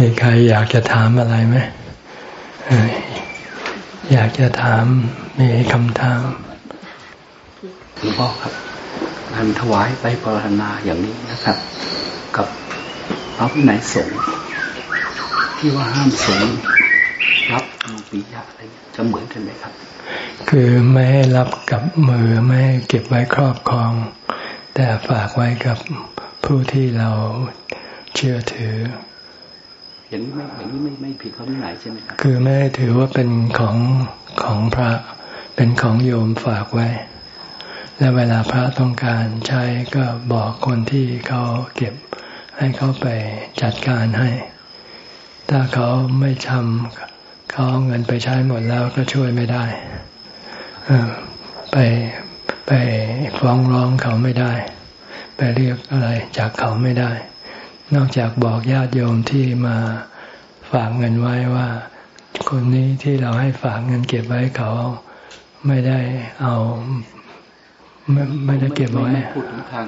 มีใครอยากจะถามอะไรไหมอยากจะถามมีคำถามหลวงพ่อครับการถวายไปปรารณาอย่างนี้นะครับ กับพระวินัยสงฆ์ที่ว่าห้ามสงฆ์รับมูปิยะอะไรจะเหมือนกันไหมครับ คือไม่ให้รับกับมือไม่ให้เก็บไว้ครอบครอง แต่ฝากไว้กับผู้ที่เราเชื่อถือ อย่างนี้ไม่อย่างนี้ไม่ไม่ผิดพระวินัยใช่ไหมครับคือไม่ถือว่าเป็นของของพระเป็นของโยมฝากไว้ และเวลาพระต้องการใช้ก็บอกคนที่เขาเก็บให้เขาไปจัดการให้ ถ้าเขาไม่ทำเขาเอาเงินไปใช้หมดแล้วก็ช่วยไม่ได้ไปไปฟ้องร้องเขาไม่ได้ ไปเรียกอะไรจากเขาไม่ได้ นอกจากบอกญาติโยมที่มาฝากเงินไว้ว่า คนนี้ที่เราให้ฝากเงินเก็บไว้เขาไม่ได้เอา ไม่ไม่ได้เก็บไว้พูดถึงทาง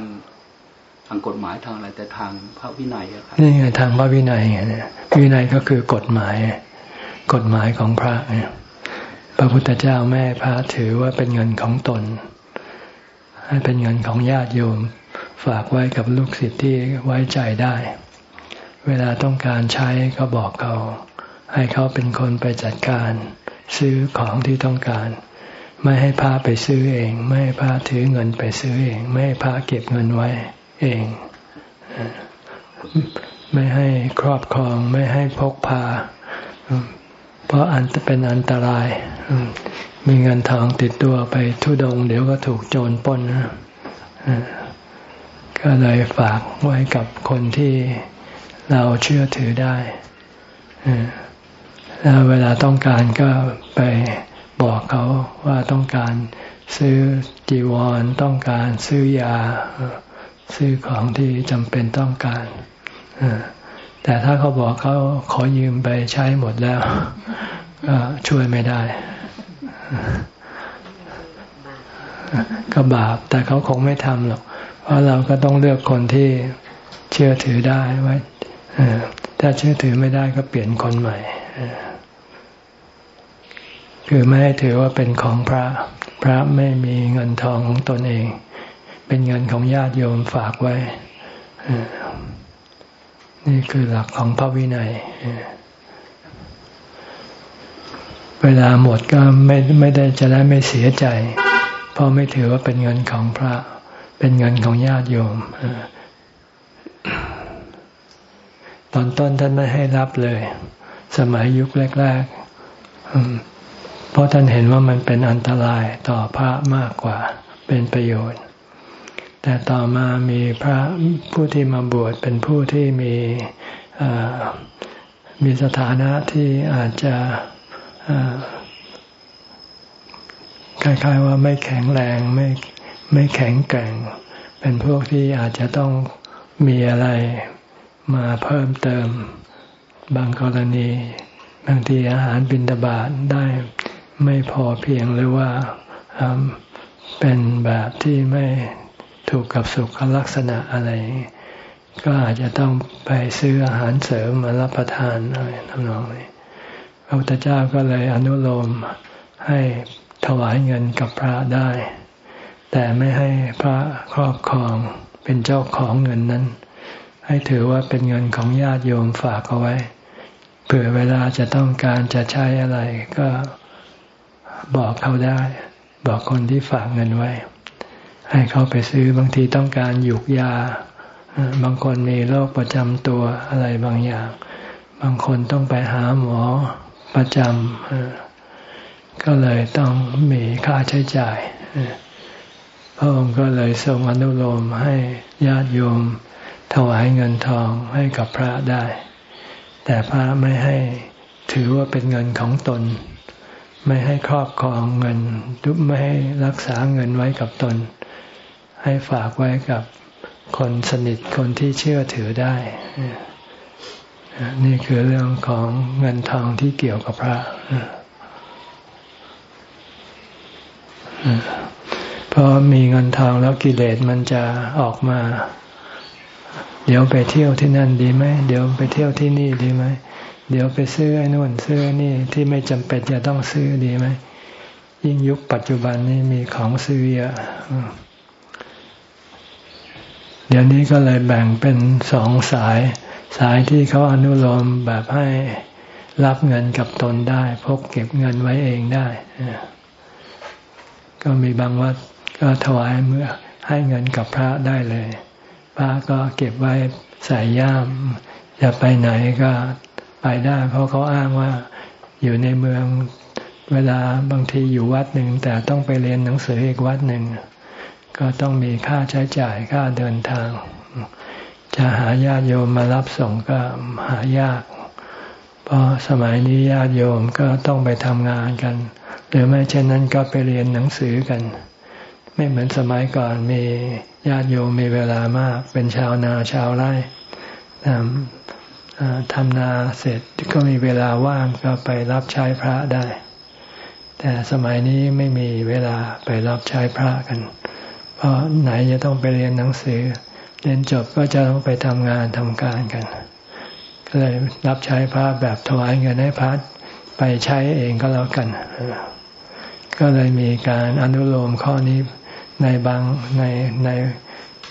ทางกฎหมายทางอะไรแต่ทางพระวินัยครับนี่ไงทางพระวินัยเนี่ยวินัยก็คือกฎหมาย กฎหมายของพระเนี่ยพระพุทธเจ้าแม่พระถือว่าเป็นเงินของตน ให้เป็นเงินของญาติโยม ฝากไว้กับลูกศิษย์ที่ไว้ใจได้ เวลาต้องการใช้ก็บอกเขา ให้เขาเป็นคนไปจัดการ ซื้อของที่ต้องการ ไม่ให้พาไปซื้อเอง ไม่ให้พาถือเงินไปซื้อเอง ไม่ให้พาเก็บเงินไว้เอง ไม่ให้ครอบครอง ไม่ให้พกพา เพราะอันจะเป็นอันตราย มีเงินทองติดตัวไปทุดง เดี๋ยวก็ถูกโจรปล้นนะ ก็เลยฝากไว้กับคนที่เราเชื่อถือได้แล้วเวลาต้องการก็ไปบอกเขาว่าต้องการซื้อจีวรต้องการซื้อยา ซื้อของที่จำเป็นต้องการแต่ถ้าเขาบอกเขาขอยืมไปใช้หมดแล้วก็ช่วยไม่ได้ ก็บาปแต่เขาคงไม่ทำหรอก ราะเราก็ต้องเลือกคนที่เชื่อถือได้ไว้ถ้าเชื่อถือไม่ได้ก็เปลี่ยนคนใหม่คือไม่ให้ถือว่าเป็นของพระ พระไม่มีเงินทองของตนเอง เป็นเงินของญาติโยมฝากไว้ นี่คือหลักของพระวินัย เวลาหมดก็ไม่ไม่ได้จะได้ไม่เสียใจ เพราะไม่ถือว่าเป็นเงินของพระ เป็นเงินของญาติโยม ตอนต้นท่านไม่ให้รับเลย สมัยยุคแรกๆ เพราะท่านเห็นว่ามันเป็นอันตรายต่อพระมากกว่าเป็นประโยชน์ แต่ต่อมามีพระผู้ที่มาบวชเป็นผู้ที่มีมีสถานะที่อาจจะคล้ายๆว่าไม่แข็งแรงไม่ ไม่แข็งแกร่ง เป็นพวกที่อาจจะต้องมีอะไรมาเพิ่มเติม บางกรณีบางทีอาหารบินตบาทได้ไม่พอเพียงหรือว่าเป็นแบบที่ไม่ถูกกับสุขลักษณะอะไร ก็อาจจะต้องไปซื้ออาหารเสริมมารับประทานอะไรทำนองนี้พระพุทธเจ้าก็เลยอนุโลมให้ถวายเงินกับพระได้ แต่ไม่ให้พระครอบครองเป็นเจ้าของเงินนั้น ให้ถือว่าเป็นเงินของญาติโยมฝากเอาไว้ เผื่อเวลาจะต้องการจะใช้อะไรก็บอกเขาได้ บอกคนที่ฝากเงินไว้ ให้เขาไปซื้อบางทีต้องการหยุกยา บางคนมีโรคประจำตัวอะไรบางอย่าง บางคนต้องไปหาหมอประจำก็เลยต้องมีค่าใช้จ่าย พระองค์ก็เลยทรงอนุโลมให้ญาติโยม ถวายเงินทองให้กับพระได้ แต่พระไม่ให้ถือว่าเป็นเงินของตน ไม่ให้ครอบครองเงินไม่ให้รักษาเงินไว้กับตน ให้ฝากไว้กับคนสนิทคนที่เชื่อถือได้ นี่คือเรื่องของเงินทองที่เกี่ยวกับพระ เพราะมีเงินทองแล้วกิเลสมันจะออกมา เดี๋ยวไปเที่ยวที่นั่นดีไหมเดี๋ยวไปเที่ยวที่นี่ดีไหมเดี๋ยวไปซื้อไอ้นู่นซื้อนี่ที่ไม่จำเป็นจะต้องซื้อดีไหมยิ่งยุคปัจจุบันนี้มีของซื้อเยอะเดี๋ยวนี้ก็เลยแบ่งเป็นสองสาย สายที่เขาอนุโลมแบบให้รับเงินกับตนได้ พกเก็บเงินไว้เองได้ ก็มีบางวัด ก็ถวายเมื่อให้เงินกับพระได้เลย พระก็เก็บไว้ใส่ย่ามจะไปไหนก็ไปได้ เพราะเขาอ้างว่าอยู่ในเมืองเวลาบางทีอยู่วัดหนึ่งแต่ต้องไปเรียนหนังสืออีกวัดหนึ่งก็ต้องมีค่าใช้จ่ายค่าเดินทาง จะหาญาติโยมมารับส่งก็หายาก เพราะสมัยนี้ญาติโยมก็ต้องไปทำงานกัน หรือไม่เช่นนั้นก็ไปเรียนหนังสือกัน ไม่เหมือนสมัยก่อนมีญาติโยมมีเวลามาก เป็นชาวนาชาวไร่ทำนาเสร็จก็มีเวลาว่างก็ไปรับใช้พระได้ แต่สมัยนี้ไม่มีเวลาไปรับใช้พระกัน เพราะไหนจะต้องไปเรียนหนังสือ เรียนจบก็จะต้องไปทำงานทำการกันก็เลยรับใช้พระแบบถวายเงินให้พระไปใช้เองก็แล้วกัน ก็เลยมีการอนุโลมข้อนี้ ในบางในใน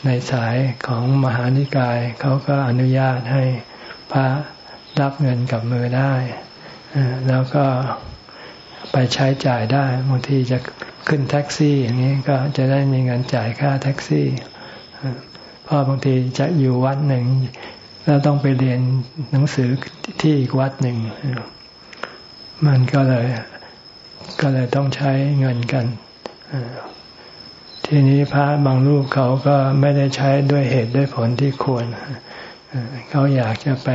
ในสายของมหานิกายเขาก็อนุญาตให้พระรับเงินกับมือได้ แล้วก็ไปใช้จ่ายได้บางทีจะขึ้นแท็กซี่อย่างนี้ก็จะได้มีเงินจ่ายค่าแท็กซี่เพราะบางทีจะอยู่วัดหนึ่งแล้วต้องไปเรียนหนังสือที่อีกวัดหนึ่ง มันก็เลยก็เลยต้องใช้เงินกัน ทีนี้พระบางรูปเขาก็ไม่ได้ใช้ด้วยเหตุด้วยผลที่ควร เขาอยากจะไป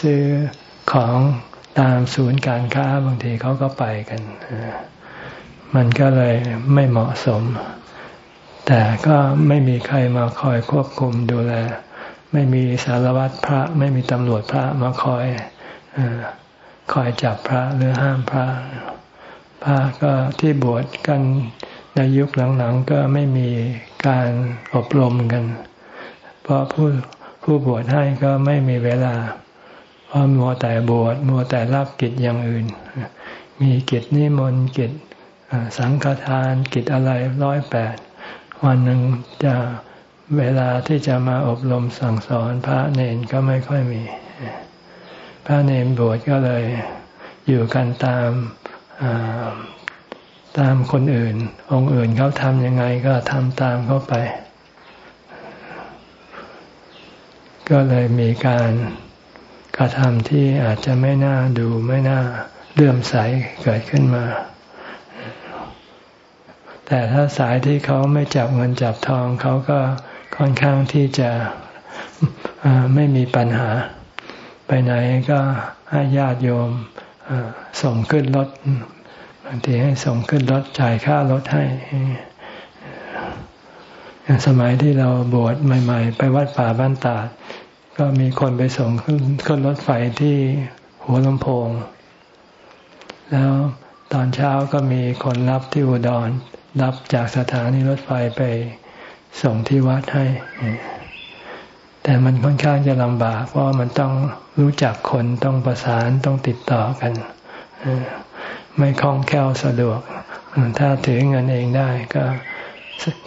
ซื้อของตามศูนย์การค้าบางทีเขาก็ไปกัน มันก็เลยไม่เหมาะสม แต่ก็ไม่มีใครมาคอยควบคุมดูแล ไม่มีสารวัตรพระ ไม่มีตำรวจพระมาคอยอคอยจับพระหรือห้ามพระ พระก็ที่บวชกัน ในยุคหลังๆก็ไม่มีการอบรมกัน เพราะผู้ผู้บวชให้ก็ไม่มีเวลา เพราะมัวแต่บวชมัวแต่รับกิจอย่างอื่น มีกิจนิมนต์กิจสังฆทานกิจอะไรร้อยแปดวันหนึ่งจะเวลาที่จะมาอบรมสั่งสอนพระเนนก็ไม่ค่อยมี พระเนนบวชก็เลยอยู่กันตาม ตามคนอื่น องค์อื่นเขาทำยังไงก็ทำตามเขาไป ก็เลยมีการกระทำที่อาจจะไม่น่าดูไม่น่าเลื่อมใสเกิดขึ้นมา แต่ถ้าสายที่เขาไม่จับเงินจับทองเขาก็ค่อนข้างที่จะไม่มีปัญหา ไปไหนก็ให้ญาติโยมส่งขึ้นรถ บางทีให้ส่งขึ้นรถจ่ายค่ารถให้สมัยที่เราบวชใหม่ ๆ ไปวัดป่าบ้านตาด ก็มีคนไปส่งขึ้นขึ้นรถไฟที่หัวลำโพง แล้วตอนเช้าก็มีคนรับที่อุดร รับจากสถานีรถไฟไปส่งที่วัดให้ แต่มันค่อนข้างจะลำบาก เพราะมันต้องรู้จักคนต้องประสานต้องติดต่อกัน ไม่คล่องแคล่วสะดวก ถ้าถือเงินเองได้ก็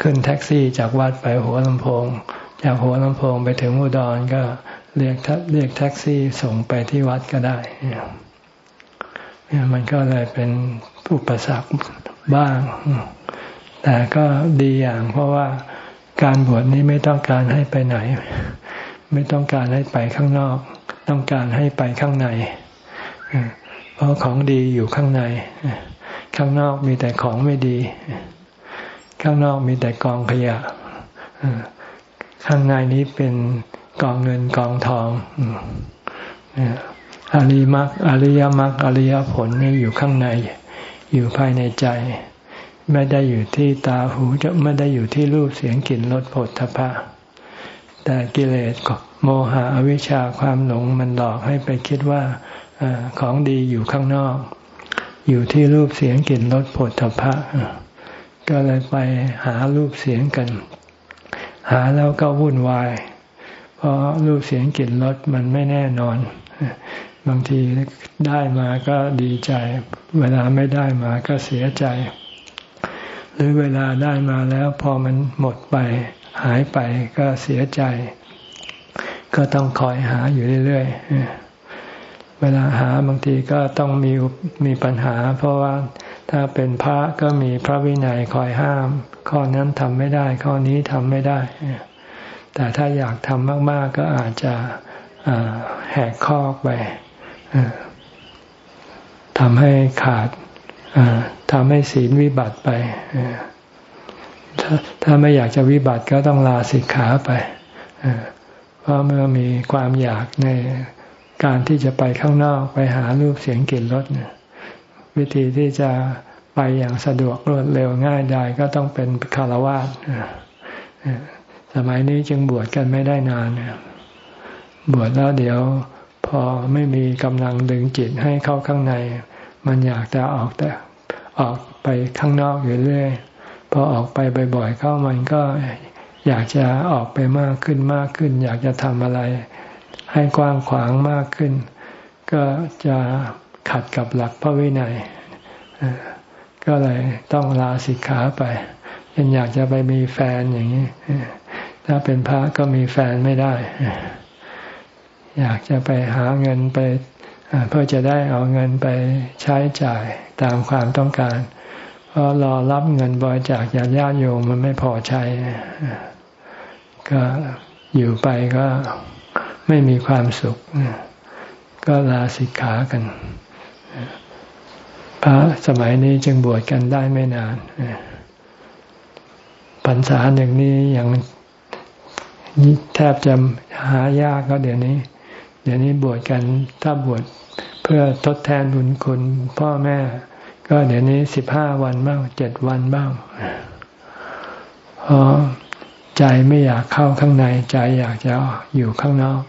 ขึ้นแท็กซี่จากวัดไปหัวลำโพง จากหัวลำโพงไปถึงอุดรก็เรียกเรียกแท็กซี่ส่งไปที่วัดก็ได้มันก็เลยเป็นอุปสรรคบ้าง แต่ก็ดีอย่างเพราะว่าการบวชนี้ไม่ต้องการให้ไปไหน ไม่ต้องการให้ไปข้างนอก ต้องการให้ไปข้างใน เพราะของดีอยู่ข้างใน ข้างนอกมีแต่ของไม่ดี ข้างนอกมีแต่กองขยะ ข้างในนี้เป็นกองเงินกองทองอริมักอริยมรรคอริยผลนี่อยู่ข้างใน อยู่ภายในใจ ไม่ได้อยู่ที่ตาหูจะไม่ได้อยู่ที่รูปเสียงกลิ่นรสผลทพะ แต่กิเลสโมหะอวิชชาความหลงมันหลอกให้ไปคิดว่า ของดีอยู่ข้างนอก อยู่ที่รูปเสียงกลิ่นรสผลทพะก็เลยไปหารูปเสียงกัน หาแล้วก็วุ่นวาย เพราะรูปเสียงกลิ่นรสมันไม่แน่นอน บางทีได้มาก็ดีใจ เวลาไม่ได้มาก็เสียใจ หรือเวลาได้มาแล้วพอมันหมดไป หายไปก็เสียใจ ก็ต้องคอยหาอยู่เรื่อยๆ เวลาหาบางทีก็ต้องมีมีปัญหา เพราะว่าถ้าเป็นพระก็มีพระวินัยคอยห้าม ข้อนั้นทำไม่ได้ ข้อนี้ทำไม่ได้ แต่ถ้าอยากทำมาก ๆ ก็อาจจะแหกข้อไปทำให้ขาดทำให้ศีลวิบัติไปถ้าถ้าไม่อยากจะวิบัติก็ต้องลาสิกขาไปเพราะเมื่อมีความอยากใน การที่จะไปข้างนอกไปหารูปเสียงกลิ่นรสวิธีที่จะไปอย่างสะดวกรวดเร็วง่ายได้ก็ต้องเป็นคารวะสมัยนี้จึงบวชกันไม่ได้นานบวชแล้วเดี๋ยวพอไม่มีกำลังดึงจิตให้เข้าข้างใน มันอยากจะออกแต่ออกไปข้างนอกอยู่เรื่อยพอออกไปบ่อยๆเข้ามันก็อยากจะออกไปมากขึ้นมากขึ้น อยากจะทำอะไร ให้กว้างขวางมากขึ้น ก็จะขัดกับหลักพระวินัย ก็เลยต้องลาสิกขาไปยังอยากจะไปมีแฟนอย่างนี้ ถ้าเป็นพระก็มีแฟนไม่ได้ อยากจะไปหาเงินไปเพื่อจะได้เอาเงินไปใช้จ่ายตามความต้องการ เพราะรอรับเงินบริจาคจากญาติโยมมันไม่พอใช้ ก็อยู่ไปก็ ไม่มีความสุข ก็ลาสิกขากัน พระสมัยนี้จึงบวชกันได้ไม่นานพรรษาหนึ่งนี้ยังแทบจะหายากก็เดี๋ยวนี้ เดี๋ยวนี้บวชกันถ้าบวชเพื่อทดแทนบุญคุณพ่อแม่ ก็เดี๋ยวนี้สิบห้าวันบ้างเจ็ดวันบ้างเพราะใจไม่อยากเข้าข้างใน ใจอยากจะอยู่ข้างนอก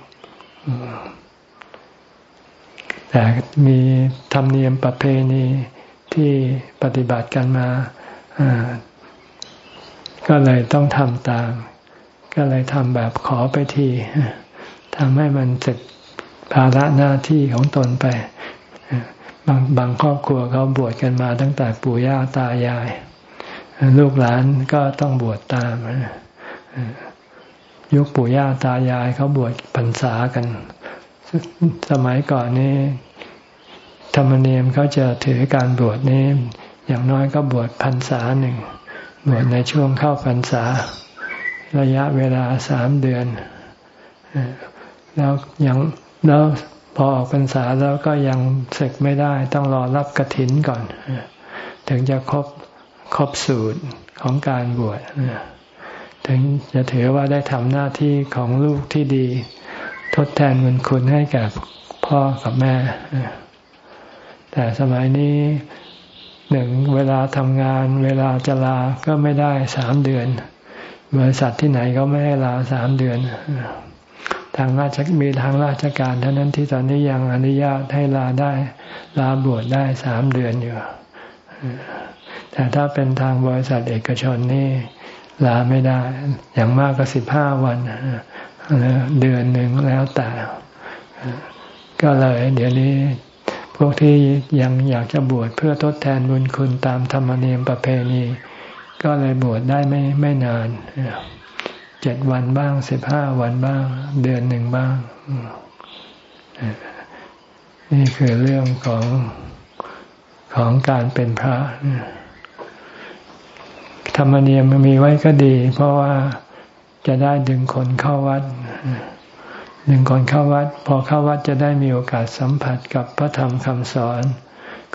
แต่มีธรรมเนียมประเพณีที่ปฏิบัติกันมา ก็เลยต้องทำตาม ก็เลยทำแบบขอไปทีทำให้มันเสร็จภาระหน้าที่ของตนไป บางบางครอบครัวเขาบวชกันมาตั้งแต่ปู่ย่าตายาย ลูกหลานก็ต้องบวชตาม ยุคปู่ย่าตายายเขาบวชพรรษากัน สมัยก่อนนี้ธรรมเนียมเขาจะถือการบวชนี้อย่างน้อยก็บวชพรรษาหนึ่งบวชในช่วงเข้าพรรษา ระยะเวลาสามเดือน แล้วยังแล้วพอออกพรรษาแล้วก็ยังเสกไม่ได้ต้องรอรับกระถินก่อน ถึงจะครบครบสูตรของการบวช ถึงจะถือว่าได้ทำหน้าที่ของลูกที่ดี ทดแทนบุญคุณให้แก่พ่อกับแม่ แต่สมัยนี้หนึ่งเวลาทำงาน เวลาจะลาก็ไม่ได้สามเดือนบริษัทที่ไหนก็ไม่ให้ลาสามเดือน ทางราชมีทางราชการเท่านั้นที่ตอนนี้ยังอนุญาตให้ลาได้ ลาบวชได้สามเดือนอยู่แต่ถ้าเป็นทางบริษัทเอกชนนี่ ลาไม่ได้ อย่างมากก็สิบห้าวันเดือนหนึ่งแล้วแต่ก็เลย เดี๋ยวนี้พวกที่ยังอยากจะบวชเพื่อทดแทนบุญคุณตามธรรมเนียมประเพณี ก็เลยบวชได้ไม่ไม่นานเจ็ดวันบ้างสิบห้าวันบ้าง เดือนหนึ่งบ้าง นี่คือเรื่องของของการเป็นพระ ธรรมเนียมมีไว้ก็ดี เพราะว่าจะได้ดึงคนเข้าวัดดึงคนเข้าวัด พอเข้าวัดจะได้มีโอกาสสัมผัสกับพระธรรมคำสอน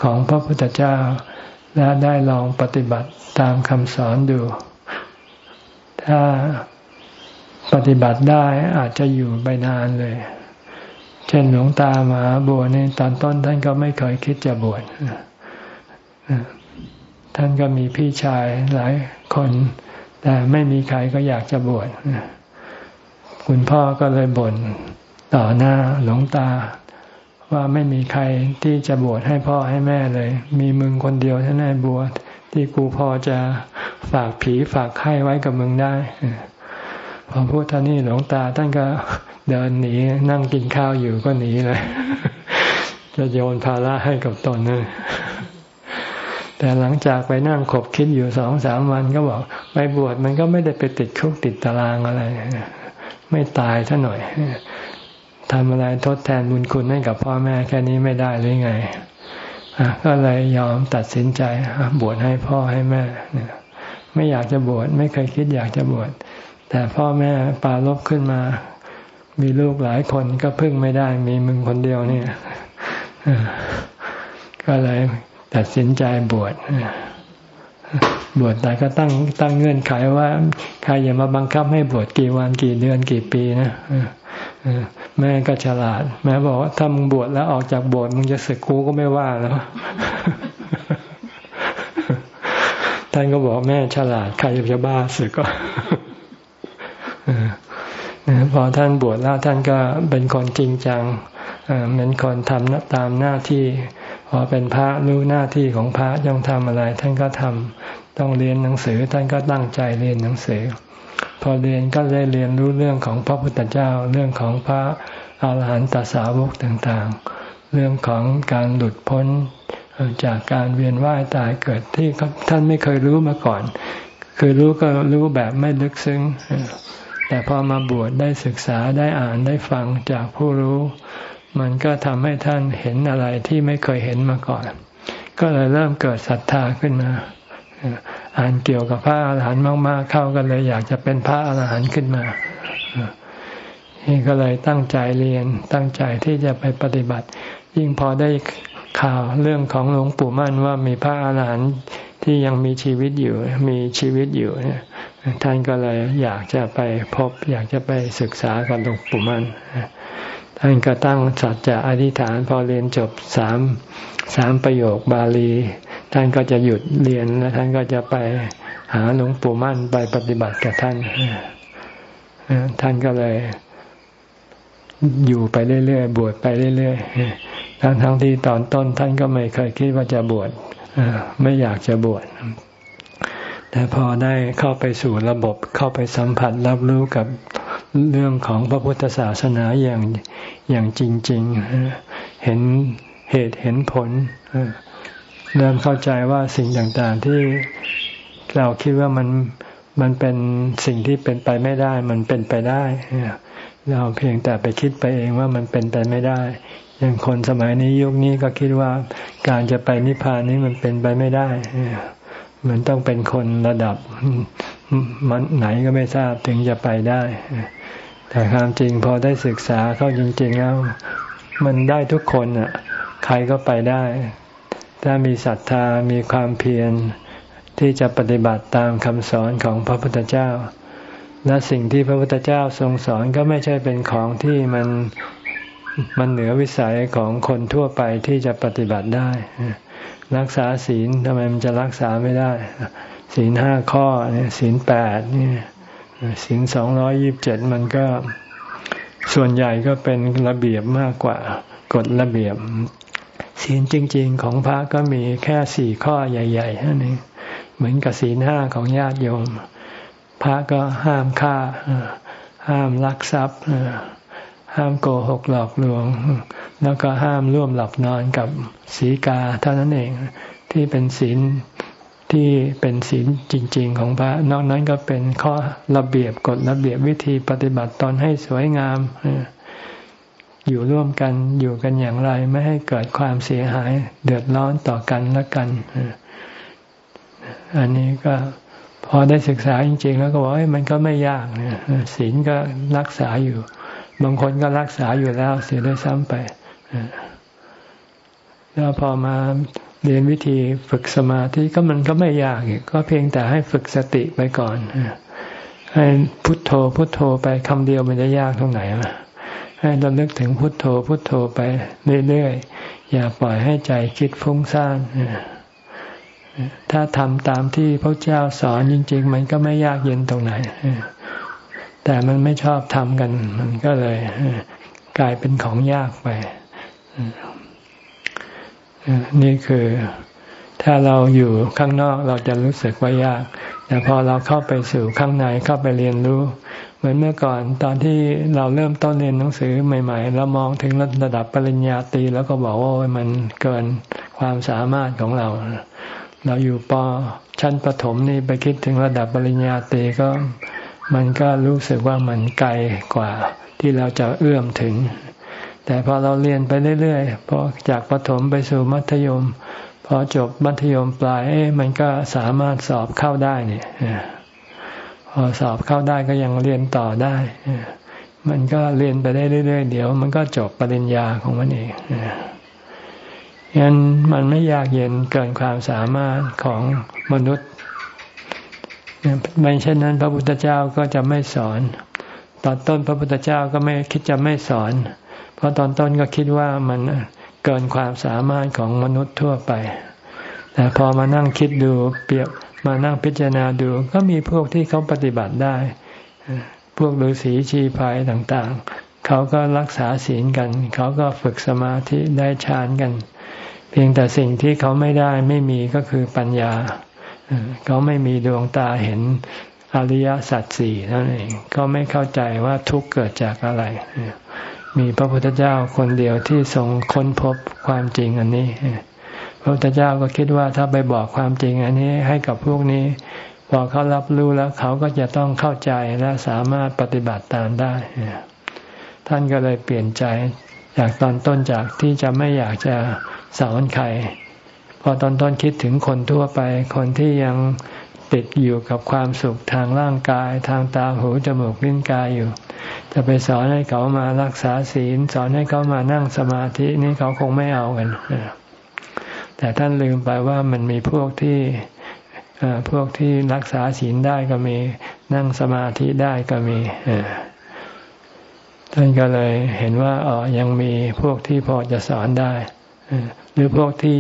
ของพระพุทธเจ้า และได้ลองปฏิบัติตามคำสอนดู ถ้าปฏิบัติได้อาจจะอยู่ไปนานเลย เช่นหลวงตามาบวชในตอนต้นท่านก็ไม่เคยคิดจะบวช ท่านก็มีพี่ชายหลายคน แต่ไม่มีใครก็อยากจะบวชคุณพ่อก็เลยบ่นต่อหน้าหลวงตา ว่าไม่มีใครที่จะบวชให้พ่อให้แม่เลย มีมึงคนเดียวท่านให้บวชที่กูพอจะฝากผีฝากไข้ไว้กับมึงได้พพอพูดท่านี้หลวงตาท่านก็เดินหนีนั่งกินข้าวอยู่ก็หนีเลย จะโยนภาระให้กับตนนะ แต่หลังจากไปนั่งขบคิดอยู่สองสามวันก็บอก ไปบวชมันก็ไม่ได้ไปติดคุกติดตารางอะไร ไม่ตายซะหน่อยทำอะไรทดแทนบุญคุณให้กับพ่อแม่แค่นี้ไม่ได้หรือไงก็เลยยอมตัดสินใจบวชให้พ่อให้แม่ไม่อยากจะบวชไม่เคยคิดอยากจะบวชแต่พ่อแม่ปาลบขึ้นมา มีลูกหลายคนก็พึ่งไม่ได้ มีมึงคนเดียวเนี่ยก็เลย ตัดสินใจบวชบวชแต่ก็ตั้งตั้งเงื่อนไขว่า ใครอย่ามาบังคับให้บวชกี่วันกี่เดือนกี่ปีนะแม่ก็ฉลาด แม่บอกว่าถ้ามึงบวชแล้วออกจากบวชมึงจะสึกกูก็ไม่ว่าแล้วท่านก็บอกแม่ฉลาด ใครจะบ้าสึกก็พอท่านบวชแล้วท่านก็เป็นคนจริงจังเป็นคนทำตามหน้าที่ พอเป็นพระรู้หน้าที่ของพระต้องทำอะไร ท่านก็ทำต้องเรียนหนังสือท่านก็ตั้งใจเรียนหนังสือ พอเรียนก็ได้เรียนรู้เรื่องของพระพุทธเจ้าเรื่องของพระอาหารหันตสาวกต่างๆ เรื่องของการหลุดพ้นจากการเวียนว่ายตายเกิดที่ท่านไม่เคยรู้มาก่อน คือรู้ก็รู้แบบไม่ลึกซึ้ง แต่พอมาบวชได้ศึกษาได้อ่านได้ฟังจากผู้รู้ มันก็ทำให้ท่านเห็นอะไรที่ไม่เคยเห็นมาก่อน ก็เลยเริ่มเกิดศรัทธาขึ้นมา อ่านเกี่ยวกับพระอาหารหันต์มาก ๆ เข้ากันเลยอยากจะเป็นพระอาหารหันต์ขึ้นมานี่ก็เลยตั้งใจเรียนตั้งใจที่จะไปปฏิบัติ ยิ่งพอได้ข่าวเรื่องของหลวงปู่มั่นว่ามีพระอาหารหันต์ที่ยังมีชีวิตอยู่ มีชีวิตอยู่เนี่ยท่านก็เลยอยากจะไปพบ อยากจะไปศึกษากับหลวงปู่มั่น ท่านก็ตั้งสัจจะอธิษฐานพอเรียนจบสามสามประโยคบาลี ท่านก็จะหยุดเรียนแล้วท่านก็จะไปหาหลวงปู่มั่นไปปฏิบัติกับท่าน ท่านก็เลยอยู่ไปเรื่อยๆ บวชไปเรื่อยๆ ทั้งทั้งที่ตอนต้นท่านก็ไม่เคยคิดว่าจะบวชไม่อยากจะบวช แต่พอได้เข้าไปสู่ระบบเข้าไปสัมผัสรับรู้กับ เรื่องของพระพุทธศาสนาอย่างอย่างจริง ๆ เห็นเหตุเห็นผลเริ่มเข้าใจว่าสิ่งต่างๆที่เราคิดว่ามันมันเป็นสิ่งที่เป็นไปไม่ได้ มันเป็นไปได้เราเพียงแต่ไปคิดไปเองว่ามันเป็นไปไม่ได้ อย่างคนสมัยนี้ยุคนี้ก็คิดว่าการจะไปนิพพานนี้มันเป็นไปไม่ได้มันต้องเป็นคนระดับมันไหนก็ไม่ทราบถึงจะไปได้ แต่ความจริงพอได้ศึกษาเข้าจริง ๆ แล้ว มันได้ทุกคนอะ ใครก็ไปได้ ถ้ามีศรัทธามีความเพียรที่จะปฏิบัติตามคำสอนของพระพุทธเจ้า และสิ่งที่พระพุทธเจ้าทรงสอนก็ไม่ใช่เป็นของที่มันมันเหนือวิสัยของคนทั่วไปที่จะปฏิบัติได้ รักษาศีลทำไมมันจะรักษาไม่ได้ ศีลห้าข้อเนี่ยศีลแปดนี่ ศีลสองร้อยยิบเจ็ดมันก็ส่วนใหญ่ก็เป็นระเบียบมากกว่ากฎระเบียบศีลจริง ๆ ของพระก็มีแค่สี่ข้อใหญ่ๆเท่านี้เหมือนกับศีลห้าของญาติโยม พระก็ห้ามฆ่า ห้ามลักทรัพย์ ห้ามโกหกหลอกลวง แล้วก็ห้ามร่วมหลับนอนกับศีกาเท่านั้นเองที่เป็นศีล ที่เป็นศีลจริง ๆ ของพระ นอกนั้นก็เป็นข้อระเบียบกฎระเบียบวิธีปฏิบัติตอนให้สวยงามอยู่ร่วมกันอยู่กันอย่างไรไม่ให้เกิดความเสียหาย เดือดร้อนต่อกันและกันอันนี้ก็พอได้ศึกษาจริง ๆ แล้วก็บอกมันก็ไม่ยากเนี่ยศีลก็รักษาอยู่ บางคนก็รักษาอยู่แล้วเสียด้วยซ้ำไปแล้วพอมา เรียนวิธีฝึกสมาธิก็มันก็ไม่ยากอีกก็เพียงแต่ให้ฝึกสติไปก่อนให้พุทโธพุทโธไปคำเดียวมันจะยากตรงไหนวะให้เราเลิกถึงพุทโธพุทโธไปเรื่อยๆอย่าปล่อยให้ใจคิดฟุ้งซ่านถ้าทำตามที่พระเจ้าสอนจริง ๆ มันก็ไม่ยากเย็นตรงไหนแต่มันไม่ชอบทำกัน มันก็เลยกลายเป็นของยากไป นี่คือถ้าเราอยู่ข้างนอกเราจะรู้สึกว่ายาก แต่พอเราเข้าไปสู่ข้างในเข้าไปเรียนรู้ เหมือนเมื่อก่อนตอนที่เราเริ่มต้นเรียนหนังสือใหม่ๆเรามองถึงระดับปริญญาตรีแล้วก็บอกว่ามันเกินความสามารถของเรา เราอยู่ปชั้นประถมนี่ไปคิดถึงระดับปริญญาตรีก็มันก็รู้สึกว่ามันไกลกว่าที่เราจะเอื้อมถึง แต่พอเราเรียนไปเรื่อยๆพอจากประถมไปสู่มัธยม พอจบมัธยมปลายมันก็สามารถสอบเข้าได้เนี่ยพอสอบเข้าได้ก็ยังเรียนต่อได้มันก็เรียนไปได้เรื่อยๆ เดี๋ยว มันก็จบปริญญาของมันเองยันมันไม่ยากเย็นเกินความสามารถของมนุษย์ไม่เช่นนั้น พระพุทธเจ้าก็จะไม่สอน ตอนต้นพระพุทธเจ้าก็ไม่คิดจะไม่สอน เพราะตอนต้นก็คิดว่ามันเกินความสามารถของมนุษย์ทั่วไป แต่พอมานั่งคิดดูเปรียบมานั่งพิจารณาดู ก็มีพวกที่เขาปฏิบัติได้ พวกฤาษีชีพายต่างๆ เขาก็รักษาศีลกัน เขาก็ฝึกสมาธิได้ฌานกัน เพียงแต่สิ่งที่เขาไม่ได้ไม่มีก็คือปัญญา เขาไม่มีดวงตาเห็นอริยสัจสี่นั่นเองเขาไม่เข้าใจว่าทุกข์เกิดจากอะไร มีพระพุทธเจ้าคนเดียวที่ทรงค้นพบความจริงอันนี้ พระพุทธเจ้าก็คิดว่าถ้าไปบอกความจริงอันนี้ให้กับพวกนี้ พอเขารับรู้แล้วเขาก็จะต้องเข้าใจและสามารถปฏิบัติตามได้ ท่านก็เลยเปลี่ยนใจจากตอนต้นจากที่จะไม่อยากจะสอนใครพอตอนต้นคิดถึงคนทั่วไป คนที่ยัง ติดอยู่กับความสุขทางร่างกายทางตาหูจมูกลิ้นกายอยู่ จะไปสอนให้เขามารักษาศีล สอนให้เขามานั่งสมาธินี่เขาคงไม่เอากันแต่ท่านลืมไปว่ามันมีพวกที่พวกที่รักษาศีลได้ก็มีนั่งสมาธิได้ก็มีท่านก็เลยเห็นว่าอ๋อยังมีพวกที่พอจะสอนได้หรือพวกที่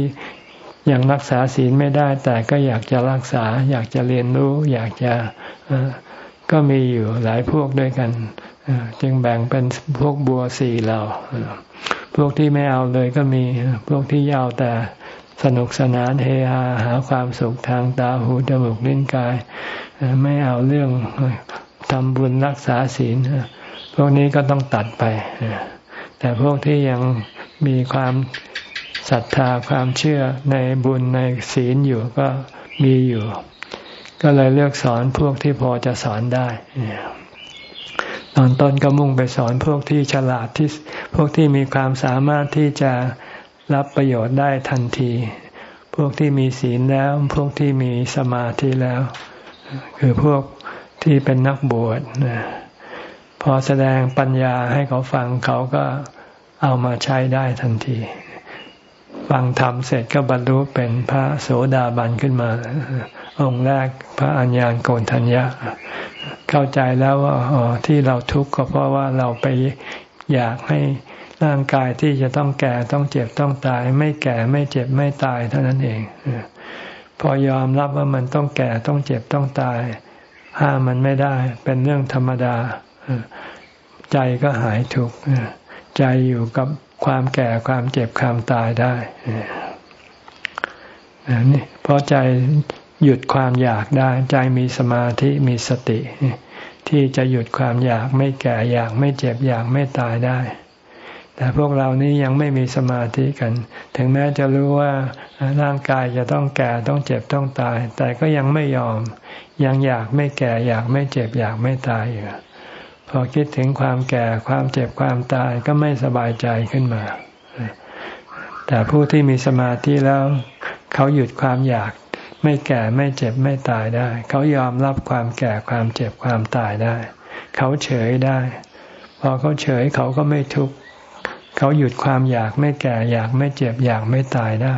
ยังรักษาศีลไม่ได้ แต่ก็อยากจะรักษา อยากจะเรียนรู้ อยากจะก็มีอยู่หลายพวกด้วยกันจึงแบ่งเป็นพวกบัวสี่เหล่าพวกที่ไม่เอาเลยก็มีพวกที่ยาวแต่สนุกสนานเฮฮาหาความสุขทางตาหูจมูกลิ้นกาย ไม่เอาเรื่องทำบุญรักษาศีลพวกนี้ก็ต้องตัดไป แต่พวกที่ยังมีความ ศรัทธาความเชื่อในบุญในศีลอยู่ก็มีอยู่ ก็เลยเลือกสอนพวกที่พอจะสอนได้ตอนต้นก็มุ่งไปสอนพวกที่ฉลาดที่พวกที่มีความสามารถที่จะรับประโยชน์ได้ทันที พวกที่มีศีลแล้ว พวกที่มีสมาธิแล้ว คือพวกที่เป็นนักบวชพอแสดงปัญญาให้เขาฟังเขาก็เอามาใช้ได้ทันที ฟังธรรมเสร็จก็บรรลุเป็นพระโสดาบันขึ้นมา องค์แรกพระอัญญาณโกนทัญญาเข้าใจแล้วว่าที่เราทุกข์ก็เพราะว่าเราไปอยากให้ร่างกายที่จะต้องแก่ต้องเจ็บต้องตาย ไม่แก่ไม่เจ็บไม่ตายเท่านั้นเอง พอยอมรับว่ามันต้องแก่ต้องเจ็บต้องตาย ห้ามมันไม่ได้ เป็นเรื่องธรรมดา ใจก็หายทุกข์ใจอยู่กับ ความแก่ความเจ็บความตายได้นี่เพราะใจหยุดความอยากได้ ใจมีสมาธิมีสติ ที่จะหยุดความอยากไม่แก่อยากไม่เจ็บอยากไม่ตายได้ แต่พวกเรานี้ยังไม่มีสมาธิกัน ถึงแม้จะรู้ว่าร่างกายจะต้องแก่ต้องเจ็บต้องตาย แต่ก็ยังไม่ยอม ยังอยากไม่แก่อยากไม่เจ็บอยากไม่ตายอยู่ พอคิดถึงความแก่ความเจ็บความตายก็ไม่สบายใจขึ้นมา แต่ผู้ที่มีสมาธิแล้ว เขาหยุดความอยาก ไม่แก่ไม่เจ็บไม่ตายได้ เขายอมรับความแก่ความเจ็บความตายได้ เขาเฉยได้ พอเขาเฉยเขาก็ไม่ทุกข์เขาหยุดความอยากไม่แก่อยากไม่เจ็บอยากไม่ตายได้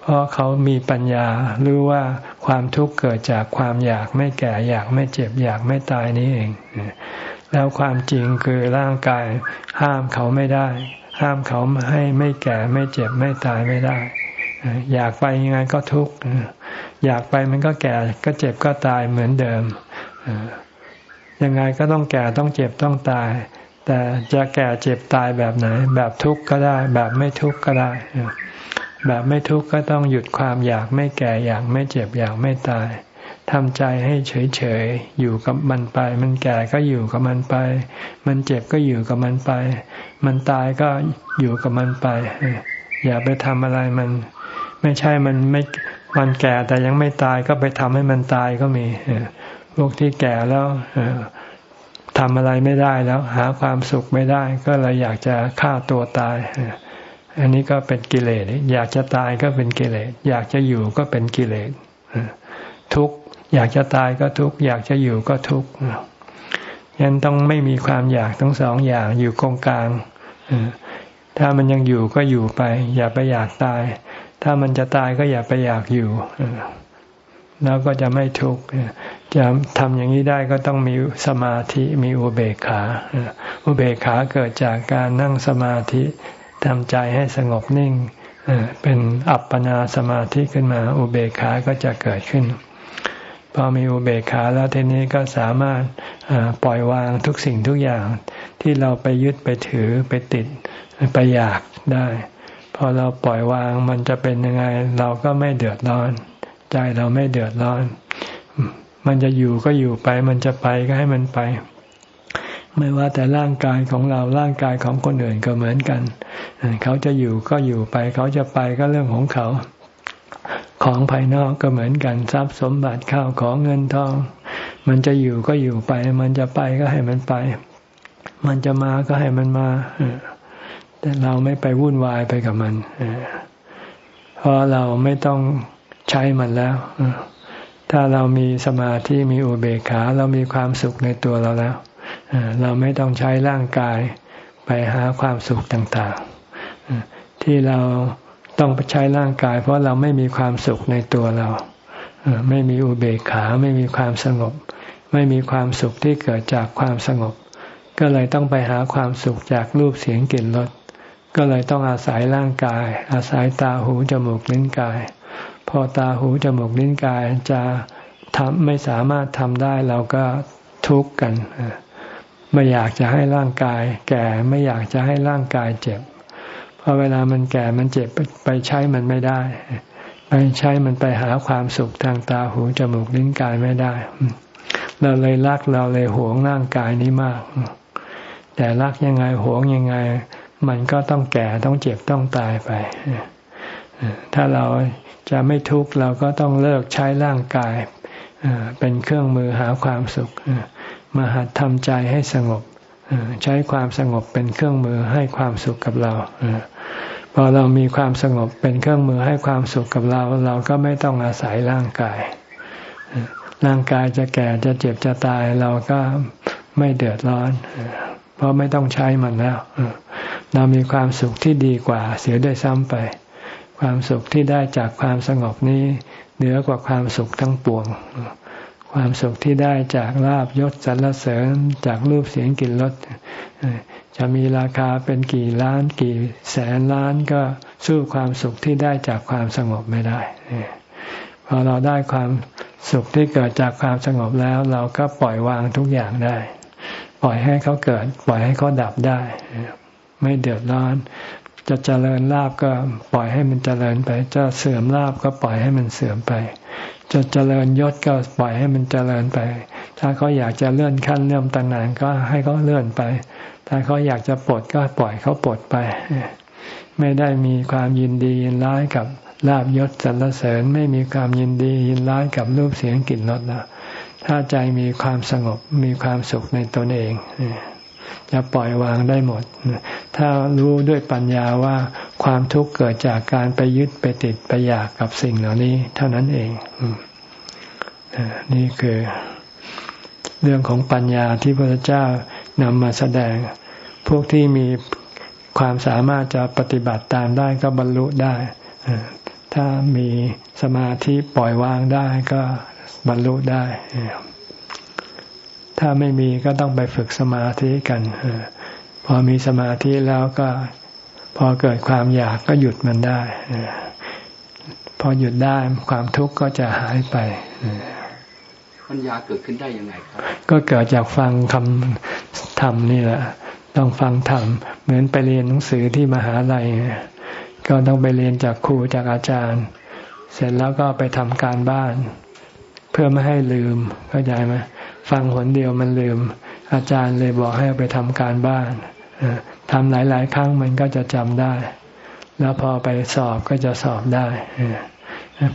เพราะเขามีปัญญารู้ว่าความทุกข์เกิดจากความอยากไม่แก่อยากไม่เจ็บอยากไม่ตายนี้เอง แล้วความจริงคือร่างกายห้ามเขาไม่ได้ ห้ามเขาให้ไม่แก่ไม่เจ็บไม่ตายไม่ได้ อยากไปยังไงก็ทุกข์อยากไปมันก็แก่ก็เจ็บก็ตายเหมือนเดิมยังไงก็ต้องแก่ต้องเจ็บต้องตาย แต่จะแก่เจ็บตายแบบไหน แบบทุกข์ก็ได้ แบบไม่ทุกข์ก็ได้ แบบไม่ทุกข์ก็ต้องหยุดความอยากไม่แก่อยากไม่เจ็บอยากไม่ตาย ทำใจให้เฉยๆ อยู่กับมันไป มันแก่ก็อยู่กับมันไป มันเจ็บก็อยู่กับมันไป มันตายก็อยู่กับมันไป อย่าไปทำอะไรมัน ไม่ใช่มันไม่ มันแก่แต่ยังไม่ตายก็ไปทำให้มันตายก็มีพวกที่แก่แล้วทำอะไรไม่ได้แล้ว หาความสุขไม่ได้ ก็เลยอยากจะฆ่าตัวตาย อันนี้ก็เป็นกิเลส อยากจะตายก็เป็นกิเลส อยากจะอยู่ก็เป็นกิเลสทุก อยากจะตายก็ทุกข์อยากจะอยู่ก็ทุกข์ยันต้องไม่มีความอยากทั้งสองอย่างอยู่กงกลางถ้ามันยังอยู่ก็อยู่ไป อย่าไปอยากตาย ถ้ามันจะตายก็อย่าไปอยากอยู่แล้วก็จะไม่ทุกข์จะทำอย่างนี้ได้ก็ต้องมีสมาธิมีอุเบกขาอุเบกขาเกิดจากการนั่งสมาธิทำใจให้สงบนิ่งเป็นอัปปนาสมาธิขึ้นมา อุเบกขาก็จะเกิดขึ้น พอมีอุเบกขาแล้วทีนี้ก็สามารถปล่อยวางทุกสิ่งทุกอย่าง ที่เราไปยึดไปถือไปติดไปอยากได้ พอเราปล่อยวางมันจะเป็นยังไง เราก็ไม่เดือดร้อน ใจเราไม่เดือดร้อน มันจะอยู่ก็อยู่ไป มันจะไปก็ให้มันไป ไม่ว่าแต่ร่างกายของเราร่างกายของคนอื่นก็เหมือนกัน เขาจะอยู่ก็อยู่ไป เขาจะไปก็เรื่องของเขา ของภายนอกก็เหมือนกันทรัพย์สมบัติข้าวของเงินทอง มันจะอยู่ก็อยู่ไป มันจะไปก็ให้มันไป มันจะมาก็ให้มันมาแต่เราไม่ไปวุ่นวายไปกับมันเพราะเราไม่ต้องใช้มันแล้วถ้าเรามีสมาธิมีอุเบกขา เรามีความสุขในตัวเราแล้วเราไม่ต้องใช้ร่างกายไปหาความสุขต่าง ๆ ที่เรา ต้องไปใช้ร่างกาย เพราะเราไม่มีความสุขในตัวเรา ไม่มีอุเบกขาไม่มีความสงบ ไม่มีความสุขที่เกิดจากความสงบ ก็เลยต้องไปหาความสุขจากรูปเสียงกลิ่นรสก็เลยต้องอาศัยร่างกาย อาศัยตาหูจมูกลิ้นกาย พอตาหูจมูกลิ้นกายจะทำไม่สามารถทำได้เราก็ทุกข์กัน ไม่อยากจะให้ร่างกาย แก่ไม่อยากจะให้ร่างกายเจ็บ ราะเวลามันแก่มันเจ็บไปใช้มันไม่ได้ ไปใช้มันไปหาความสุขทางตาหูจมูกลิ้นกายไม่ได้ เราเลยรักเราเลยหวงร่างกายนี้มาก แต่รักยังไงหวงยังไง มันก็ต้องแก่ต้องเจ็บต้องตายไป ถ้าเราจะไม่ทุกข์เราก็ต้องเลิกใช้ร่างกายเป็นเครื่องมือหาความสุขมาหัดทำใจให้สงบใช้ความสงบเป็นเครื่องมือให้ความสุขกับเรา พอเรามีความสงบเป็นเครื่องมือให้ความสุขกับเรา เราก็ไม่ต้องอาศัยร่างกาย ร่างกายจะแก่จะเจ็บจะตาย เราก็ไม่เดือดร้อน เพราะไม่ต้องใช้มันแล้ว เรามีความสุขที่ดีกว่า เสียด้วยซ้ำไป ความสุขที่ได้จากความสงบนี้เหนือกว่าความสุขทั้งปวง ความสุขที่ได้จากลาบยศสรรเสริญจากรูปเสียงกลิ่นรสจะมีราคาเป็นกี่ล้านกี่แสนล้านก็สู้ความสุขที่ได้จากความสงบไม่ได้พอเราได้ความสุขที่เกิดจากความสงบแล้ว เราก็ปล่อยวางทุกอย่างได้ ปล่อยให้เขาเกิด ปล่อยให้เขาดับได้ ไม่เดือดร้อน จะเจริญลาบก็ปล่อยให้มันเจริญไป จะเสื่อมลาบก็ปล่อยให้มันเสื่อมไป จะเจริญยศก็ปล่อยให้มันเจริญไป ถ้าเขาอยากจะเลื่อนขั้นเลื่อนตำแหน่งก็ให้เขาเลื่อนไป ถ้าเขาอยากจะปลดก็ปล่อยเขาปลดไป ไม่ได้มีความยินดียินร้ายกับลาบยศสรรเสริญไม่มีความยินดียินร้ายกับรูปเสียงกลิ่นรสนะถ้าใจมีความสงบมีความสุขในตนเอง จะปล่อยวางได้หมด ถ้ารู้ด้วยปัญญาว่าความทุกข์เกิดจากการไปยึดไปติดไปอยากกับสิ่งเหล่านี้ เท่านั้นเองนี่คือเรื่องของปัญญาที่พระเจ้านำมาแสดง พวกที่มีความสามารถจะปฏิบัติตามได้ก็บรรลุได้ ถ้ามีสมาธิปล่อยวางได้ก็บรรลุได้ ถ้าไม่มีก็ต้องไปฝึกสมาธิกันพอมีสมาธิแล้วก็พอเกิดความอยากก็หยุดมันได้พอหยุดได้ความทุกข์ก็จะหายไปปัญญาเกิดขึ้นได้ยังไงครับ ก็เกิดจากฟังคำธรรมนี่แหละ ต้องฟังธรรม เหมือนไปเรียนหนังสือที่มหาลัย ก็ต้องไปเรียนจากครูจากอาจารย์ เสร็จแล้วก็ไปทำการบ้านพพื่อไม่ให้ลืมเข้าใจไหม ฟังหนเดียวมันลืม อาจารย์เลยบอกให้ไปทำการบ้านทำหลาย ๆ ครั้งมันก็จะจำได้ แล้วพอไปสอบก็จะสอบได้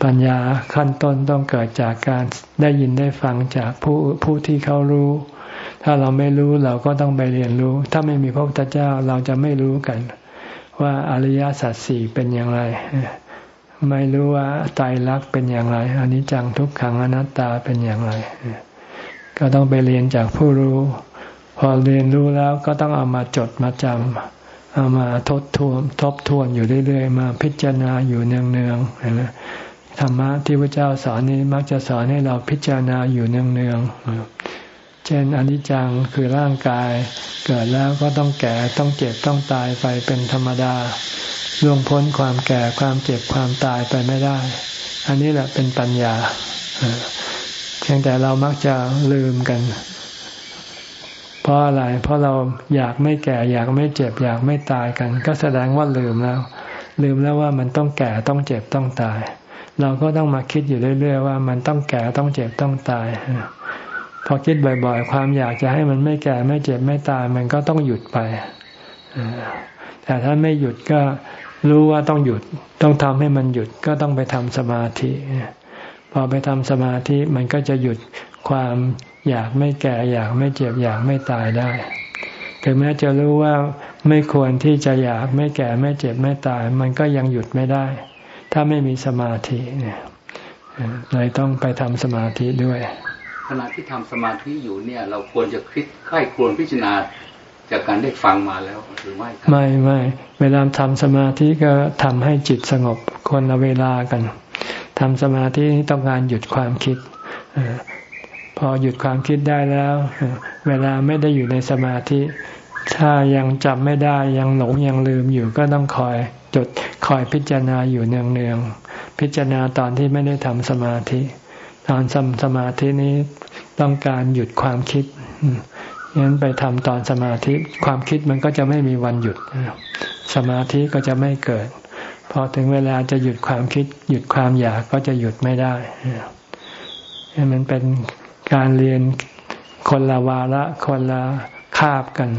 ปัญญาขั้นต้นต้องเกิดจากการได้ยินได้ฟังจากผู้ผู้ที่เขารู้ ถ้าเราไม่รู้เราก็ต้องไปเรียนรู้ ถ้าไม่มีพระพุทธเจ้าเราจะไม่รู้กัน ว่าอริยสัจสี่เป็นอย่างไร ไม่รู้ว่าไตรลักเป็นอย่างไรอนิจจังทุกขังอนัตตาเป็นอย่างไร ก็ต้องไปเรียนจากผู้รู้ พอเรียนรู้แล้วก็ต้องเอามาจดมาจำเอามาทบทวนทบทวนอยู่เรื่อยๆ มาพิจารณาอยู่เนืองๆเห็นไหมธรรมะที่พระเจ้าสอนนี้มักจะสอนให้เราพิจารณาอยู่เนืองๆ เช่นอนิจจังคือร่างกาย เกิดแล้วก็ต้องแก่ต้องเจ็บต้องตายไปเป็นธรรมดาล่วงพ้นความแก่ความเจ็บความตายไปไม่ได้ อันนี้แหละเป็นปัญญา เพียงแต่เรามักจะลืมกัน เพราะอะไร เพราะเราอยากไม่แก่ อยากไม่เจ็บ อยากไม่ตายกัน ก็แสดงว่าลืมแล้ว ลืมแล้วว่ามันต้องแก่ต้องเจ็บต้องตาย เราก็ต้องมาคิดอยู่เรื่อย ๆ ว่ามันต้องแก่ต้องเจ็บต้องตายพอคิดบ่อย ๆ ความอยากจะให้มันไม่แก่ไม่เจ็บไม่ตาย มันก็ต้องหยุดไปแต่ถ้าไม่หยุดก็รู้ว่าต้องหยุด ต้องทำให้มันหยุดก็ต้องไปทำสมาธิ พอไปทำสมาธิมันก็จะหยุดความอยากไม่แก่อยากไม่เจ็บอยากไม่ตายได้ ถึงแม้จะรู้ว่าไม่ควรที่จะอยากไม่แก่ไม่เจ็บไม่ตาย มันก็ยังหยุดไม่ได้ ถ้าไม่มีสมาธิเนี่ยเลยต้องไปทำสมาธิด้วยขณะที่ทำสมาธิอยู่เนี่ย เราควรจะคิดใคร่ควรพิจารณาจากการได้ฟังมาแล้วหรือไม่ไม่ไม่เวลาทำสมาธิก็ทำให้จิตสงบคนละเวลากัน ทำสมาธิต้องการหยุดความคิดพอหยุดความคิดได้แล้ว เวลาไม่ได้อยู่ในสมาธิ ถ้ายังจำไม่ได้ยังหลงยังลืมอยู่ก็ต้องคอยจดคอยพิจารณาอยู่เนืองๆพิจารณาตอนที่ไม่ได้ทำสมาธิ ตอนทำสมาธินี้ต้องการหยุดความคิดงั้นไปทำตอนสมาธิความคิดมันก็จะไม่มีวันหยุด สมาธิก็จะไม่เกิด พอถึงเวลาจะหยุดความคิด หยุดความอยากก็จะหยุดไม่ได้มันเป็นการเรียนคนละวาระคนละคาบกัน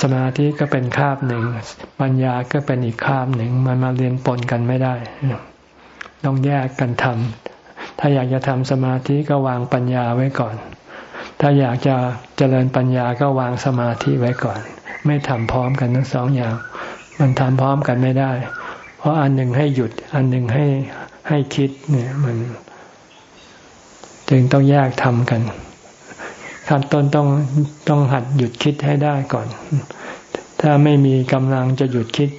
สมาธิก็เป็นคาบหนึ่ง ปัญญาก็เป็นอีกคาบหนึ่ง มันมาเรียนปนกันไม่ได้ ต้องแยกกันทำถ้าอยากจะทำสมาธิก็วางปัญญาไว้ก่อน ถ้าอยากจะเจริญปัญญาก็วางสมาธิไว้ก่อน ไม่ทำพร้อมกันทั้งสองอย่าง มันทำพร้อมกันไม่ได้ เพราะอันหนึ่งให้หยุด อันหนึ่งให้ให้คิดเนี่ย มันจึงต้องแยกทำกันขั้นต้นต้องต้องหัดหยุดคิดให้ได้ก่อน ถ้าไม่มีกำลังจะหยุดคิด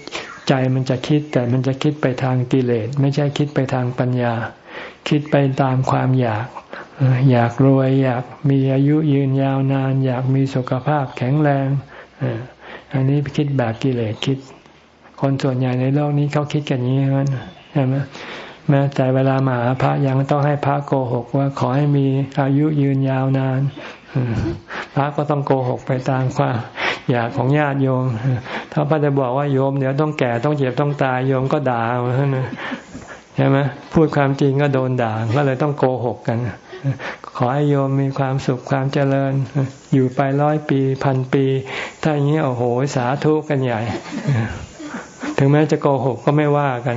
ใจมันจะคิด แต่มันจะคิดไปทางกิเลสไม่ใช่คิดไปทางปัญญา คิดไปตามความอยาก อยากรวย อยากมีอายุยืนยาวนาน อยากมีสุขภาพแข็งแรงอันนี้คิดแบบกิเลสคิด คนส่วนใหญ่ในโลกนี้เขาคิดกันอย่างนี้นใช่ไหมแม้แต่เวลามาหาพระยังต้องให้พระโกหกว่าขอให้มีอายุยืนยาวนานพระก็ต้องโกหกไปตามความอยากของญาติโยม ถ้าพระจะบอกว่าโยมเดี๋ยวต้องแก่ต้องเจ็บต้องตายโยมก็ด่าใช่ไหมพูดความจริงก็โดนด่าก็เลยต้องโกหกกัน ขอให้โยมมีความสุขความเจริญ อยู่ไปร้อยปีพันปี ถ้าอย่างนี้โอ้โหสาธุกันใหญ่ ถึงแม้จะโกหกก็ไม่ว่ากัน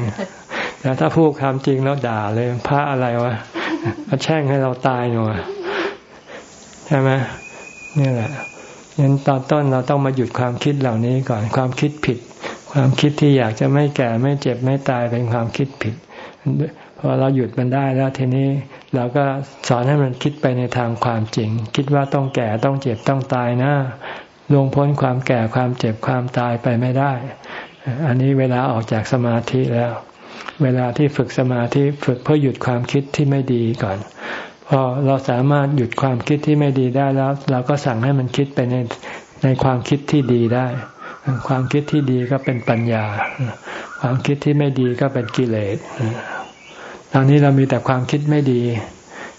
แต่ถ้าพูดความจริงแล้วด่าเลยพระอะไรวะมาแช่งให้เราตายหน่อยใช่ไหมนี่แหละยันตอนต้นเราต้องมาหยุดความคิดเหล่านี้ก่อนความคิดผิด ความคิดที่อยากจะไม่แก่ไม่เจ็บไม่ตายเป็นความคิดผิดพอเราหยุดมันได้แล้วทีนี้เราก็สอนให้มันคิดไปในทางความจริง คิดว่าต้องแก่ต้องเจ็บต้องตายนะลงพ้นความแก่ความเจ็บความตายไปไม่ได้ อันนี้เวลาออกจากสมาธิแล้ว เวลาที่ฝึกสมาธิฝึกเพื่อหยุดความคิดที่ไม่ดีก่อน พอเราสามารถหยุดความคิดที่ไม่ดีได้แล้ว เราก็สั่งให้มันคิดไปในในความคิดที่ดีได้ ความคิดที่ดีก็เป็นปัญญา ความคิดที่ไม่ดีก็เป็นกิเลสตอนนี้เรามีแต่ความคิดไม่ดี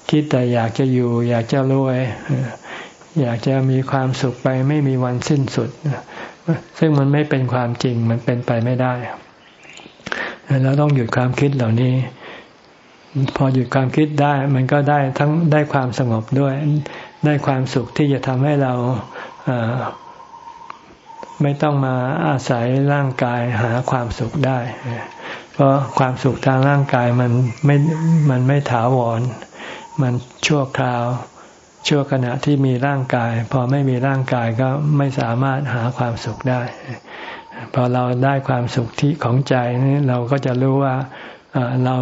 คิดแต่อยากจะอยู่ อยากจะรวย อยากจะมีความสุขไปไม่มีวันสิ้นสุด ซึ่งมันไม่เป็นความจริงมันเป็นไปไม่ได้เราต้องหยุดความคิดเหล่านี้ พอหยุดความคิดได้ มันก็ได้ทั้งได้ความสงบด้วย ได้ความสุขที่จะทำให้เราไม่ต้องมาอาศัยร่างกายหาความสุขได้ เพราะความสุขทางร่างกายมันไม่ มันไม่ถาวร มันชั่วคราว ชั่วขณะที่มีร่างกาย พอไม่มีร่างกายก็ไม่สามารถหาความสุขได้ พอเราได้ความสุขที่ของใจนี่เราก็จะรู้ว่าเรา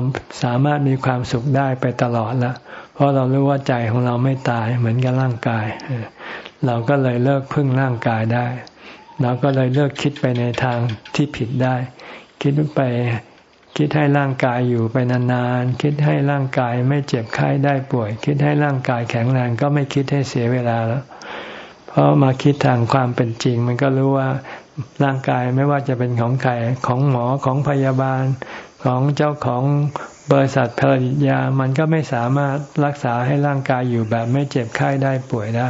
สามารถมีความสุขได้ไปตลอดละเพราะเรารู้ว่าใจของเราไม่ตายเหมือนกับร่างกาย เราก็เลยเลิกพึ่งร่างกายได้ เราก็เลยเลิกคิดไปในทางที่ผิดได้ คิดไป คิดให้ร่างกายอยู่ไปนานๆ คิดให้ร่างกายไม่เจ็บไข้ได้ป่วย คิดให้ร่างกายแข็งแรงก็ไม่คิดให้เสียเวลาแล้ว เพราะมาคิดทางความเป็นจริง มันก็รู้ว่าร่างกายไม่ว่าจะเป็นของใครของหมอของพยาบาลของเจ้าของบริษัทผลิตยา มันก็ไม่สามารถรักษาให้ร่างกายอยู่แบบไม่เจ็บไข้ได้ป่วยได้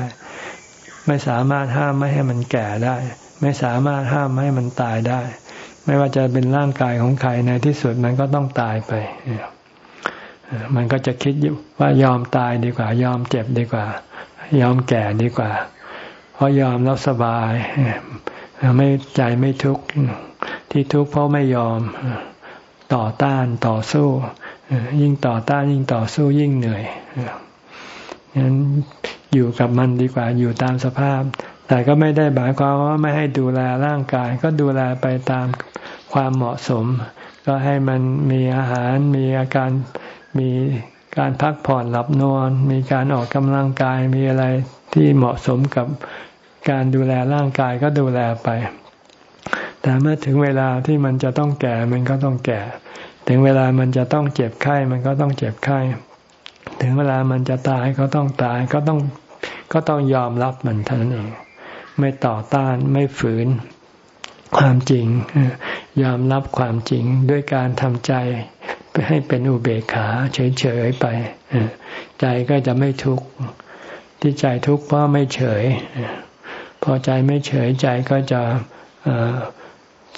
ไม่สามารถห้ามไม่ให้มันแก่ได้ ไม่สามารถห้ามไม่ให้มันตายได้ ไม่ว่าจะเป็นร่างกายของใครในที่สุดมันก็ต้องตายไป มันก็จะคิดว่ายอมตายดีกว่า ยอมเจ็บดีกว่า ยอมแก่ดีกว่า เพราะยอมแล้วสบายไม่ใจไม่ทุกข์ที่ทุกข์เพราะไม่ยอมต่อต้านต่อสู้ ยิ่งต่อต้านยิ่งต่อสู้ยิ่งเหนื่อยงั้นอยู่กับมันดีกว่าอยู่ตามสภาพ แต่ก็ไม่ได้หมายความว่าไม่ให้ดูแลร่างกาย ก็ดูแลไปตาม ความเหมาะสม ก็ให้มันมีอาหารมีอาการมีการพักผ่อนหลับนอน มีการออกกำลังกายมีอะไรที่เหมาะสมกับการดูแลร่างกายก็ดูแลไป แต่เมื่อถึงเวลาที่มันจะต้องแก่มันก็ต้องแก่ ถึงเวลามันจะต้องเจ็บไข้มันก็ต้องเจ็บไข้ ถึงเวลามันจะตายก็ต้องตายก็ต้องก็ต้องยอมรับมันเท่านั้นเอง ไม่ต่อต้านไม่ฝืน ความจริง ยอมรับความจริงด้วยการทำใจให้เป็นอุเบกขาเฉยๆไป ใจก็จะไม่ทุกข์ที่ใจทุกข์เพราะไม่เฉย พอใจไม่เฉยใจก็จะ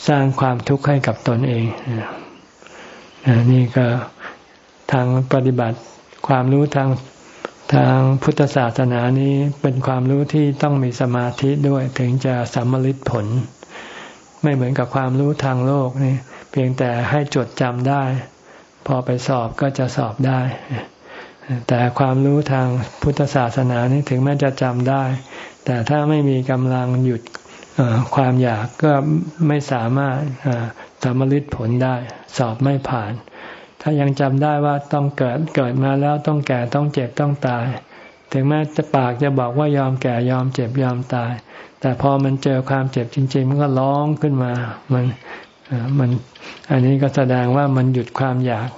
สร้างความทุกข์ให้กับตนเองนี่ก็ทางปฏิบัติความรู้ทางทางพุทธศาสนานี้เป็นความรู้ที่ต้องมีสมาธิด้วยถึงจะสัมมฤทธิผล ไม่เหมือนกับความรู้ทางโลกนี่เพียงแต่ให้จดจำได้ พอไปสอบก็จะสอบได้ แต่ความรู้ทางพุทธศาสนานี้ถึงแม้จะจำได้ แต่ถ้าไม่มีกำลังหยุดความอยากก็ไม่สามารถสมฤทธิ์ผลได้ สอบไม่ผ่าน ถ้ายังจำได้ว่าต้องเกิดเกิดมาแล้วต้องแก่ต้องเจ็บต้องตาย ถึงแม้จะปากจะบอกว่ายอมแก่ยอมเจ็บยอมตาย แต่พอมันเจอความเจ็บจริง ๆ มันก็ร้องขึ้นมา มันมันอันนี้ก็แสดงว่ามันหยุดความอยาก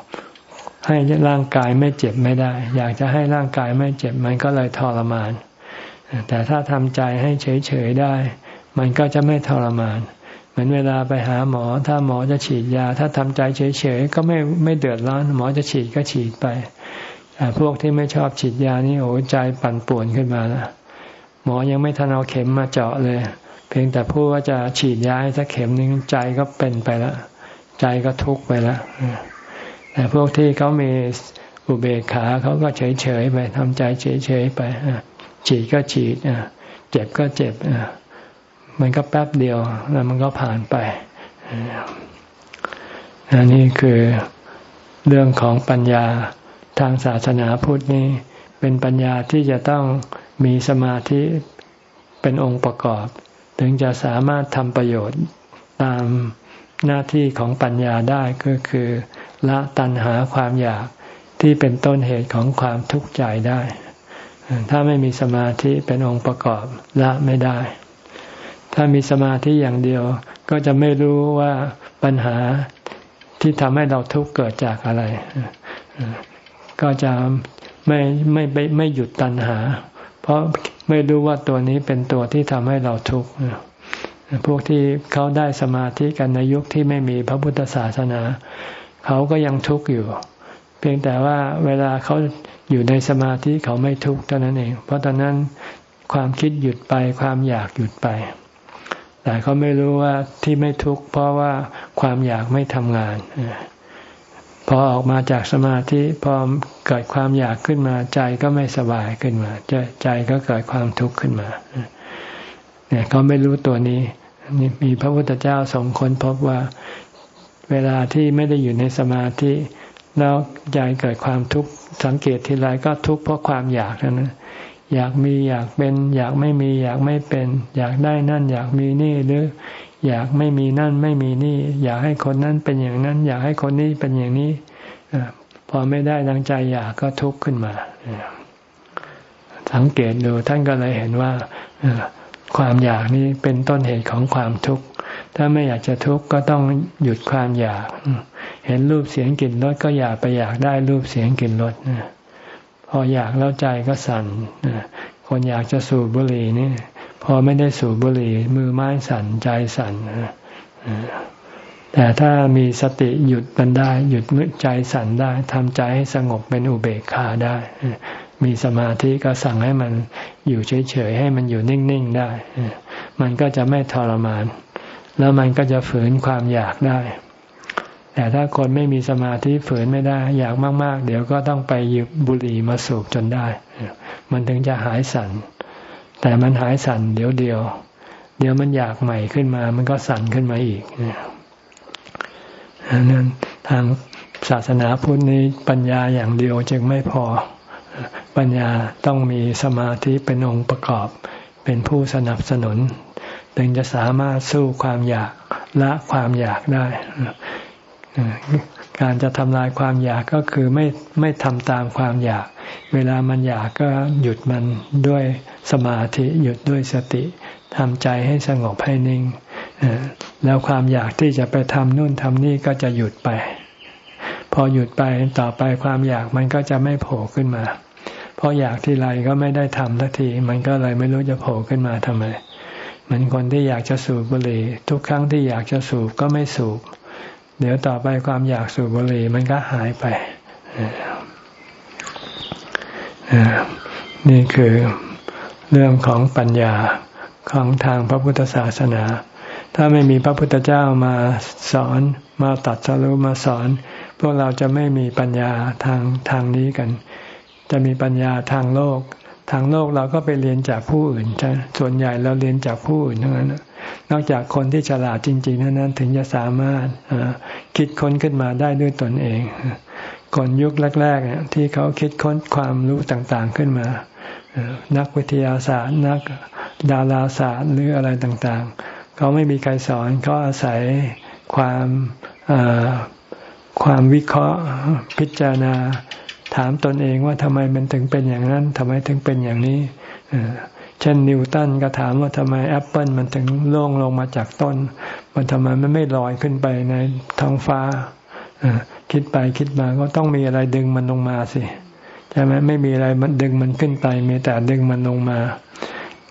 ให้ร่างกายไม่เจ็บไม่ได้ อยากจะให้ร่างกายไม่เจ็บมันก็เลยทรมาน แต่ถ้าทำใจให้เฉยๆได้ มันก็จะไม่ทรมาน เหมือนเวลาไปหาหมอ ถ้าหมอจะฉีดยา ถ้าทำใจเฉยๆก็ไม่ไม่เดือดร้อน หมอจะฉีดก็ฉีดไปแต่พวกที่ไม่ชอบฉีดยานี่โอ้ใจปั่นป่วนขึ้นมาแล้ว หมอยังไม่ทันเอาเข็มมาเจาะเลย เพียงแต่พูดว่าจะฉีดยาให้สักเข็มนึงใจก็เป็นไปแล้วใจก็ทุกข์ไปแล้วแต่พวกที่เขามีอุเบกขาเขาก็เฉยๆไปทำใจเฉยๆไปฉีดก็ฉีดเจ็บก็เจ็บมันก็แป๊บเดียวแล้วมันก็ผ่านไปอันนี้คือเรื่องของปัญญาทางศาสนาพุทธนี่เป็นปัญญาที่จะต้อง มีสมาธิเป็นองค์ประกอบ ถึงจะสามารถทำประโยชน์ตามหน้าที่ของปัญญาได้ก็คือ ละตัณหาความอยากที่เป็นต้นเหตุของความทุกข์ใจได้ ถ้าไม่มีสมาธิเป็นองค์ประกอบละไม่ได้ ถ้ามีสมาธิอย่างเดียวก็จะไม่รู้ว่าปัญหาที่ทำให้เราทุกข์เกิดจากอะไร ก็จะไม่ไม่ไม่หยุดตัณหา ราะไม่รู้ว่าตัวนี้เป็นตัวที่ทำให้เราทุกข์พวกที่เขาได้สมาธิกันในยุคที่ไม่มีพระพุทธศาสนา เขาก็ยังทุกข์อยู่ เพียงแต่ว่าเวลาเขาอยู่ในสมาธิเขาไม่ทุกข์เท่านั้นเอง เพราะตอนนั้นความคิดหยุดไปความอยากหยุดไป แต่เขาไม่รู้ว่าที่ไม่ทุกข์เพราะว่าความอยากไม่ทำงาน พอออกมาจากสมาธิพอเกิดความอยากขึ้นมาใจก็ไม่สบายขึ้นมา ใจก็เกิดความทุกข์ขึ้นมา เนี่ยเขาไม่รู้ตัวนี้นี่มีพระพุทธเจ้าสองคนพบว่าเวลาที่ไม่ได้อยู่ในสมาธิแล้วใจเกิดความทุกข์สังเกตทีไรก็ทุกข์เพราะความอยากนั้นอยากมีอยากเป็น อยากไม่มีอยากไม่เป็น อยากได้นั่น อยากมีนี่หรือ อยากไม่มีนั่นไม่มีนี่ อยากให้คนนั้นเป็นอย่างนั้น อยากให้คนนี้เป็นอย่างนี้พอไม่ได้ดังใจอยากก็ทุกข์ขึ้นมาสังเกตดูท่านก็เลยเห็นว่าความอยากนี้เป็นต้นเหตุของความทุกข์ ถ้าไม่อยากจะทุกข์ก็ต้องหยุดความอยาก เห็นรูปเสียงกลิ่นรสก็อยากไปอยากได้รูปเสียงกลิ่นรสพออยากแล้วใจก็สั่นคนอยากจะสูบบุหรี่นี่ พอไม่ได้สูบบุหรี่มือไม้สั่นใจสั่นแต่ถ้ามีสติหยุดมันได้ หยุดใจสั่นได้ทำใจให้สงบเป็นอุเบกขาได้ มีสมาธิก็สั่งให้มันอยู่เฉยๆให้มันอยู่นิ่งๆได้ มันก็จะไม่ทรมาน แล้วมันก็จะฝืนความอยากได้ แต่ถ้าคนไม่มีสมาธิฝืนไม่ได้ อยากมากๆ เดี๋ยวก็ต้องไปหยิบบุหรี่มาสูบจนได้ มันถึงจะหายสั่น แต่มันหายสั่นเดี๋ยวเดียว เดี๋ยวมันอยากใหม่ขึ้นมา มันก็สั่นขึ้นมาอีกนั้นทางศาสนาพุทธนี้ปัญญาอย่างเดียวจึงไม่พอ ปัญญาต้องมีสมาธิเป็นองค์ประกอบ เป็นผู้สนับสนุนถึงจะสามารถสู้ความอยากละความอยากได้ การจะทำลายความอยากก็คือไม่ไม่ทำตามความอยาก เวลามันอยากก็หยุดมันด้วยสมาธิหยุดด้วยสติทำใจให้สงบให้นิ่ง แล้วความอยากที่จะไปทำนู่นทำนี่ก็จะหยุดไป พอหยุดไปต่อไปความอยากมันก็จะไม่โผล่ขึ้นมาเพราะอยากที่ไรก็ไม่ได้ทำสักที มันก็เลยไม่รู้จะโผล่ขึ้นมาทำไมเหมือนคนที่อยากจะสูบบุหรี่ทุกครั้งที่อยากจะสูบก็ไม่สูบ เดี๋ยวต่อไปความอยากสูบบุหรี่มันก็หายไปนี่คือเรื่องของปัญญาของทางพระพุทธศาสนา ถ้าไม่มีพระพุทธเจ้ามาสอนมาตัดสรุมาสอน พวกเราจะไม่มีปัญญาทางทางนี้กัน จะมีปัญญาทางโลก ทางโลกเราก็ไปเรียนจากผู้อื่นใช่ส่วนใหญ่เราเรียนจากผู้อื่นทั้งนั้น นอกจากคนที่ฉลาดจริงๆเท่านั้นถึงจะสามารถคิดค้นขึ้นมาได้ด้วยตนเองก่อนยุคแรกๆที่เขาคิดค้นความรู้ต่างๆขึ้นมา นักวิทยาศาสตร์ นักดาราศาสตร์หรืออะไรต่างๆ เขาไม่มีใครสอนเขาอาศัยความความวิเคราะห์พิจารณาถามตนเองว่าทำไมมันถึงเป็นอย่างนั้นทำไมถึงเป็นอย่างนี้ เช่นนิวตันก็ถามว่าทำไมแอปเปิลมันถึงล่วงลงมาจากต้น มันทำไมมันไม่ลอยขึ้นไปในท้องฟ้าคิดไปคิดมาก็ต้องมีอะไรดึงมันลงมาสิใช่ไหมไม่มีอะไรมันดึงมันขึ้นไป มีแต่ดึงมันลงมา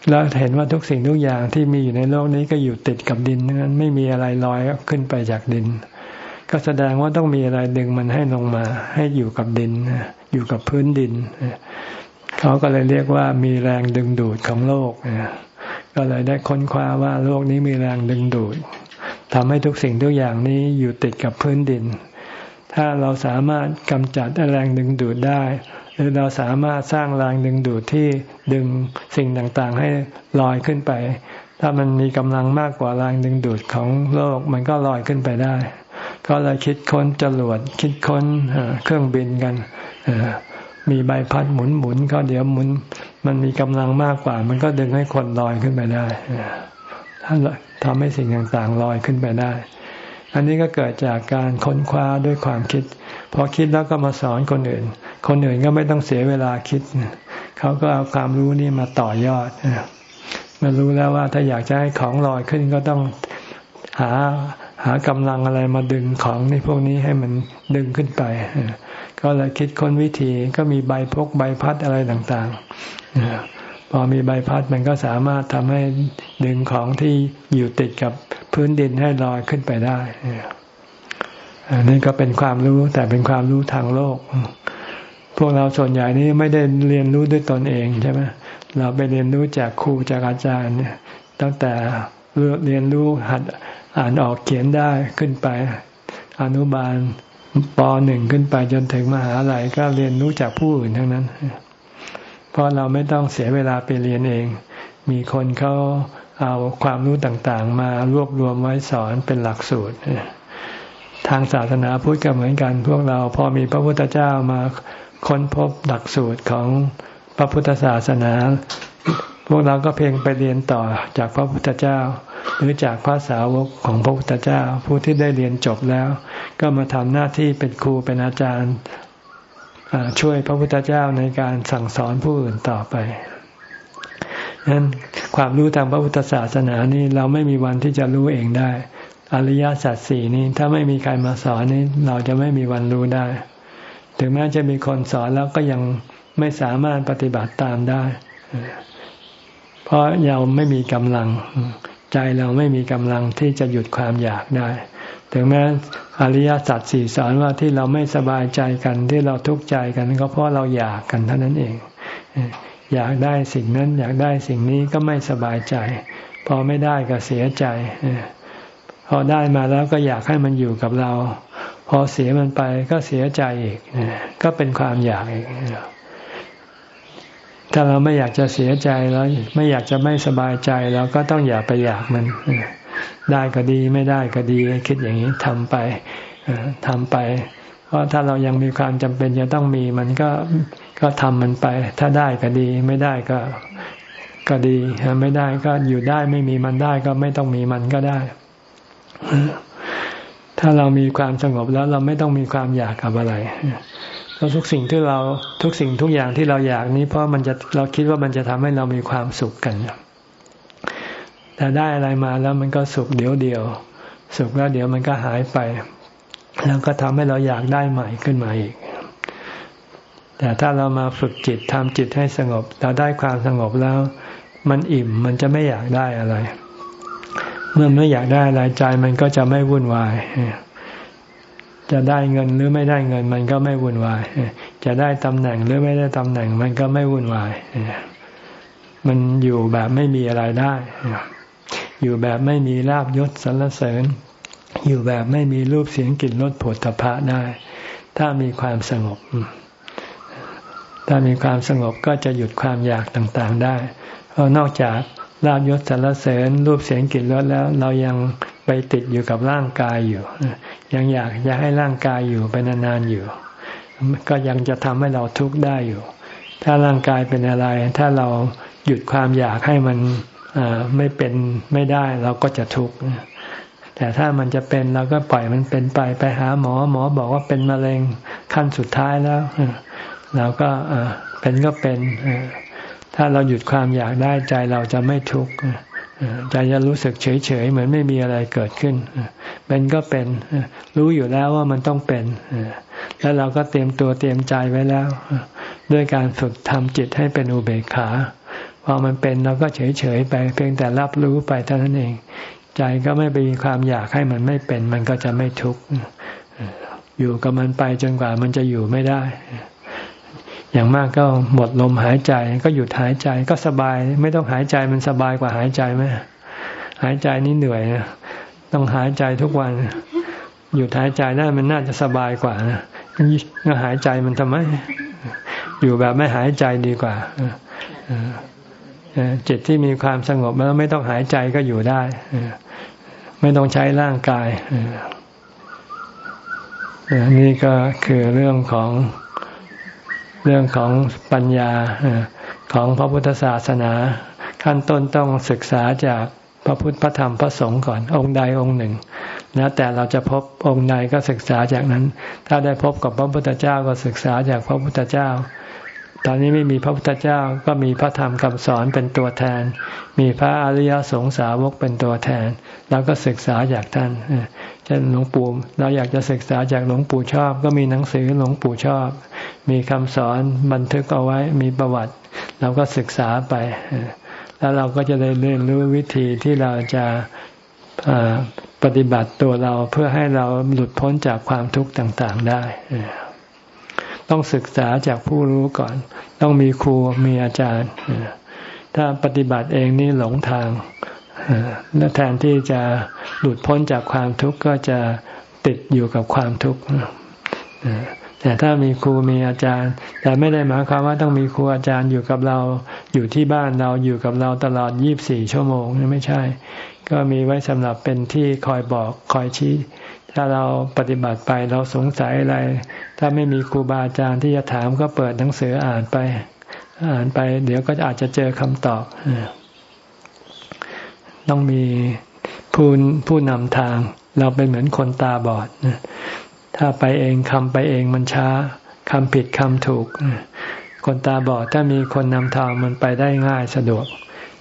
แล้วเห็นว่าทุกสิ่งทุกอย่างที่มีอยู่ในโลกนี้ก็อยู่ติดกับดินนั้นไม่มีอะไรลอยขึ้นไปจากดิน ก็แสดงว่าต้องมีอะไรดึงมันให้ลงมา ให้อยู่กับดินอยู่กับพื้นดิน เขาก็เลยเรียกว่ามีแรงดึงดูดของโลกก็เลยได้ค้นคว้าว่าโลกนี้มีแรงดึงดูดทำให้ทุกสิ่งทุกอย่างนี้อยู่ติดกับพื้นดิน ถ้าเราสามารถกำจัดแรงดึงดูดได้ หรือเราสามารถสร้างแรงดึงดูดที่ดึงสิ่งต่างๆ ให้ลอยขึ้นไป ถ้ามันมีกำลังมากกว่าแรงดึงดูดของโลกมันก็ลอยขึ้นไปได้ ก็เลยคิดค้นจรวดคิดค้นเครื่องบินกัน มีใบพัดหมุนหมุนก็เดี๋ยวหมุน มันมีกำลังมากกว่า มันก็ดึงให้คนลอยขึ้นไปได้ท่านทำให้สิ่งต่างๆลอยขึ้นไปได้ อันนี้ก็เกิดจากการค้นคว้าด้วยความคิด พอคิดแล้วก็มาสอนคนอื่น คนอื่นก็ไม่ต้องเสียเวลาคิด เขาก็เอาความรู้นี่มาต่อยอดมารู้แล้วว่าถ้าอยากจะให้ของลอยขึ้นก็ต้องหาหากำลังอะไรมาดึงของในพวกนี้ให้มันดึงขึ้นไป ก็เลยคิดค้นวิธีก็มีใบพกใบพัดอะไรต่างๆ พอมีใบพัดมันก็สามารถทำให้ดึงของที่อยู่ติดกับพื้นดินให้ลอยขึ้นไปได้อันนี้ก็เป็นความรู้แต่เป็นความรู้ทางโลก พวกเราส่วนใหญ่นี้ไม่ได้เรียนรู้ด้วยตนเองใช่ไหมเราไปเรียนรู้จากครูจากอาจารย์เนี่ยตั้งแต่เรียนรู้หัดอ่านออกเขียนได้ขึ้นไปอนุบาล ปหนึ่งขึ้นไปจนถึงมหาลัยก็เรียนรู้จากผู้อื่นทั้งนั้น เพราะเราไม่ต้องเสียเวลาไปเรียนเอง มีคนเขาเอาความรู้ต่างๆ มารวบรวมไว้สอนเป็นหลักสูตร ทางศาสนาพุทธก็เหมือนกัน พวกเราพอมีพระพุทธเจ้ามาค้นพบหลักสูตรของพระพุทธศาสนา พวกเราก็เพียงไปเรียนต่อจากพระพุทธเจ้า หรือจากพระสาวกของพระพุทธเจ้า ผู้ที่ได้เรียนจบแล้ว ก็มาทำหน้าที่เป็นครูเป็นอาจารย์ช่วยพระพุทธเจ้าในการสั่งสอนผู้อื่นต่อไปนั้นความรู้ทางพระพุทธศาสนานี่เราไม่มีวันที่จะรู้เองได้ อริยสัจสี่นี้ถ้าไม่มีใครมาสอนนี่เราจะไม่มีวันรู้ได้ ถึงแม้จะมีคนสอนแล้วก็ยังไม่สามารถปฏิบัติตามได้ เพราะเราไม่มีกำลัง ใจเราไม่มีกำลังที่จะหยุดความอยากได้ ถึงแม้อริยสัจสี่สอนว่าที่เราไม่สบายใจกันที่เราทุกข์ใจกัน ก็เพราะเราอยากกันเท่านั้นเอง อยากได้สิ่งนั้น อยากได้สิ่งนี้ก็ไม่สบายใจ พอไม่ได้ก็เสียใจ พอได้มาแล้วก็อยากให้มันอยู่กับเรา พอเสียมันไปก็เสียใจอีกก็เป็นความอยากอีก ถ้าเราไม่อยากจะเสียใจแล้วไม่อยากจะไม่สบายใจเราก็ต้องอย่าไปอยากมัน ได้ก็ดีไม่ได้ก็ดีคิดอย่างนี้ทำไปทำไป เพราะถ้าเรายังมีความจำเป็นจะต้องมีมันก็ก็ทำมันไป ถ้าได้ก็ดีไม่ได้ก็ก็ดีไม่ได้ก็อยู่ได้ไม่มีมันได้ก็ไม่ต้องมีมันก็ได้ ถ้าเรามีความสงบแล้วเราไม่ต้องมีความอยากกับอะไร เพราทุกสิ่งที่เราทุกสิ่งทุกอย่างที่เราอยากนี้ เพราะมันจะเราคิดว่ามันจะทำให้เรามีความสุขกัน แต่ได้อะไรมาแล้วมันก็สุขเดี๋ยวเดียว สุขแล้วเดี๋ยวมันก็หายไป แล้วก็ทำให้เราอยากได้ใหม่ขึ้นมาอีก แต่ถ้าเรามาฝึกจิตทำจิตให้สงบ เราได้ความสงบแล้ว มันอิ่มมันจะไม่อยากได้อะไร เมื่อไม่อยากได้อะไรใจมันก็จะไม่วุ่นวาย จะได้เงินหรือไม่ได้เงิน มันก็ไม่วุ่นวาย จะได้ตำแหน่งหรือไม่ได้ตำแหน่ง มันก็ไม่วุ่นวาย มันอยู่แบบไม่มีอะไรได้ อยู่แบบไม่มีลาบยศสรรเสริญ อยู่แบบไม่มีรูปเสียงกลิ่นรสผลตภะได้ ถ้ามีความสงบ ถ้ามีความสงบก็จะหยุดความอยากต่างๆได้ เพราะนอกจากลาบยศสรรเสริญ รูปเสียงกลิ่นรสแล้ว เรายัง ไปติดอยู่กับร่างกายอยู่ ยังอยากจะให้ร่างกายอยู่ไปนานๆอยู่ ก็ยังจะทำให้เราทุกข์ได้อยู่ ถ้าร่างกายเป็นอะไร ถ้าเราหยุดความอยากให้มันไม่เป็นไม่ได้เราก็จะทุกข์แต่ถ้ามันจะเป็นเราก็ปล่อยมันเป็นไปไปหาหมอหมอบอกว่าเป็นมะเร็งขั้นสุดท้ายแล้วเราก็เป็นก็เป็นถ้าเราหยุดความอยากได้ใจเราจะไม่ทุกข์ ใจจะรู้สึกเฉยๆเหมือนไม่มีอะไรเกิดขึ้น เป็นก็เป็น รู้อยู่แล้วว่ามันต้องเป็น แล้วเราก็เตรียมตัวเตรียมใจไว้แล้ว ด้วยการฝึกทำจิตให้เป็นอุเบกขา พอมันเป็นเราก็เฉยๆไป เพียงแต่รับรู้ไปเท่านั้นเอง ใจก็ไม่ไปมีความอยากให้มันไม่เป็น มันก็จะไม่ทุกข์ อยู่กับมันไปจนกว่ามันจะอยู่ไม่ได้ อย่างมากก็หมดลมหายใจก็หยุดหายใจก็สบาย ไม่ต้องหายใจมันสบายกว่าหายใจไหมหายใจนี่เหนื่อยนะต้องหายใจทุกวันหยุดหายใจได้มันน่าจะสบายกว่านะก็หายใจมันทำไม อยู่แบบไม่หายใจดีกว่าจิตที่มีความสงบแล้วไม่ต้องหายใจก็อยู่ได้ไม่ต้องใช้ร่างกายนี่ก็คือเรื่องของ เรื่องของปัญญาของพระพุทธศาสนา ขั้นต้นต้องศึกษาจากพระพุทธพระธรรมพระสงฆ์ก่อนองค์ใดองค์หนึ่งแล้วแต่เราจะพบองค์ใดก็ศึกษาจากนั้น ถ้าได้พบกับพระพุทธเจ้าก็ศึกษาจากพระพุทธเจ้า ตอนนี้ไม่มีพระพุทธเจ้าก็มีพระธรรมคำสอนเป็นตัวแทน มีพระอริยสงสาวกเป็นตัวแทน แล้วก็ศึกษาจากท่าน ช่นหลวงปู่เราอยากจะศึกษาจากหลวงปู่ชอบ ก็มีหนังสือหลวงปู่ชอบ มีคำสอนบันทึกเอาไว้มีประวัติ เราก็ศึกษาไป แล้วเราก็จะได้เรียนรู้วิธีที่เราจะปฏิบัติตัวเราเพื่อให้เราหลุดพ้นจากความทุกข์ต่างๆได้ ต้องศึกษาจากผู้รู้ก่อน ต้องมีครูมีอาจารย์ ถ้าปฏิบัติเองนี่หลงทาง และแทนที่จะหลุดพ้นจากความทุกข์ก็จะติดอยู่กับความทุกข์แต่ถ้ามีครูมีอาจารย์ แต่ไม่ได้หมายความว่าต้องมีครูอาจารย์อยู่กับเราอยู่ที่บ้านเราอยู่กับเราตลอดยี่บสี่ชั่วโมงนี่ไม่ใช่ ก็มีไว้สำหรับเป็นที่คอยบอกคอยชี้ ถ้าเราปฏิบัติไปเราสงสัยอะไร ถ้าไม่มีครูบาอาจารย์ที่จะถามก็เปิดหนังสืออ่านไป อ่านไป เดี๋ยวก็อาจจะเจอคำตอบ ต้องมีผู้ผู้นำทาง เราเป็นเหมือนคนตาบอดถ้าไปเองคำไปเองมันช้าคำผิดคำถูก คนตาบอดถ้ามีคนนำทางมันไปได้ง่ายสะดวก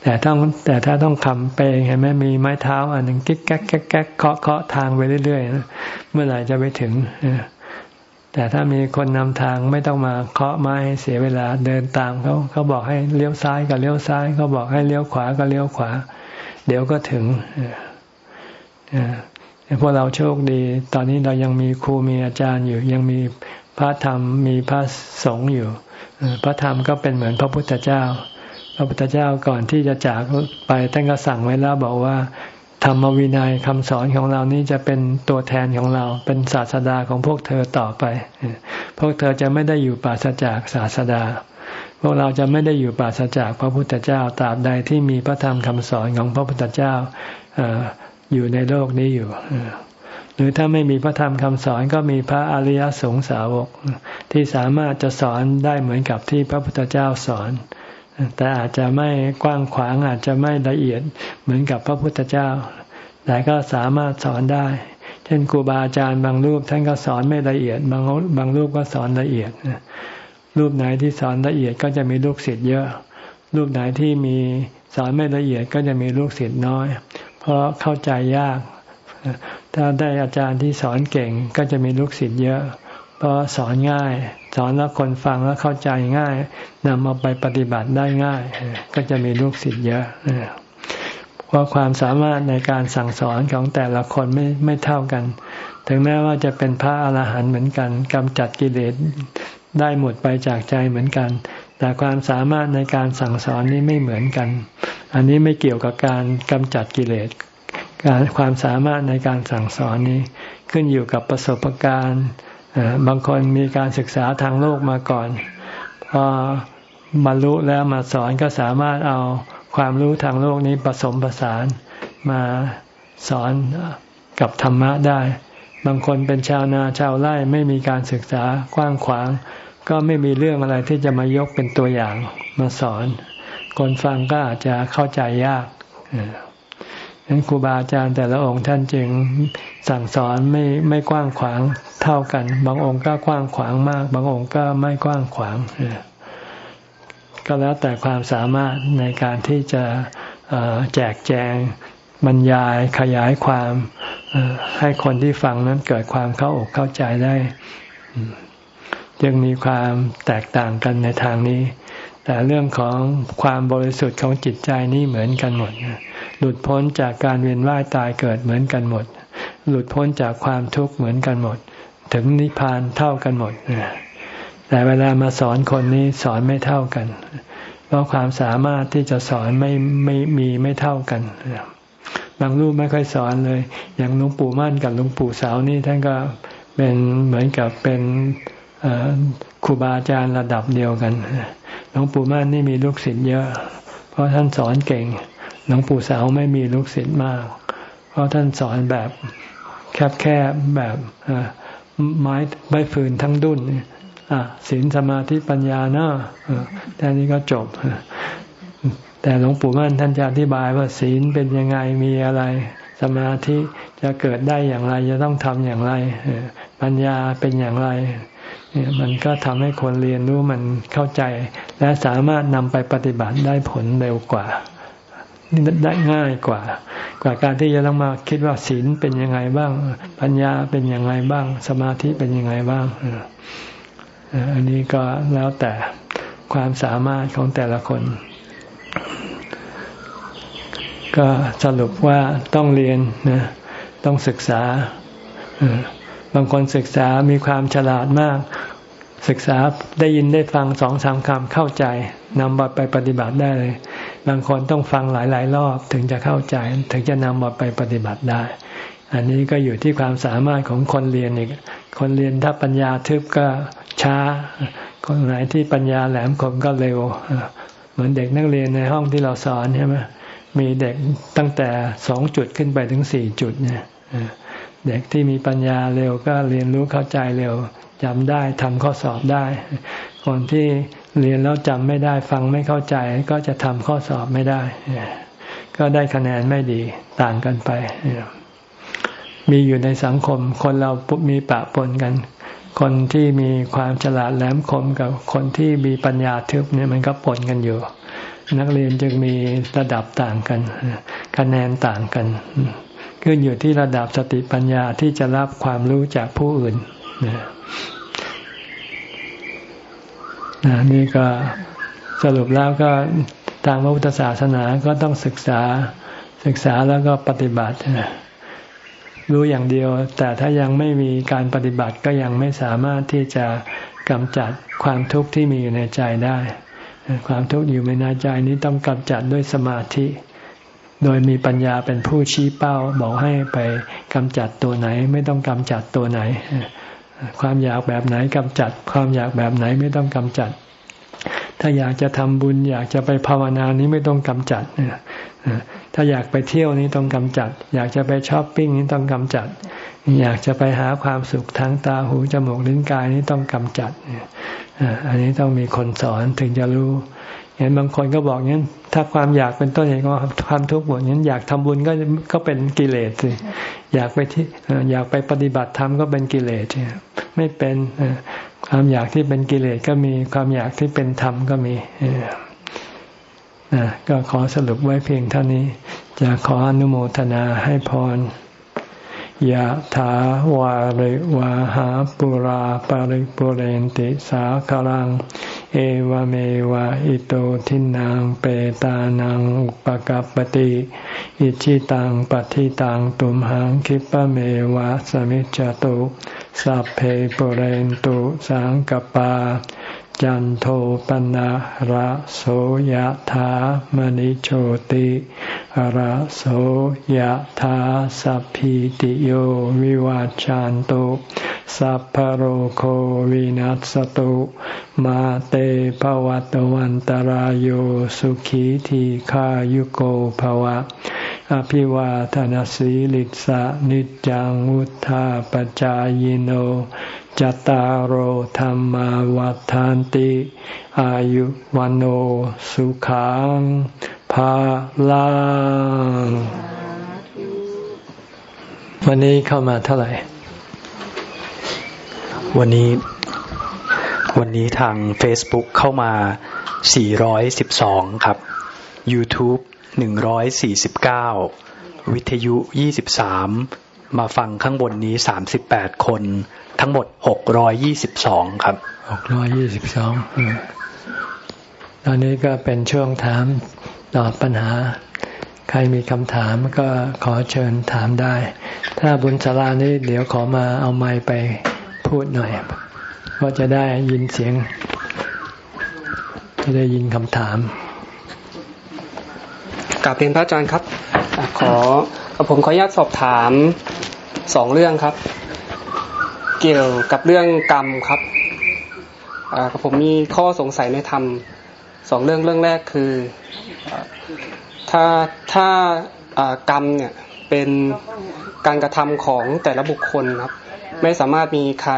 แต่ต้องแต่ถ้าต้องคำไปเองเห็นไหมมีไม้เท้าอันหนึ่งกิ๊กแก๊กแก๊กแก๊กเคาะเคาะทางไปเรื่อยๆเมื่อไหร่จะไปถึงแต่ถ้ามีคนนำทางไม่ต้องมาเคาะไม้เสียเวลาเดินตามเขาเขาบอกให้เลี้ยวซ้ายก็เลี้ยวซ้ายเขาบอกให้เลี้ยวขวาก็เลี้ยวขวา เดี๋ยวก็ถึงพวกเราโชคดี ตอนนี้เรายังมีครูมีอาจารย์อยู่ ยังมีพระธรรมมีพระสงฆ์อยู่พระธรรมก็เป็นเหมือนพระพุทธเจ้า พระพุทธเจ้าก่อนที่จะจากไปท่านก็สั่งไว้แล้วบอกว่า ธรรมวินัยคำสอนของเรานี้จะเป็นตัวแทนของเรา เป็นศาสดาของพวกเธอต่อไป พวกเธอจะไม่ได้อยู่ปราศจากศาสดา พวกเราจะไม่ได้อยู่ปราศจากพระพุทธเจ้าตราบใดที่มีพระธรรมคำสอนของพระพุทธเจ้าอยู่ในโลกนี้อยู่ หรือถ้าไม่มีพระธรรมคำสอนก็มีพระอริยสงสาวก ที่สามารถจะสอนได้เหมือนกับที่พระพุทธเจ้าสอน แต่อาจจะไม่กว้างขวางอาจจะไม่ละเอียดเหมือนกับพระพุทธเจ้า แต่ก็สามารถสอนได้ เช่นครูบาอาจารย์บางรูปท่านก็สอนไม่ละเอียด บางบางรูปก็สอนละเอียด รูปไหนที่สอนละเอียดก็จะมีลูกศิษย์เยอะ รูปไหนที่มีสอนไม่ละเอียดก็จะมีลูกศิษย์น้อย เพราะเข้าใจยาก ถ้าได้อาจารย์ที่สอนเก่งก็จะมีลูกศิษย์เยอะ เพราะสอนง่าย สอนแล้วคนฟังแล้วเข้าใจง่ายนำเอาไปปฏิบัติได้ง่าย ก็จะมีลูกศิษย์เยอะเพราะความสามารถในการสั่งสอนของแต่ละคนไม่ไม่เท่ากัน ถึงแม้ว่าจะเป็นพระอรหันต์เหมือนกันกำจัดกิเลส ได้หมดไปจากใจเหมือนกัน แต่ความสามารถในการสั่งสอนนี้ไม่เหมือนกัน อันนี้ไม่เกี่ยวกับการกำจัดกิเลส การความสามารถในการสั่งสอนนี้ ขึ้นอยู่กับประสบการณ์บางคนมีการศึกษาทางโลกมาก่อน พอบรรลุแล้วมาสอนก็สามารถเอาความรู้ทางโลกนี้ผสมผสานมาสอนกับธรรมะได้ บางคนเป็นชาวนาชาวไร่ไม่มีการศึกษากว้างขวาง ก็ไม่มีเรื่องอะไรที่จะมายกเป็นตัวอย่างมาสอน คนฟังก็อาจจะเข้าใจยากนั้นครูบาอาจารย์แต่ละองค์ท่านจึงสั่งสอนไม่ไม่กว้างขวางเท่ากัน บางองค์ก็กว้างขวางมาก บางองค์ก็ไม่กว้างขวางก็แล้วแต่ความสามารถในการที่จะแจกแจง บรรยายขยายความให้คนที่ฟังนั้นเกิดความเข้าอกเข้าใจได้จึงมีความแตกต่างกันในทางนี้ แต่เรื่องของความบริสุทธิ์ของจิตใจนี่เหมือนกันหมดหลุดพ้นจากการเวียนว่ายตายเกิดเหมือนกันหมด หลุดพ้นจากความทุกข์เหมือนกันหมด ถึงนิพพานเท่ากันหมดแต่เวลามาสอนคนนี้สอนไม่เท่ากัน เพราะความสามารถที่จะสอนไม่ไม่มีไม่เท่ากัน บางรูปไม่ค่อยสอนเลย อย่างหลวงปู่มั่นกับหลวงปู่สาวนี่ท่านก็เป็นเหมือนกับเป็นครูบาอาจารย์ระดับเดียวกันหลวงปู่มั่นนี่มีลูกศิษย์เยอะ เพราะท่านสอนเก่งหลวงปู่สาวไม่มีลูกศิษย์มาก เพราะท่านสอนแบบแคบๆแบบไม้ใบฟืนทั้งดุนอะศีลสมาธิปัญญาเนาะแต่นี้ก็จบ แต่หลวงปู่มั่นท่านจะอธิบายว่าศีลเป็นยังไงมีอะไร สมาธิจะเกิดได้อย่างไร จะต้องทำอย่างไร ปัญญาเป็นอย่างไร มันก็ทำให้คนเรียนรู้มันเข้าใจ และสามารถนำไปปฏิบัติได้ผลเร็วกว่าได้ง่ายกว่า กว่าการที่จะต้องมาคิดว่าศีลเป็นยังไงบ้าง ปัญญาเป็นยังไงบ้าง สมาธิเป็นยังไงบ้างอันนี้ก็แล้วแต่ความสามารถของแต่ละคน ก็สรุปว่าต้องเรียนนะต้องศึกษา บางคนศึกษามีความฉลาดมาก ศึกษาได้ยินได้ฟังสองสามคำเข้าใจนำไปปฏิบัติได้เลย บางคนต้องฟังหลาย ๆ รอบถึงจะเข้าใจ ถึงจะนำมาไปปฏิบัติได้ อันนี้ก็อยู่ที่ความสามารถของคนเรียนอีก คนเรียนถ้าปัญญาทึบก็ช้า คนไหนที่ปัญญาแหลมคมก็เร็วเมือนเด็กนักเรียนในห้องที่เราสอนใช่ไหมมีเด็กตั้งแต่สองจุดขึ้นไปถึงสี่จุดเนี่ยเด็กที่มีปัญญาเร็วก็เรียนรู้เข้าใจเร็วจำได้ทำข้อสอบได้ คนที่เรียนแล้วจำไม่ได้ฟังไม่เข้าใจก็จะทำข้อสอบไม่ได้ ก็ได้คะแนนไม่ดีต่างกันไป มีอยู่ในสังคมคนเราปุ๊บมีปะปนกัน คนที่มีความฉลาดแหลมคมกับคนที่มีปัญญาทึบเนี่ยมันก็ปนกันอยู่ นักเรียนจึงมีระดับต่างกัน คะแนนต่างกันขึ้นอยู่ที่ระดับสติปัญญาที่จะรับความรู้จากผู้อื่นนนี่ก็สรุปแล้วก็ทางพระพุทธศาสนาก็ต้องศึกษาศึกษาแล้วก็ปฏิบัติ รู้อย่างเดียว แต่ถ้ายังไม่มีการปฏิบัติก็ยังไม่สามารถที่จะกำจัดความทุกข์ที่มีอยู่ในใจได้ ความทุกข์อยู่ในใจนี้ต้องกำจัดด้วยสมาธิ โดยมีปัญญาเป็นผู้ชี้เป้า บอกให้ไปกำจัดตัวไหน ไม่ต้องกำจัดตัวไหน ความอยากแบบไหนกำจัด ความอยากแบบไหนไม่ต้องกำจัด ถ้าอยากจะทำบุญอยากจะไปภาวนานี้ไม่ต้องกำจัด ถ้าอยากไปเที่ยวนี้ต้องกำจัด อยากจะไปช้อปปิ้งนี้ต้องกำจัด อยากจะไปหาความสุขทางตาหูจมูกลิ้นกายนี้ต้องกำจัดอันนี้ต้องมีคนสอนถึงจะรู้เห็นบางคนก็บอกงั้น ถ้าความอยากเป็นต้นเหตุของความทุกข์หมดงั้นอยากทำบุญก็ก็เป็นกิเลสสิอยากไปที่อยากไปปฏิบัติธรรมก็เป็นกิเลสไม่เป็นความอยากที่เป็นกิเลสก็มีความอยากที่เป็นธรรมก็มี ก็ขอสรุปไว้เพียงเท่านี้ จะขออนุโมทนาให้พรยะถาวาริวาหาปุราปาริปุเรนติสาคลัง เอวเมวะอิโตทินังเปตานังอุปกัปติอิชิตังปฏิตังตุมหังคิปะเมวะสมิจจตุสัพเพปุเรนตุสังกปา จันโทปนะระโสยธามณิโชติระโสยธาสัพพิติโยวิวาจันตุสัพพโรโควินัสตุมาเตภวัตวันตารโยสุขีทีขายุโกภวะ อภิวาทนสีลิสะนิจังวุธาปจายโน จตารโหธรรมวัฏานติ อายุวันโอสุขังภาลังวันนี้เข้ามาเท่าไหร่ วันนี้วันนี้ทาง Facebook เข้ามา 412 ครับ YouTube 149 วิทยุ 23 มาฟังข้างบนนี้ 38 คน ทั้งหมดหกร้อยยี่สิบสองครับหกร้อยยี่สิบสองตอนนี้ก็เป็นช่วงถามตอบปัญหา ใครมีคำถามก็ขอเชิญถามได้ ถ้าบุญสารานี้เดี๋ยวขอมาเอาไม้ไปพูดหน่อยก็จะได้ยินเสียง จะได้ยินคำถามกลับเรียนพระอาจารย์ครับ ขอผมขออนุญาตสอบถามสองเรื่องครับ เกี่ยวกับเรื่องกรรมครับผมมีข้อสงสัยในธรรมสองเรื่องเรื่องแรกคือถ้าถ้ากรรมเนี่ยเป็นการกระทำของแต่ละบุคคลครับ ไม่สามารถมีใคร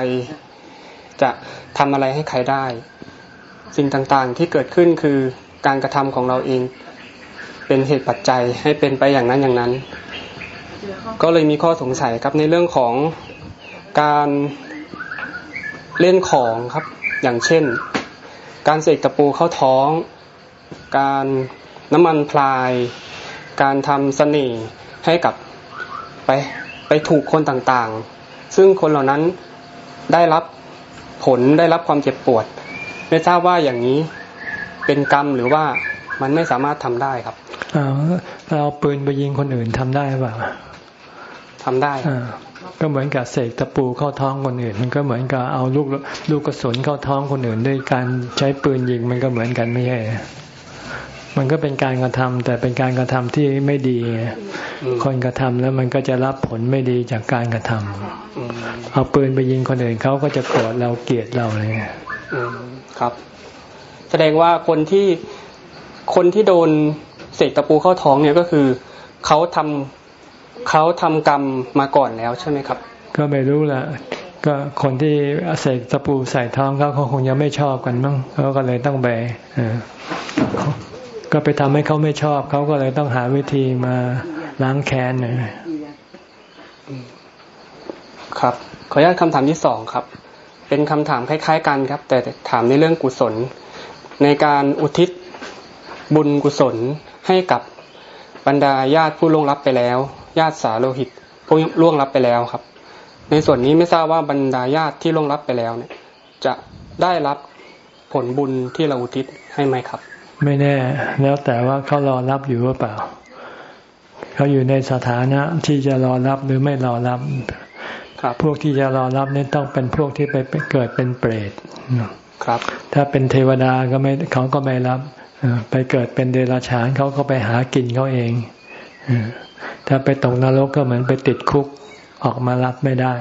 จะทำอะไรให้ใครได้ สิ่งต่างๆที่เกิดขึ้นคือการกระทำของเราเองเป็นเหตุปัจจัยให้เป็นไปอย่างนั้นอย่างนั้น ก็เลยมีข้อสงสัยครับในเรื่องของ การเล่นของครับ อย่างเช่น การเสกตะปูเข้าท้อง การน้ำมันพลาย การทำเสน่ห์ให้กับไปไปถูกคนต่างๆ ซึ่งคนเหล่านั้นได้รับผลได้รับความเจ็บปวด ไม่ทราบว่าอย่างนี้เป็นกรรมหรือว่ามันไม่สามารถทำได้ครับเราปืนไปยิงคนอื่นทำได้เปล่าทำได้ ก็เหมือนกับเสกตะปูเข้าท้องคนอื่น มันก็เหมือนกับเอาลูกลูกกระสุนเข้าท้องคนอื่น ด้วยการใช้ปืนยิงมันก็เหมือนกันไม่ใช่มันก็เป็นการกระทำแต่เป็นการกระทำที่ไม่ดี คนกระทำแล้วมันก็จะรับผลไม่ดีจากการกระทำเอาปืนไปยิงคนอื่นเขาก็จะโกรธเราเกลียดเราเลยครับ แสดงว่าคนที่คนที่โดนเสกตะปูเข้าท้องเนี่ยก็คือเขาทำ เขาทำกรรมมาก่อนแล้วใช่ไหมครับ ก็ไม่รู้ละก็คนที่เสกตะปูใส่ท้องเขาเขาคงยังไม่ชอบกันมั้งเขาก็เลยต้องไปก็ไปทำให้เขาไม่ชอบ เขาก็เลยต้องหาวิธีมาล้างแค้นครับ ขออนุญาตคำถามที่สองครับ เป็นคำถามคล้าย ๆ กันครับ แต่ถามในเรื่องกุศล ในการอุทิศบุญกุศลให้กับบรรดาญาติผู้ล่วงลับไปแล้ว ญาติสาโลหิตผู้ล่วงลับไปแล้วครับ ในส่วนนี้ไม่ทราบว่าบรรดาญาติที่ล่วงลับไปแล้วเนี่ย จะได้รับผลบุญที่เราอุทิศให้ไหมครับ ไม่แน่ แล้วแต่ว่าเขารอรับอยู่หรือเปล่า เขาอยู่ในสถานะที่จะรอรับหรือไม่รอรับครับพวกที่จะรอรับนี่ต้องเป็นพวกที่ไปเกิดเป็นเปรตครับ ถ้าเป็นเทวดาก็ไม่เขาก็ไม่รับไปเกิดเป็นเดรัจฉานเขาก็ไปหากินเขาเอง ถ้าไปตกนรกก็เหมือนไปติดคุกออกมารับไม่ได้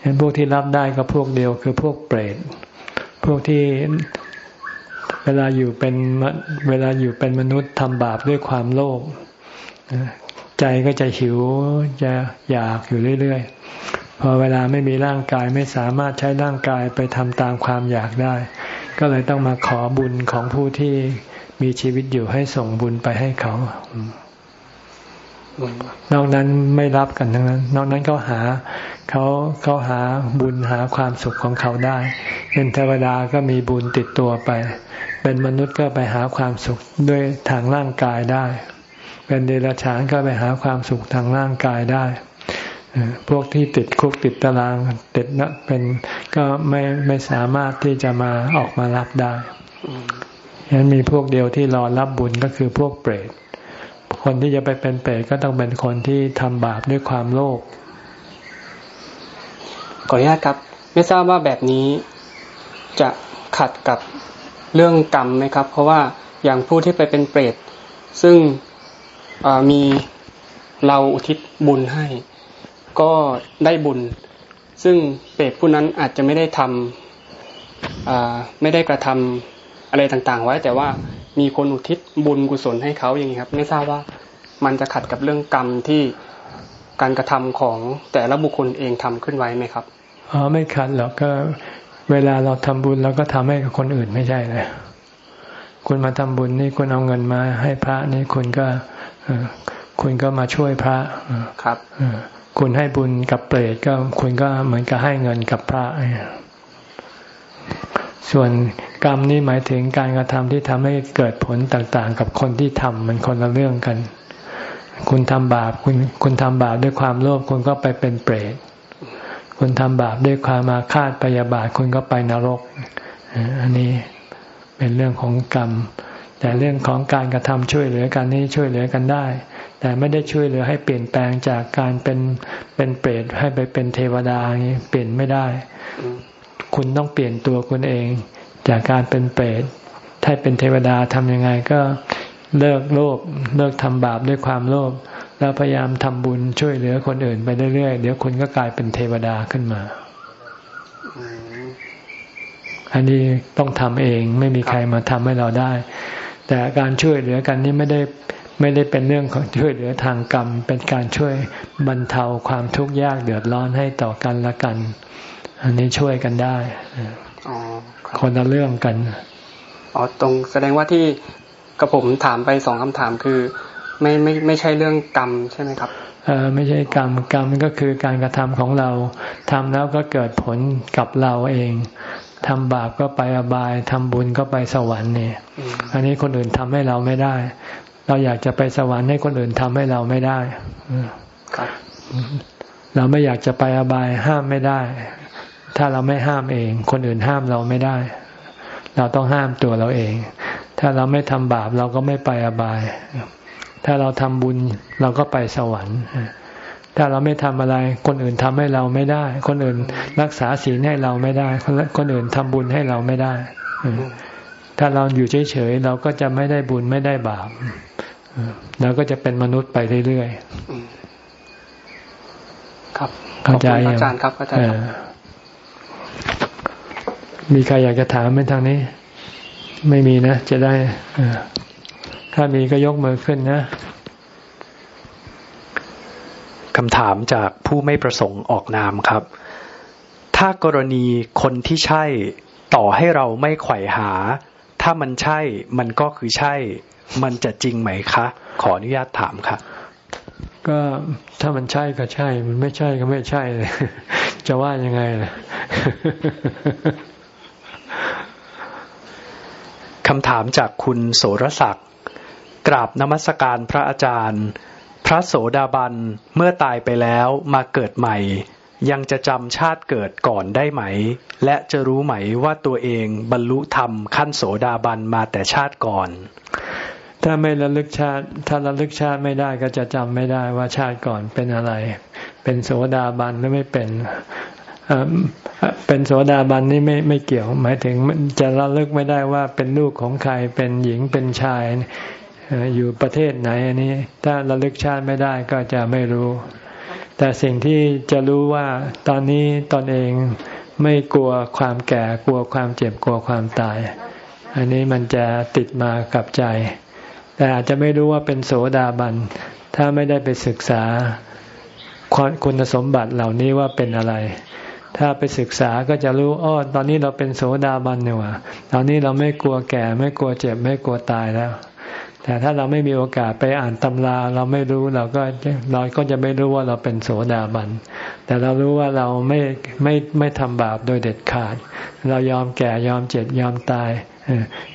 เห็นพวกที่รับได้ก็พวกเดียวคือพวกเปรต พวกที่เวลาอยู่เป็นเวลาอยู่เป็นมนุษย์ทำบาปด้วยความโลภใจก็จะหิวจะอยากอยู่เรื่อยๆ พอเวลาไม่มีร่างกายไม่สามารถใช้ร่างกายไปทำตามความอยากได้ ก็เลยต้องมาขอบุญของผู้ที่มีชีวิตอยู่ให้ส่งบุญไปให้เขา นอกนั้นไม่รับกันทั้งนั้น นอกนั้นเขาหาเขาเขาหาบุญหาความสุขของเขาได้ เป็นเทวดาก็มีบุญติดตัวไป เป็นมนุษย์ก็ไปหาความสุขด้วยทางร่างกายได้ เป็นเดรัจฉานก็ไปหาความสุขทางร่างกายได้พวกที่ติดคุกติดตารางติดนะเป็นก็ไม่ไม่สามารถที่จะมาออกมารับได้ฉะนั้นมีพวกเดียวที่รอรับบุญก็คือพวกเปรต คนที่จะไปเป็นเปรตก็ต้องเป็นคนที่ทำบาปด้วยความโลภขออนุญาตครับ ไม่ทราบว่าแบบนี้จะขัดกับเรื่องกรรมไหมครับ เพราะว่าอย่างผู้ที่ไปเป็นเปรตซึ่งมีเราอุทิศบุญให้ ก็ได้บุญ ซึ่งเปรตผู้นั้นอาจจะไม่ได้ทำไม่ได้กระทำอะไรต่างๆ ไว้แต่ว่า มีคนอุทิศบุญกุศลให้เขาอย่างนี้ครับ ไม่ทราบว่ามันจะขัดกับเรื่องกรรมที่การกระทำของแต่ละบุคคลเองทำขึ้นไว้ไหมครับอ๋อไม่ขัดหรอกก็เวลาเราทำบุญเราก็ทำให้กับคนอื่นไม่ใช่เลยคุณมาทำบุญนี่คุณเอาเงินมาให้พระนี่คุณก็คุณก็มาช่วยพระครับคุณให้บุญกับเปรตก็คุณก็เหมือนกับให้เงินกับพระ ส่วนกรรมนี่หมายถึงการกระทำที่ทำให้เกิดผลต่างๆ กับคนที่ทำมันคนละเรื่องกัน คุณทำบาปคุณคุณทำบาปด้วยความโลภคุณก็ไปเป็นเปรต คุณทำบาปด้วยความมาคาดปยาบาทคุณก็ไปนรก อันนี้เป็นเรื่องของกรรม แต่เรื่องของการกระทำช่วยเหลือกันนี่ช่วยเหลือกันได้ แต่ไม่ได้ช่วยเหลือให้เปลี่ยนแปลงจากการเป็นเป็นเปรตให้ไปเป็นเทวดาอย่างนี้เปลี่ยนไม่ได้ คุณต้องเปลี่ยนตัวคุณเอง จากการเป็นเปรตถ้าเป็นเทวดาทำยังไงก็เลิกโลภเลิกทำบาปด้วยความโลภแล้วพยายามทำบุญช่วยเหลือคนอื่นไปเรื่อยๆ เดี๋ยวคุณก็กลายเป็นเทวดาขึ้นมา อันนี้ต้องทำเองไม่มีใครมาทำให้เราได้ แต่การช่วยเหลือกันนี่ไม่ได้ไม่ได้เป็นเรื่องของช่วยเหลือทางกรรม เป็นการช่วยบรรเทาความทุกข์ยากเดือดร้อนให้ต่อกันละกัน อันนี้ช่วยกันได้คนละเรื่องกันอ๋อตรงแสดงว่าที่กระผมถามไปสองคำถามคือ ไม่ไม่ไม่ใช่เรื่องกรรมใช่ไหมครับเออไม่ใช่กรรมกรรมก็คือการกระทำของเราทำแล้วก็เกิดผลกับเราเองทำบาปก็ไปอบายทำบุญก็ไปสวรรค์เนี่ย อันนี้คนอื่นทำให้เราไม่ได้ เราอยากจะไปสวรรค์ให้คนอื่นทำให้เราไม่ได้เราไม่อยากจะไปอบายห้ามไม่ได้ ถ้าเราไม่ห้ามเอง คนอื่นห้ามเราไม่ได้ เราต้องห้ามตัวเราเอง ถ้าเราไม่ทำบาปเราก็ไม่ไปอบาย ถ้าเราทำบุญเราก็ไปสวรรค์ถ้าเราไม่ทำอะไร คนอื่นทำให้เราไม่ได้ คนอื่นรักษาศีลให้เราไม่ได้ คนอื่นทำบุญให้เราไม่ได้ ถ้าเราอยู่เฉยๆเราก็จะไม่ได้บุญไม่ได้บาปเราก็จะเป็นมนุษย์ไปเรื่อยๆ ครับเข้าใจยังอาจารย์ครับอาจารย์ มีใครอยากจะถามไหมทางนี้ ไม่มีนะ จะได้ถ้ามีก็ยกมือขึ้นนะคำถามจากผู้ไม่ประสงค์ออกนามครับ ถ้ากรณีคนที่ใช่ต่อให้เราไม่ไขว่หา ถ้ามันใช่มันก็คือใช่ มันจะจริงไหมคะ ขออนุญาตถามค่ะ ก็ถ้ามันใช่ก็ใช่ มันไม่ใช่ก็ไม่ใช่เลยจะว่ายังไงล่ะ คำถามจากคุณโสรศักดิ์กราบนมัสการพระอาจารย์ พระโสดาบันเมื่อตายไปแล้วมาเกิดใหม่ ยังจะจำชาติเกิดก่อนได้ไหม และจะรู้ไหมว่าตัวเองบรรลุธรรมขั้นโสดาบันมาแต่ชาติก่อน ถ้าไม่ระลึกชาติ ถ้าระลึกชาติไม่ได้ก็จะจำไม่ได้ว่าชาติก่อนเป็นอะไร เป็นโสดาบันหรือไม่เป็น เป็นโสดาบันนี่ไม่ไม่เกี่ยว หมายถึงจะระลึกไม่ได้ว่าเป็นลูกของใครเป็นหญิงเป็นชายอยู่ประเทศไหนอันนี้ ถ้าระลึกชาติไม่ได้ก็จะไม่รู้ แต่สิ่งที่จะรู้ว่าตอนนี้ตอนเองไม่กลัวความแก่กลัวความเจ็บกลัวความตาย อันนี้มันจะติดมากับใจ แต่อาจจะไม่รู้ว่าเป็นโสดาบัน ถ้าไม่ได้ไปศึกษาคุณสมบัติเหล่านี้ว่าเป็นอะไร ถ้าไปศึกษาก็จะรู้อ๋อตอนนี้เราเป็นโสดาบันเนี่ยว่ะตอนนี้เราไม่กลัวแก่ ไม่กลัวเจ็บ ไม่กลัวตายแล้ว แต่ถ้าเราไม่มีโอกาสไปอ่านตำรา เราไม่รู้เราก็เราก็จะไม่รู้ว่าเราเป็นโสดาบัน แต่เรารู้ว่าเราไม่ไม่ไม่ทำบาปโดยเด็ดขาด เรายอมแก่ยอมเจ็บยอมตาย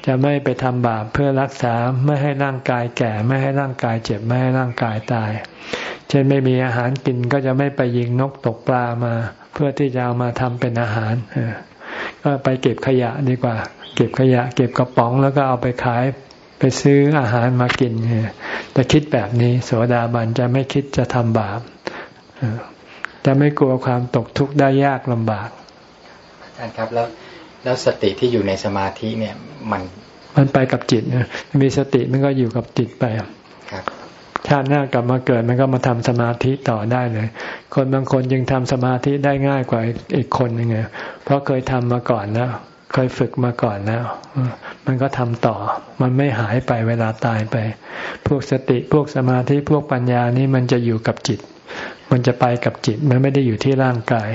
จะไม่ไปทำบาปเพื่อรักษาไม่ให้ร่างกายแก่ไม่ให้ร่างกายเจ็บไม่ให้ร่างกายตาย เช่นไม่มีอาหารกินก็จะไม่ไปยิงนกตกปลามา เพื่อที่จะเอามาทำเป็นอาหารก็ไปเก็บขยะดีกว่า เก็บขยะ เก็บกระป๋องแล้วก็เอาไปขายไปซื้ออาหารมากินจะคิดแบบนี้ โสดาบันจะไม่คิดจะทำบาปจะไม่กลัวความตกทุกข์ได้ยากลำบากอาจารย์ครับแล้วแล้วสติที่อยู่ในสมาธิเนี่ย มันมันไปกับจิตมีสติมันก็อยู่กับจิตไปครับ ชาติหน้ากลับมาเกิดมันก็มาทำสมาธิต่อได้เลย คนบางคนยังทำสมาธิได้ง่ายกว่าอีกคนยังไงเพราะเคยทำมาก่อนแล้วเคยฝึกมาก่อนแล้ว มันก็ทำต่อ มันไม่หายไปเวลาตายไป พวกสติพวกสมาธิพวกปัญญานี่มันจะอยู่กับจิต มันจะไปกับจิต มันไม่ได้อยู่ที่ร่างกาย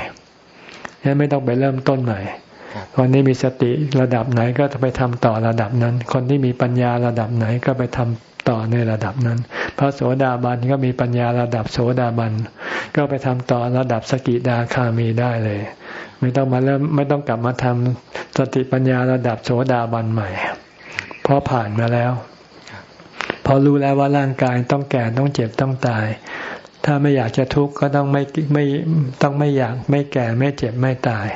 นี่ไม่ต้องไปเริ่มต้นใหม่คนที่มีสติระดับไหนก็ไปทำต่อระดับนั้น คนที่มีปัญญาระดับไหนก็ไปทำ ต่อในระดับนั้น พระโสดาบันก็มีปัญญาระดับโสดาบัน ก็ไปทำต่อระดับสกิดาคามีได้เลย ไม่ต้องมาเริ่มไม่ต้องกลับมาทำสติปัญญาระดับโสดาบันใหม่ เพราะผ่านมาแล้วพอรู้แล้วว่าร่างกายต้องแก่ต้องเจ็บต้องตาย ถ้าไม่อยากจะทุกข์ก็ต้องไม่ไม่ต้องไม่อยากไม่แก่ไม่เจ็บไม่ตาย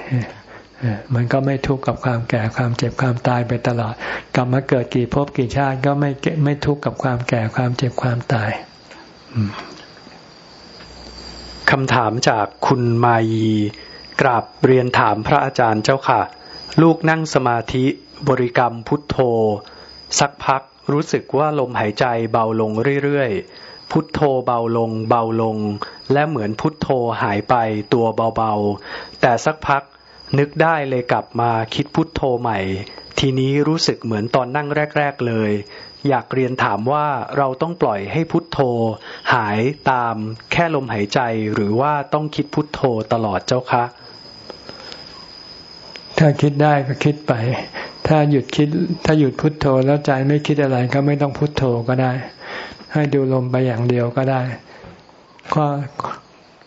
มันก็ไม่ทุกข์กับความแก่ความเจ็บความตายไปตลอด กลับมาเกิดกี่ภพกี่ชาติก็ไม่ไม่ทุกข์กับความแก่ความเจ็บความตายคำถามจากคุณมายีกราบเรียนถามพระอาจารย์เจ้าค่ะ ลูกนั่งสมาธิบริกรรมพุทโธ สักพักรู้สึกว่าลมหายใจเบาลงเรื่อยๆ พุทโธเบาลงเบาลง และเหมือนพุทโธหายไปตัวเบาๆ แต่สักพัก นึกได้เลยกลับมาคิดพุทโธใหม่ ทีนี้รู้สึกเหมือนตอนนั่งแรก ๆ เลย อยากเรียนถามว่าเราต้องปล่อยให้พุทโธ หายตามแค่ลมหายใจหรือว่าต้องคิดพุทโธตลอดเจ้าคะ ถ้าคิดได้ก็คิดไป ถ้าหยุดคิด ถ้าหยุดพุทโธแล้วใจไม่คิดอะไรก็ไม่ต้องพุทโธก็ได้ ให้ดูลมไปอย่างเดียวก็ได้ข้อ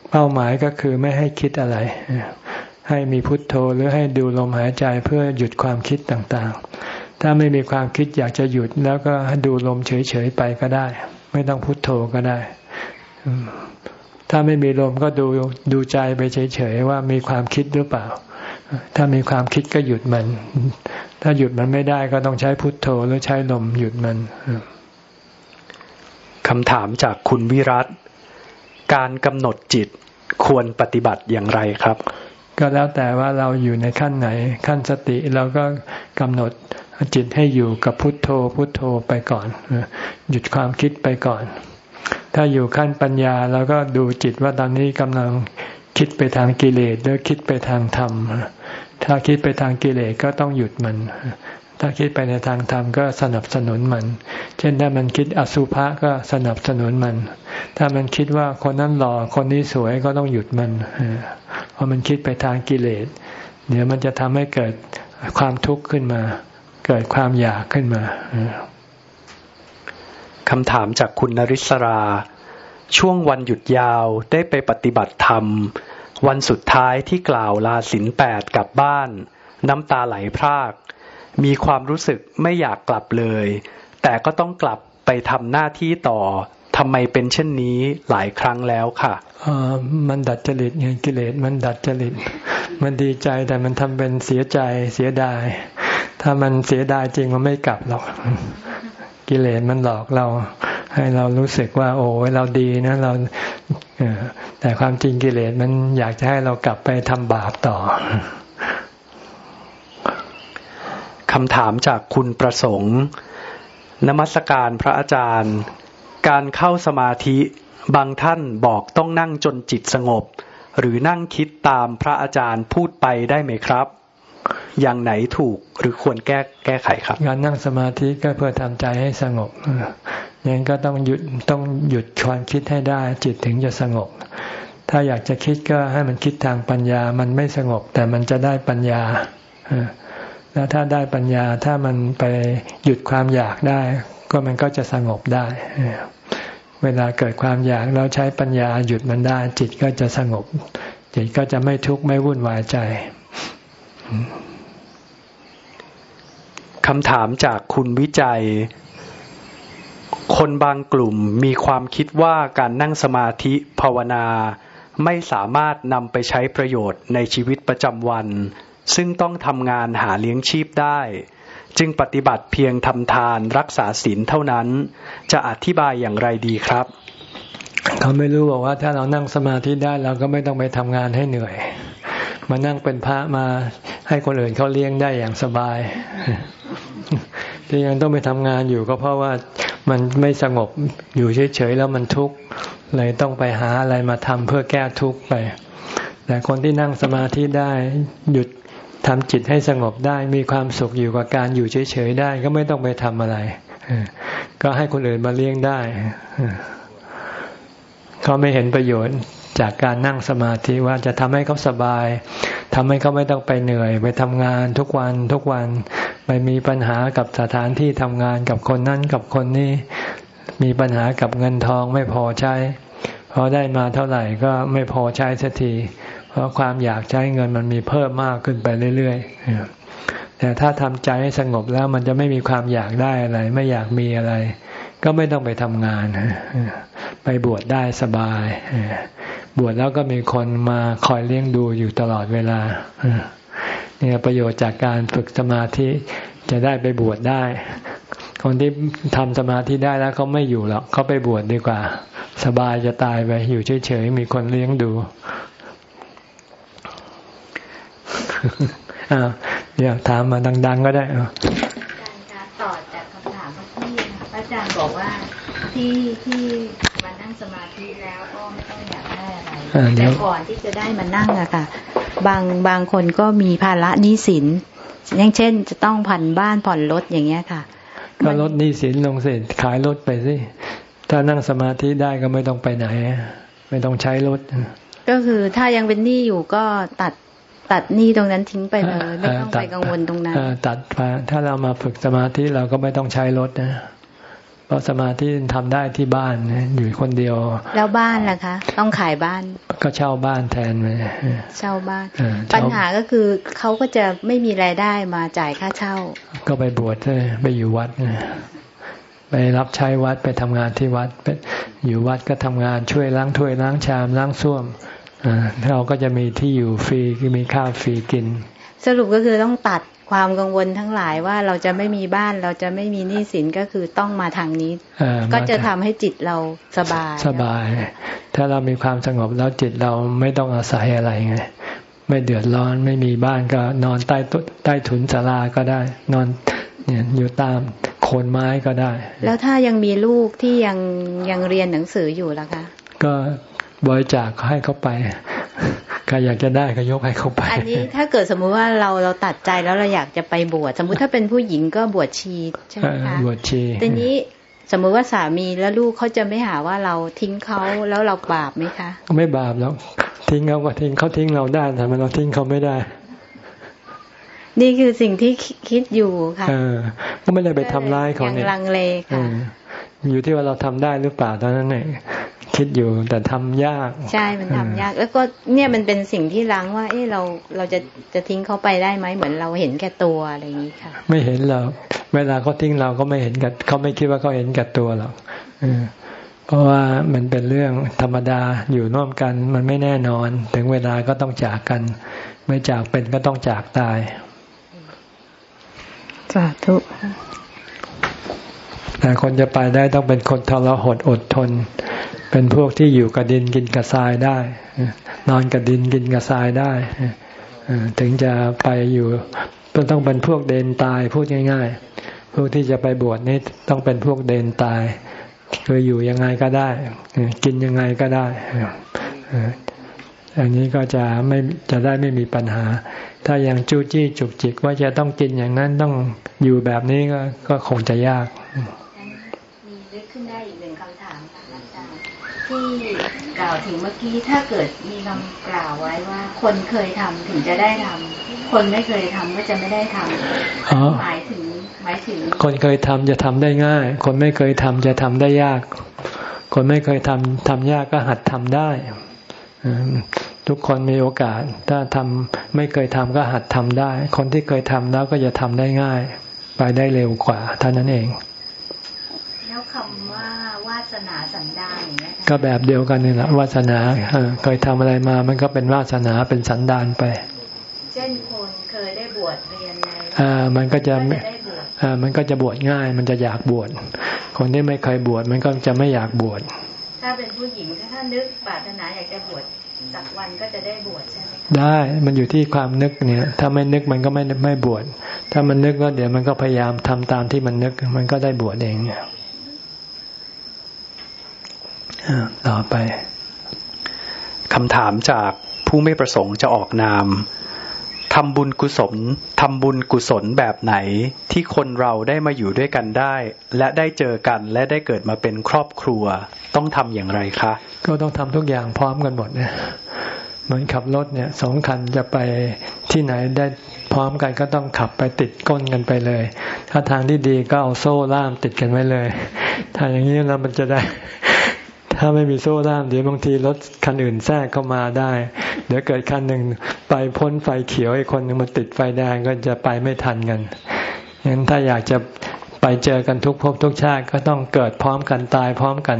เป้าหมายก็คือไม่ให้คิดอะไร ให้มีพุทโธหรือให้ดูลมหายใจเพื่อหยุดความคิดต่างๆ ถ้าไม่มีความคิดอยากจะหยุดแล้วก็ดูลมเฉยๆไปก็ได้ ไม่ต้องพุทโธก็ได้ ถ้าไม่มีลมก็ดูดูใจไปเฉยๆว่ามีความคิดหรือเปล่า ถ้ามีความคิดก็หยุดมัน ถ้าหยุดมันไม่ได้ก็ต้องใช้พุทโธหรือใช้ลมหยุดมันคำถามจากคุณวิรัตการกำหนดจิตควรปฏิบัติอย่างไรครับ ก็แล้วแต่ว่าเราอยู่ในขั้นไหน ขั้นสติเราก็กำหนดจิตให้อยู่กับพุทโธพุทโธไปก่อน หยุดความคิดไปก่อน ถ้าอยู่ขั้นปัญญาเราก็ดูจิตว่าตอนนี้กำลังคิดไปทางกิเลสหรือคิดไปทางธรรม ถ้าคิดไปทางกิเลสก็ต้องหยุดมัน ถ้าคิดไปในทางธรรมก็สนับสนุนมัน เช่นถ้ามันคิดอสุภะก็สนับสนุนมัน ถ้ามันคิดว่าคนนั้นหล่อคนนี้สวยก็ต้องหยุดมันเพราะมันคิดไปทางกิเลส เดี๋ยวมันจะทำให้เกิดความทุกข์ขึ้นมา เกิดความอยากขึ้นมาคำถามจากคุณนริศรา ช่วงวันหยุดยาวได้ไปปฏิบัติธรรม วันสุดท้ายที่กล่าวลาสินแปดกลับบ้าน น้ำตาไหลพราก มีความรู้สึกไม่อยากกลับเลย แต่ก็ต้องกลับไปทำหน้าที่ต่อทำไมเป็นเช่นนี้หลายครั้งแล้วค่ะอมันดัดจริตไงกิเลสมันดัดจริต มันดีใจแต่มันทำเป็นเสียใจเสียดาย ถ้ามันเสียดายจริงมันไม่กลับหรอก กิเลสมันหลอกเรา ให้เรารู้สึกว่า โอ้เราดีนะ เราแต่ความจริงกิเลสมันอยากจะให้เรากลับไปทำบาปต่อ คำถามจากคุณประสงค์ นมัสการพระอาจารย์ การเข้าสมาธิบางท่านบอกต้องนั่งจนจิตสงบ หรือนั่งคิดตามพระอาจารย์พูดไปได้ไหมครับ อย่างไหนถูกหรือควรแก้แก้ไขครับ การนั่งสมาธิก็เพื่อทำใจให้สงบยังก็ต้องหยุดต้องหยุดความคิดให้ได้ จิตถึงจะสงบ ถ้าอยากจะคิดก็ให้มันคิดทางปัญญา มันไม่สงบแต่มันจะได้ปัญญา แล้วถ้าได้ปัญญาถ้ามันไปหยุดความอยากได้ ก็มันก็จะสงบได้ เวลาเกิดความอยากเราใช้ปัญญาหยุดมันได้ จิตก็จะสงบ จิตก็จะไม่ทุกข์ไม่วุ่นวายใจคำถามจากคุณวิจัย คนบางกลุ่มมีความคิดว่าการนั่งสมาธิภาวนา ไม่สามารถนำไปใช้ประโยชน์ในชีวิตประจำวัน ซึ่งต้องทำงานหาเลี้ยงชีพได้ จึงปฏิบัติเพียงทำทานรักษาศีลเท่านั้น จะอธิบายอย่างไรดีครับ เขาไม่รู้บอกว่าถ้าเรานั่งสมาธิได้เราก็ไม่ต้องไปทำงานให้เหนื่อย มานั่งเป็นพระมาให้คนอื่นเขาเลี้ยงได้อย่างสบาย ที่ยังต้องไปทำงานอยู่ก็เพราะว่ามันไม่สงบอยู่เฉยๆแล้วมันทุกข์เลยต้องไปหาอะไรมาทำเพื่อแก้ทุกข์ไป แต่คนที่นั่งสมาธิได้หยุด ทำจิตให้สงบได้มีความสุขอยู่กับการอยู่เฉยๆได้ ก็ไม่ต้องไปทำอะไรก็ให้คนอื่นมาเลี้ยงได้เขาไม่เห็นประโยชน์จากการนั่งสมาธิว่าจะทำให้เขาสบายทำให้เขาไม่ต้องไปเหนื่อย ไปทำงานทุกวันทุกวันไปมีปัญหากับสถานที่ทำงานกับคนนั้นกับคนนี้ มีปัญหากับเงินทองไม่พอใช้พอได้มาเท่าไหร่ก็ไม่พอใช้สักที ราะความอยากใช้เงินมันมีเพิ่มมากขึ้นไปเรื่อยๆแต่ถ้าทำใจให้สงบแล้วมันจะไม่มีความอยากได้อะไร ไม่อยากมีอะไร ก็ไม่ต้องไปทำงาน ไปบวชได้สบาย บวชแล้วก็มีคนมาคอยเลี้ยงดูอยู่ตลอดเวลาเนี่ยประโยชน์จากการฝึกสมาธิจะได้ไปบวชได้ คนที่ทำสมาธิได้แล้วเขาไม่อยู่หรอกเขาไปบวชดีกว่า สบายจะตายไปอยู่เฉยๆมีคนเลี้ยงดู เดี๋ยวถามมาดัง ๆ ก็ได้อาจารย์ต่อจากคำถามเมื่อกี้พระอาจารย์บอกว่าที่ที่มานั่งสมาธิแล้วก็ไม่ต้องอยากได้อะไรแต่ก่อนที่จะได้มานั่งอะค่ะ บางบางคนก็มีภาระหนี้สินอย่างเช่น จะต้องผ่อนบ้านผ่อนรถอย่างเงี้ยค่ะ ก็ลดหนี้สินลงเสร็จขายรถไปสิถ้านั่งสมาธิได้ก็ไม่ต้องไปไหน ไม่ต้องใช้รถก็คือถ้ายังเป็นหนี้อยู่ก็ตัด ตัดนี่ตรงนั้นทิ้งไปเลยไม่ต้องไปกังวลตรงนั้นตัดไปถ้าเรามาฝึกสมาธิเราก็ไม่ต้องใช้รถนะเพราะสมาธิทำได้ที่บ้านอยู่คนเดียว แล้วบ้านล่ะคะ ต้องขายบ้าน ก็เช่าบ้านแทนไปเช่าบ้าน ปัญหาก็คือเขาก็จะไม่มีรายได้มาจ่ายค่าเช่า ก็ไปบวชเลยไปอยู่วัดไปรับใช้วัดไปทำงานที่วัดอยู่วัดก็ทำงานช่วยล้างถ้วยล้างชามล้างส้วม เราก็จะมีที่อยู่ฟรีมีข้าวฟรีกิน สรุปก็คือต้องตัดความกังวลทั้งหลายว่าเราจะไม่มีบ้านเราจะไม่มีหนี้สินก็คือต้องมาทางนี้ ก็จะทำให้จิตเราสบายสบาย ถ้าเรามีความสงบแล้วจิตเราไม่ต้องอาศัยอะไรไงไม่เดือดร้อนไม่มีบ้านก็นอนใต้ใต้ถุนศาลาก็ได้ นอนเนี่ยอยู่ตามโคนไม้ก็ได้ แล้วถ้ายังมีลูกที่ยังยังเรียนหนังสืออยู่ล่ะคะ ก็ บริจาคให้เขาไปใครอยากจะได้ก็ยกให้เขาไป อันนี้ถ้าเกิดสมมุติว่าเราเราตัดใจแล้วเราอยากจะไปบวชสมมุติถ้าเป็นผู้หญิงก็บวชชีใช่ไหมคะบวชชีแต่นี้สมมุติว่าสามีและลูกเขาจะไม่หาว่าเราทิ้งเขาแล้วเราบาปไหมคะไม่บาปแล้วทิ้งเขาก็ทิ้งเขาทิ้งเราได้แต่มันเราทิ้งเขาไม่ได้ นี่คือสิ่งที่คิดอยู่ค่ะก็ไม่ได้ไปทำร้ายเขาเนี่ยลังเลค่ะ อยู่ที่ว่าเราทำได้หรือเปล่าตอนนั้นเองคิดอยู่แต่ทำยาก ใช่มันทำยาก แล้วก็เนี่ยมันเป็นสิ่งที่ล้างว่า เออเราเราจะจะทิ้งเขาไปได้ไหมเหมือนเราเห็นแก่ตัวอะไรอย่างนี้ค่ะ ไม่เห็นเราเวลาเขาทิ้งเราก็ไม่เห็นกับเขาไม่คิดว่าเขาเห็นแก่ตัวหรอกเพราะว่ามันเป็นเรื่องธรรมดาอยู่ร่วมกัน มันไม่แน่นอน ถึงเวลาก็ต้องจากกัน ไม่จากเป็นก็ต้องจากตายสาธุ แต่คนจะไปได้ต้องเป็นคนทรหดอดทน เป็นพวกที่อยู่กับดินกินกับทรายได้ นอนกับดินกินกับทรายได้ ถึงจะไปอยู่ต้องเป็นพวกเดนตายพูดง่าย ๆ พวกที่จะไปบวชนี่ต้องเป็นพวกเดนตายคืออยู่ยังไงก็ได้ กินยังไงก็ได้อันนี้ก็จะไม่จะได้ไม่มีปัญหา ถ้ายังจู้จี้จุกจิกว่าจะต้องกินอย่างนั้นต้องอยู่แบบนี้ก็ก็คงจะยากขึ้นได้อีกหนึ่งคำถามค่ะอาจารย์ที่ กล่าวถึงเมื่อกี้ถ้าเกิดมีคำกล่าวไว้ว่า คนเคยทำถึงจะได้ทำคนไม่เคยทำก็จะไม่ได้ทำหมายถึงหมายถึง คนเคยทำจะทำได้ง่าย คนไม่เคยทำจะทำได้ยาก คนไม่เคยทำทำยากก็หัดทำได้ทุกคนมีโอกาส ถ้าทำไม่เคยทำก็หัดทำได้ คนที่เคยทำแล้วก็จะทำได้ง่าย ไปได้เร็วกว่าเท่านั้นเองนาสันดานอย่างเงี้ย ก็แบบเดียวกันนี่แหละวาสนาเคยทำอะไรมา มันก็เป็นวาสนาเป็นสันดานไป เช่นคนเคยได้บวชเรียนในอ่ามันก็จะอ่ามันก็จะบวชง่าย มันจะอยากบวชคนที่ไม่เคยบวชมันก็จะไม่อยากบวชถ้าเป็นผู้หญิงถ้านึกปรารถนาอยากจะบวชสักวันก็จะได้บวชใช่ไหมได้มันอยู่ที่ความนึกเนี่ย ถ้าไม่นึกมันก็ไม่ไม่บวชถ้ามันนึกก็เดี๋ยวมันก็พยายามทำตามที่มันนึกมันก็ได้บวชเองเนี่ย ต่อไปคำถามจากผู้ไม่ประสงค์จะออกนามทำบุญกุศลทำบุญกุศลแบบไหนที่คนเราได้มาอยู่ด้วยกันได้ และได้เจอกันและได้เกิดมาเป็นครอบครัว ต้องทำอย่างไรคะ ก็ต้องทำทุกอย่างพร้อมกันหมดเนี่ยเหมือนขับรถเนี่ยสองคันจะไปที่ไหนได้พร้อมกันก็ต้องขับไปติดก้นกันไปเลย ถ้าทางที่ดีก็เอาโซ่ล่ามติดกันไว้เลยถ้าอย่างนี้แล้วมันจะได้ ถ้าไม่มีโซ่ล่ามเดี๋ยวบางทีรถคันอื่นแทรกเข้ามาได้ เดี๋ยวเกิดคันหนึ่งไปพ้นไฟเขียวไอีกคนหนึ่งมาติดไฟแดงก็จะไปไม่ทันกันงั้นถ้าอยากจะไปเจอกันทุกภพทุกชาติก็ต้องเกิดพร้อมกันตายพร้อมกัน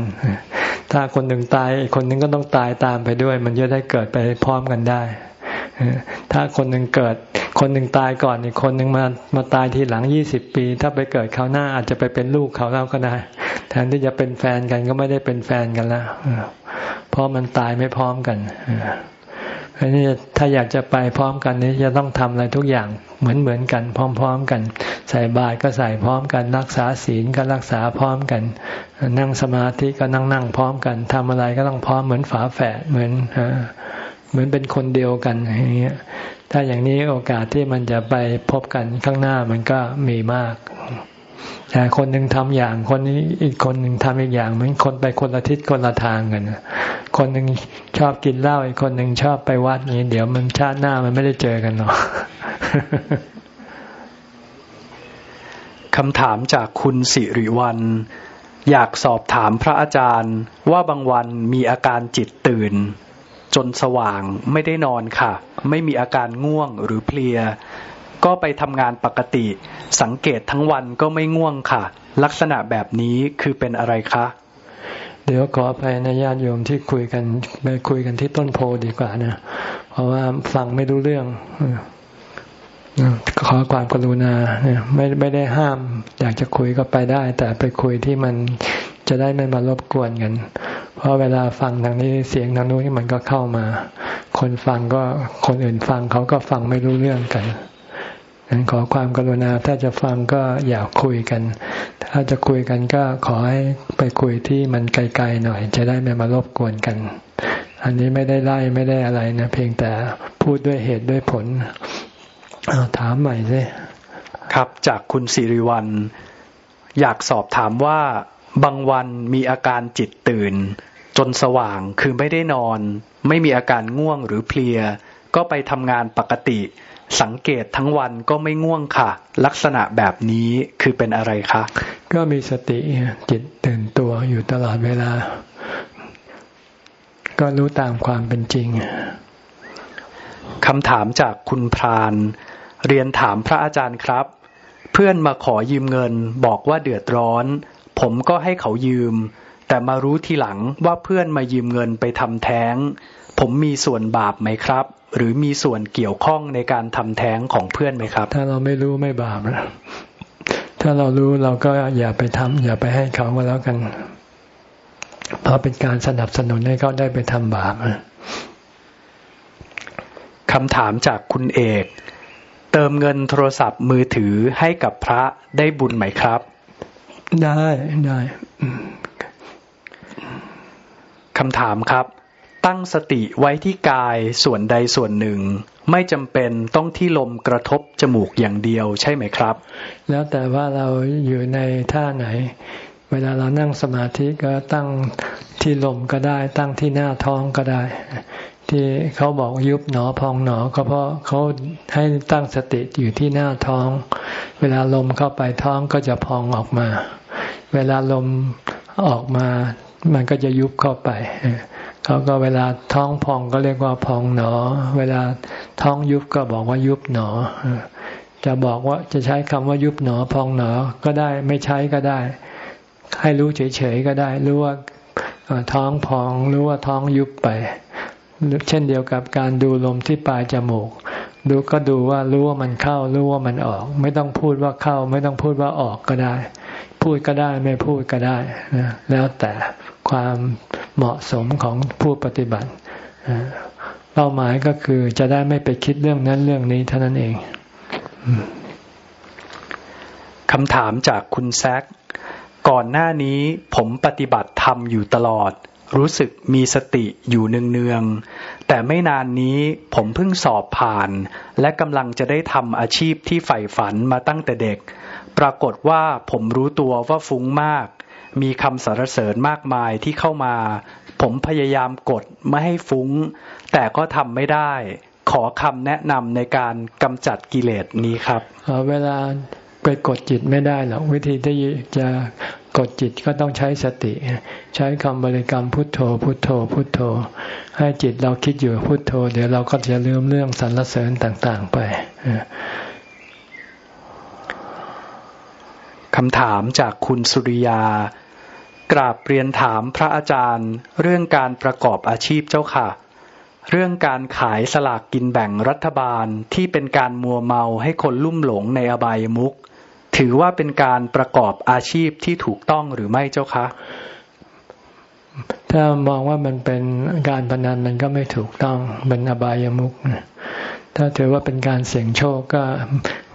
ถ้าคนหนึ่งตายอีกคนหนึ่งก็ต้องตายตามไปด้วย มันจะได้เกิดไปพร้อมกันได้ถ้าคนหนึ่งเกิด คนหนึ่งตายก่อนอีกคนหนึ่งมามาตายทีหลังยี่สิบปี ถ้าไปเกิดเขาหน้าอาจจะไปเป็นลูกเขาแล้วก็ได้ แทนที่จะเป็นแฟนกันก็ไม่ได้เป็นแฟนกันแล้วเพราะมันตายไม่พร้อมกันอันนี้ถ้าอยากจะไปพร้อมกันนี้จะต้องทำอะไรทุกอย่างเหมือนเหมือนกัน พร้อม ๆ กัน ใส่บาตรก็ใส่พร้อมกัน รักษาศีลก็รักษาพร้อมกัน นั่งสมาธิก็นั่งนั่งพร้อมกันทำอะไรก็ต้องพร้อมเหมือนฝาแฝดเหมือนเหมือนเป็นคนเดียวกันอย่างเงี้ย ถ้าอย่างนี้โอกาสที่มันจะไปพบกันข้างหน้ามันก็มีมาก แต่คนหนึ่งทำอย่างคนนี้อีกคนหนึ่งทำอีกอย่างเหมือนคนไปคนละทิศคนละทางกันคนหนึ่งชอบกินเหล้าอีกคนหนึ่งชอบไปวัดนี้ เดี๋ยวมันชาติหน้ามันไม่ได้เจอกันหรอกคำถามจากคุณสิริวัลอยากสอบถามพระอาจารย์ว่าบางวันมีอาการจิตตื่น จนสว่างไม่ได้นอนค่ะ ไม่มีอาการง่วงหรือเพลีย ก็ไปทำงานปกติ สังเกตทั้งวันก็ไม่ง่วงค่ะ ลักษณะแบบนี้คือเป็นอะไรคะเดี๋ยวขอไปในญาติโยมที่คุยกันไปคุยกันที่ต้นโพดีกว่านะ เพราะว่าฟังไม่รู้เรื่องขอความกรุณาไม่ไม่ได้ห้าม อยากจะคุยก็ไปได้ แต่ไปคุยที่มัน จะได้ไม่มารบกวนกัน เพราะเวลาฟังทางนี้เสียงทางนู้นมันก็เข้ามา คนฟังก็คนอื่นฟังเขาก็ฟังไม่รู้เรื่องกันงั้นขอความกรุณาถ้าจะฟังก็อย่าคุยกัน ถ้าจะคุยกันก็ขอให้ไปคุยที่มันไกลๆหน่อย จะได้ไม่มารบกวนกัน อันนี้ไม่ได้ไล่ไม่ได้อะไรนะเพียงแต่พูดด้วยเหตุด้วยผลถามใหม่สิครับจากคุณสิริวัลอยากสอบถามว่า บางวันมีอาการจิตตื่น จนสว่างคือไม่ได้นอน ไม่มีอาการง่วงหรือเพลีย ก็ไปทำงานปกติ สังเกตทั้งวันก็ไม่ง่วงค่ะ ลักษณะแบบนี้คือเป็นอะไรคะก็มีสติจิตตื่นตัวอยู่ตลอดเวลา ก็รู้ตามความเป็นจริงคำถามจากคุณพรานเรียนถามพระอาจารย์ครับ เพื่อนมาขอยืมเงินบอกว่าเดือดร้อน ผมก็ให้เขายืม แต่มารู้ทีหลังว่าเพื่อนมายืมเงินไปทำแท้ง ผมมีส่วนบาปไหมครับ หรือมีส่วนเกี่ยวข้องในการทำแท้งของเพื่อนไหมครับ ถ้าเราไม่รู้ไม่บาปนะถ้าเรารู้เราก็อย่าไปทำอย่าไปให้เขาก็แล้วกันเพราะเป็นการสนับสนุนให้เขาได้ไปทำบาปคำถามจากคุณเอก เติมเงินโทรศัพท์มือถือให้กับพระได้บุญไหมครับ ได้ได้คำถามครับ ตั้งสติไว้ที่กายส่วนใดส่วนหนึ่ง ไม่จำเป็นต้องที่ลมกระทบจมูกอย่างเดียวใช่ไหมครับ แล้วแต่ว่าเราอยู่ในท่าไหน เวลาเรานั่งสมาธิก็ตั้งที่ลมก็ได้ ตั้งที่หน้าท้องก็ได้ที่เขาบอกยุบหนอพองหนอก็เพราะเขาให้ตั้งสติอยู่ที่หน้าท้อง เวลาลมเข้าไปท้องก็จะพองออกมา เวลาลมออกมา มันก็จะยุบเข้าไป เขาก็เวลาท้องพองก็เรียกว่าพองหนอ เวลาท้องยุบก็บอกว่ายุบหนอ จะบอกว่าจะใช้คำว่ายุบหนอพองหนอก็ได้ไม่ใช้ก็ได้ ให้รู้เฉยๆก็ได้รู้ว่าท้องพองรู้ว่าท้องยุบไปเช่นเดียวกับการดูลมที่ปลายจมูก ดูก็ดูว่ารู้ว่ามันเข้า รู้ว่ามันออก ไม่ต้องพูดว่าเข้า ไม่ต้องพูดว่าออกก็ได้ พูดก็ได้ไม่พูดก็ได้นะแล้วแต่ความเหมาะสมของผู้ปฏิบัติเป้าหมายก็คือจะได้ไม่ไปคิดเรื่องนั้นเรื่องนี้เท่านั้นเองคำถามจากคุณแซกก่อนหน้านี้ผมปฏิบัติธรรมอยู่ตลอด รู้สึกมีสติอยู่เนืองๆแต่ไม่นานนี้ผมเพิ่งสอบผ่าน และกำลังจะได้ทำอาชีพที่ใฝ่ฝันมาตั้งแต่เด็ก ปรากฏว่าผมรู้ตัวว่าฟุ้งมาก มีคำสรรเสริญมากมายที่เข้ามา ผมพยายามกดไม่ให้ฟุ้ง แต่ก็ทำไม่ได้ ขอคำแนะนำในการกำจัดกิเลสนี้ครับเวลาไปกดจิตไม่ได้หรอกวิธีที่จะกดจิตก็ต้องใช้สติ ใช้คำบริกรรมพุทโธ พุทโธ พุทโธ ให้จิตเราคิดอยู่พุทโธ เดี๋ยวเราก็จะลืมเรื่องสรรเสริญต่าง ๆ ไป คำถามจากคุณสุริยา กราบเรียนถามพระอาจารย์ เรื่องการประกอบอาชีพเจ้าค่ะ เรื่องการขายสลากกินแบ่งรัฐบาลที่เป็นการมัวเมาให้คนลุ่มหลงในอบายมุขถือว่าเป็นการประกอบอาชีพที่ถูกต้องหรือไม่เจ้าคะ ถ้ามองว่ามันเป็นการพนันมันก็ไม่ถูกต้องเป็นอบายมุก ถ้าถือว่าเป็นการเสี่ยงโชคก็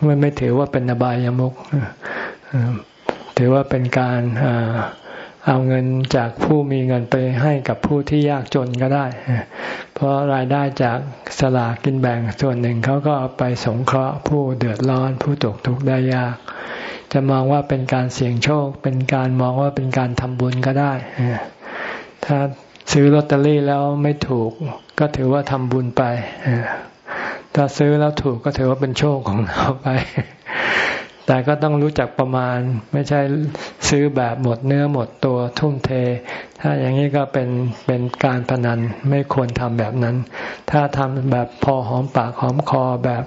ไม่ไม่ถือว่าเป็นอบายามุกถือว่าเป็นการเอาเงินจากผู้มีเงินไปให้กับผู้ที่ยากจนก็ได้ เพราะรายได้จากสลากกินแบ่งส่วนหนึ่งเขาก็ไปสงเคราะห์ผู้เดือดร้อนผู้ตกทุกข์ได้ยาก จะมองว่าเป็นการเสี่ยงโชค เป็นการมองว่าเป็นการทำบุญก็ได้ ถ้าซื้อลอตเตอรี่แล้วไม่ถูก ก็ถือว่าทำบุญไป ถ้าซื้อแล้วถูกก็ถือว่าเป็นโชคของเราไป แต่ก็ต้องรู้จักประมาณ ไม่ใช่ ซื้อแบบหมดเนื้อหมดตัวทุ่มเท ถ้าอย่างนี้ก็เป็นเป็นการพนันไม่ควรทำแบบนั้น ถ้าทำแบบพอหอมปากหอมคอแบบ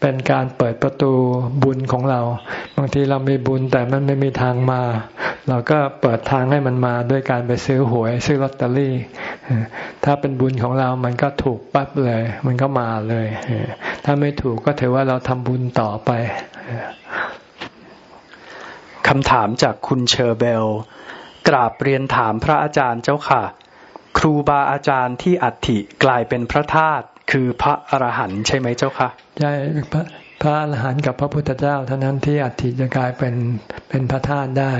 เป็นการเปิดประตูบุญของเรา บางทีเรามีบุญแต่มันไม่มีทางมา เราก็เปิดทางให้มันมาด้วยการไปซื้อหวย ซื้อลอตเตอรี่ ถ้าเป็นบุญของเรา มันก็ถูกปั๊บเลย มันก็มาเลย ถ้าไม่ถูกก็ถือว่าเราทำบุญต่อไป คำถามจากคุณเชอร์เบล กราบเรียนถามพระอาจารย์เจ้าค่ะ ครูบาอาจารย์ที่อัฐิกลายเป็นพระธาตุคือพระอรหันต์ใช่ไหมเจ้าค่ะใช่พระอรหันต์กับพระพุทธเจ้า เท่านั้นที่อัฐิจะกลายเป็นเป็นพระธาตุได้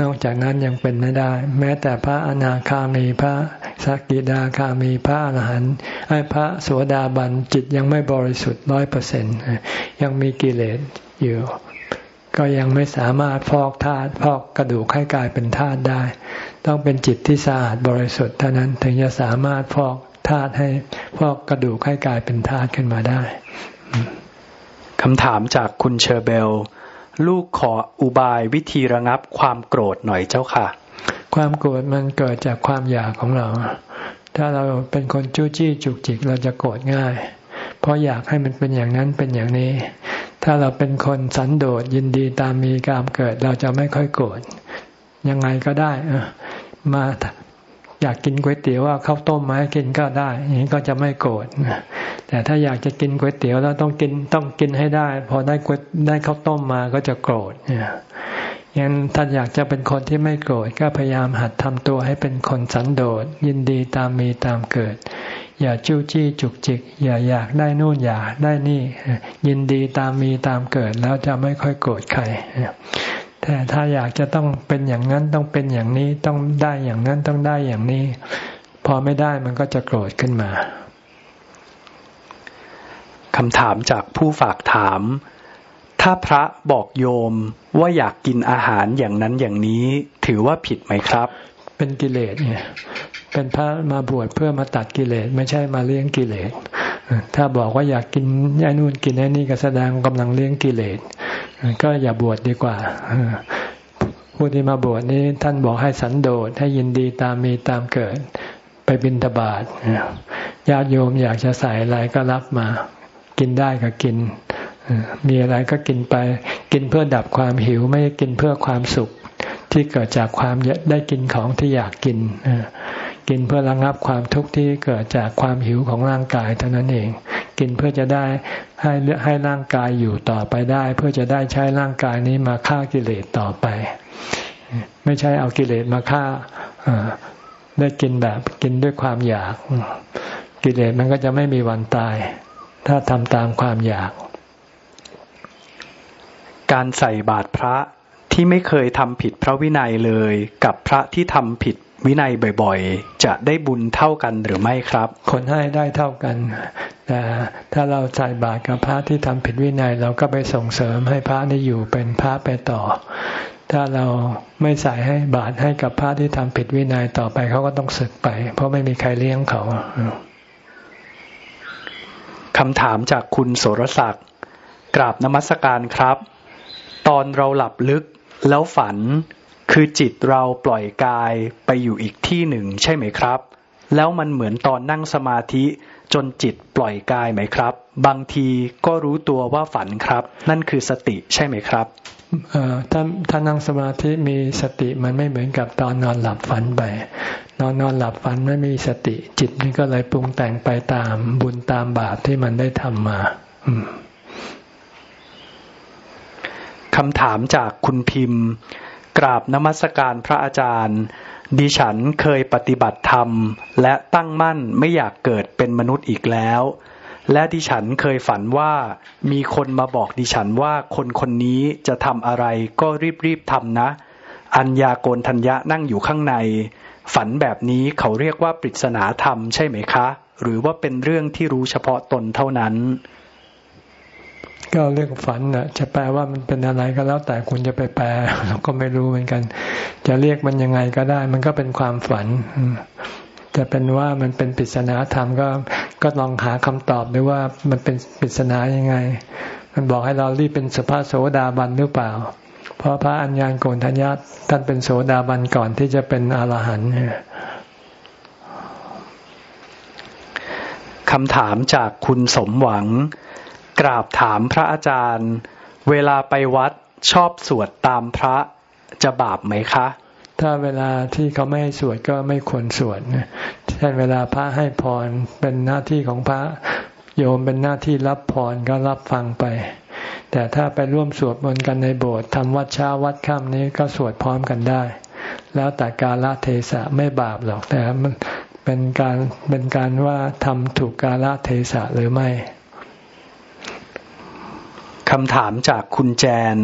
นอกจากนั้นยังเป็นไม่ได้ แม้แต่พระอนาคามีพระสกิดาคามีพระอรหันต์ไอ้พระสวดาบันจิตยังไม่บริสุทธิ์ร้อยเปอร์เซ็นยังมีกิเลสอยู่ ก็ยังไม่สามารถพอกธาตุพอกกระดูกให้กลายเป็นธาตุได้ ต้องเป็นจิตที่สะอาดบริสุทธิ์เท่านั้นถึงจะสามารถพอกธาตุให้พอกกระดูกให้กลายเป็นธาตุขึ้นมาได้คำถามจากคุณเชอร์เบล ลูกขออุบายวิธีระงับความโกรธหน่อยเจ้าค่ะ ความโกรธมันเกิดจากความอยากของเรา ถ้าเราเป็นคนจู้จี้จุกจิกเราจะโกรธง่าย เพราะอยากให้มันเป็นอย่างนั้นเป็นอย่างนี้ ถ้าเราเป็นคนสันโดษยินดีตามมีกามเกิด เราจะไม่ค่อยโกรธยังไงก็ได้มาอยากกินก๋วยเตี๋ยวว่าข้าวต้มมาให้กินก็ได้อย่างนี้ก็จะไม่โกรธแต่ถ้าอยากจะกินก๋วยเตี๋ยวแล้วต้องกินต้องกินให้ได้ พอได้ก๋วยได้ข้าวต้มมาก็จะโกรธเนี่ยงั้นถ้าอยากจะเป็นคนที่ไม่โกรธก็พยายามหัดทำตัวให้เป็นคนสันโดษยินดีตามมีตามเกิด อย่าจู้จี้จุกจิก อย่าอยากได้นู่นอยากได้นี่ ยินดีตามมีตามเกิดแล้วจะไม่ค่อยโกรธใครแต่ถ้าอยากจะต้องเป็นอย่างนั้นต้องเป็นอย่างนี้ต้องได้อย่างนั้นต้องได้อย่างนี้ พอไม่ได้มันก็จะโกรธขึ้นมาคำถามจากผู้ฝากถาม ถ้าพระบอกโยมว่าอยากกินอาหารอย่างนั้นอย่างนี้ ถือว่าผิดไหมครับ เป็นกิเลสเนี่ย เป็นพระมาบวชเพื่อมาตัดกิเลส ไม่ใช่มาเลี้ยงกิเลส ถ้าบอกว่าอยากกินไอ้นู่นกินไอ้นี่ก็แสดงกำลังเลี้ยงกิเลส ก็อย่าบวชดดีกว่าผู้ที่มาบวชนี้ท่านบอกให้สันโดษให้ยินดีตามมีตามเกิด ไปบิณฑบาตญาติโยมอยากจะใส่อะไรก็รับมา กินได้ก็กินมีอะไรก็กินไป กินเพื่อดับความหิว ไม่กินเพื่อความสุข ที่เกิดจากความได้กินของที่อยากกินกินเพื่อระงับความทุกข์ที่เกิดจากความหิวของร่างกายเท่านั้นเอง กินเพื่อจะได้ให้ให้ร่างกายอยู่ต่อไปได้ เพื่อจะได้ใช้ร่างกายนี้มาฆ่ากิเลสต่อไป ไม่ใช่เอากิเลสมาฆ่าได้กินแบบกินด้วยความอยาก กิเลสมันก็จะไม่มีวันตาย ถ้าทำตามความอยาก การใส่บาตรพระ ที่ไม่เคยทำผิดพระวินัยเลย กับพระที่ทำผิดวินัยบ่อยๆ จะได้บุญเท่ากันหรือไม่ครับ คนให้ได้เท่ากันแต่ถ้าเราใส่บาตรกับพระที่ทำผิดวินัย เราก็ไปส่งเสริมให้พระได้อยู่เป็นพระไปต่อ ถ้าเราไม่ใส่ให้บาตรให้กับพระที่ทำผิดวินัยต่อไปเขาก็ต้องศึกไป เพราะไม่มีใครเลี้ยงเขาคำถามจากคุณโสรศักดิ์กราบนมัสการครับ ตอนเราหลับลึก แล้วฝันคือจิตเราปล่อยกายไปอยู่อีกที่หนึ่งใช่ไหมครับ แล้วมันเหมือนตอนนั่งสมาธิจนจิตปล่อยกายไหมครับ บางทีก็รู้ตัวว่าฝันครับ นั่นคือสติใช่ไหมครับถ้าถ้านั่งสมาธิมีสติมันไม่เหมือนกับตอนนอนหลับฝันไปนอนนอนหลับฝันไม่มีสติ จิตนี่ก็เลยปรุงแต่งไปตามบุญตามบาปที่มันได้ทำมา คำถามจากคุณพิมพ์ กราบนมัสการพระอาจารย์ ดิฉันเคยปฏิบัติธรรม และตั้งมั่นไม่อยากเกิดเป็นมนุษย์อีกแล้ว และดิฉันเคยฝันว่ามีคนมาบอกดิฉันว่าคนคนนี้จะทำอะไรก็รีบๆทำนะ อัญญาโกนทัญญะนั่งอยู่ข้างใน ฝันแบบนี้เขาเรียกว่าปริศนาธรรมใช่ไหมคะ หรือว่าเป็นเรื่องที่รู้เฉพาะตนเท่านั้น ก็เรื่องฝันนะจะแปลว่ามันเป็นอะไรก็แล้วแต่คุณจะไปแปลเราก็ไม่รู้เหมือนกัน จะเรียกมันยังไงก็ได้ มันก็เป็นความฝัน จะเป็นว่ามันเป็นปริศนาธรรมก็ก็ลองหาคำตอบด้วยว่ามันเป็นปริศนายังไง มันบอกให้เรารีบเป็นสภาโสดาบันหรือเปล่า เพราะพระอัญญาณโกนทัญญาท่านเป็นโสดาบันก่อนที่จะเป็นอรหันต์คำถามจากคุณสมหวัง กราบถามพระอาจารย์ เวลาไปวัดชอบสวดตามพระจะบาปไหมคะ ถ้าเวลาที่เขาไม่ให้สวดก็ไม่ควรสวดเช่นเวลาพระให้พรเป็นหน้าที่ของพระโยมเป็นหน้าที่รับพรก็รับฟังไป แต่ถ้าไปร่วมสวดมนต์กันในโบสถ์ทำวัดเช้าวัดค่ำนี้ก็สวดพร้อมกันได้ แล้วแต่กาลเทศะไม่บาปหรอกแต่มันเป็นการเป็นการว่าทำถูกกาลเทศะหรือไม่ คำถามจากคุณแจน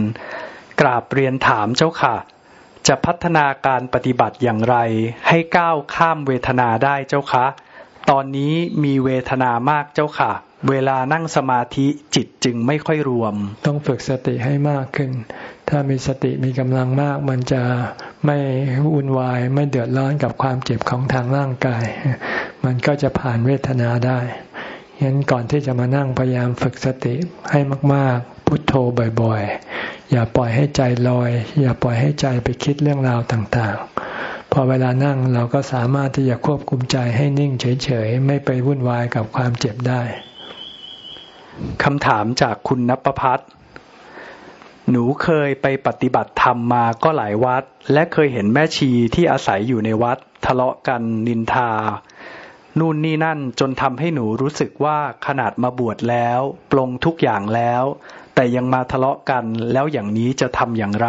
กราบเรียนถามเจ้าค่ะ จะพัฒนาการปฏิบัติอย่างไร ให้ก้าวข้ามเวทนาได้เจ้าคะ ตอนนี้มีเวทนามากเจ้าค่ะ เวลานั่งสมาธิจิตจึงไม่ค่อยรวม ต้องฝึกสติให้มากขึ้น ถ้ามีสติมีกำลังมาก มันจะไม่วุ่นวายไม่เดือดร้อนกับความเจ็บของทางร่างกาย มันก็จะผ่านเวทนาได้ ฉะนั้นก่อนที่จะมานั่งพยายามฝึกสติให้มาก ๆ พุทโธบ่อย ๆ อย่าปล่อยให้ใจลอย อย่าปล่อยให้ใจไปคิดเรื่องราวต่างๆ พอเวลานั่งเราก็สามารถที่จะควบคุมใจให้นิ่งเฉย ๆ ไม่ไปวุ่นวายกับความเจ็บได้คำถามจากคุณนภพัฒน์หนูเคยไปปฏิบัติธรรมมาก็หลายวัด และเคยเห็นแม่ชีที่อาศัยอยู่ในวัด ทะเลาะกันนินทา นู่นนี่นั่นจนทำให้หนูรู้สึกว่าขนาดมาบวชแล้วปลงทุกอย่างแล้ว แต่ยังมาทะเลาะกันแล้วอย่างนี้จะทำอย่างไร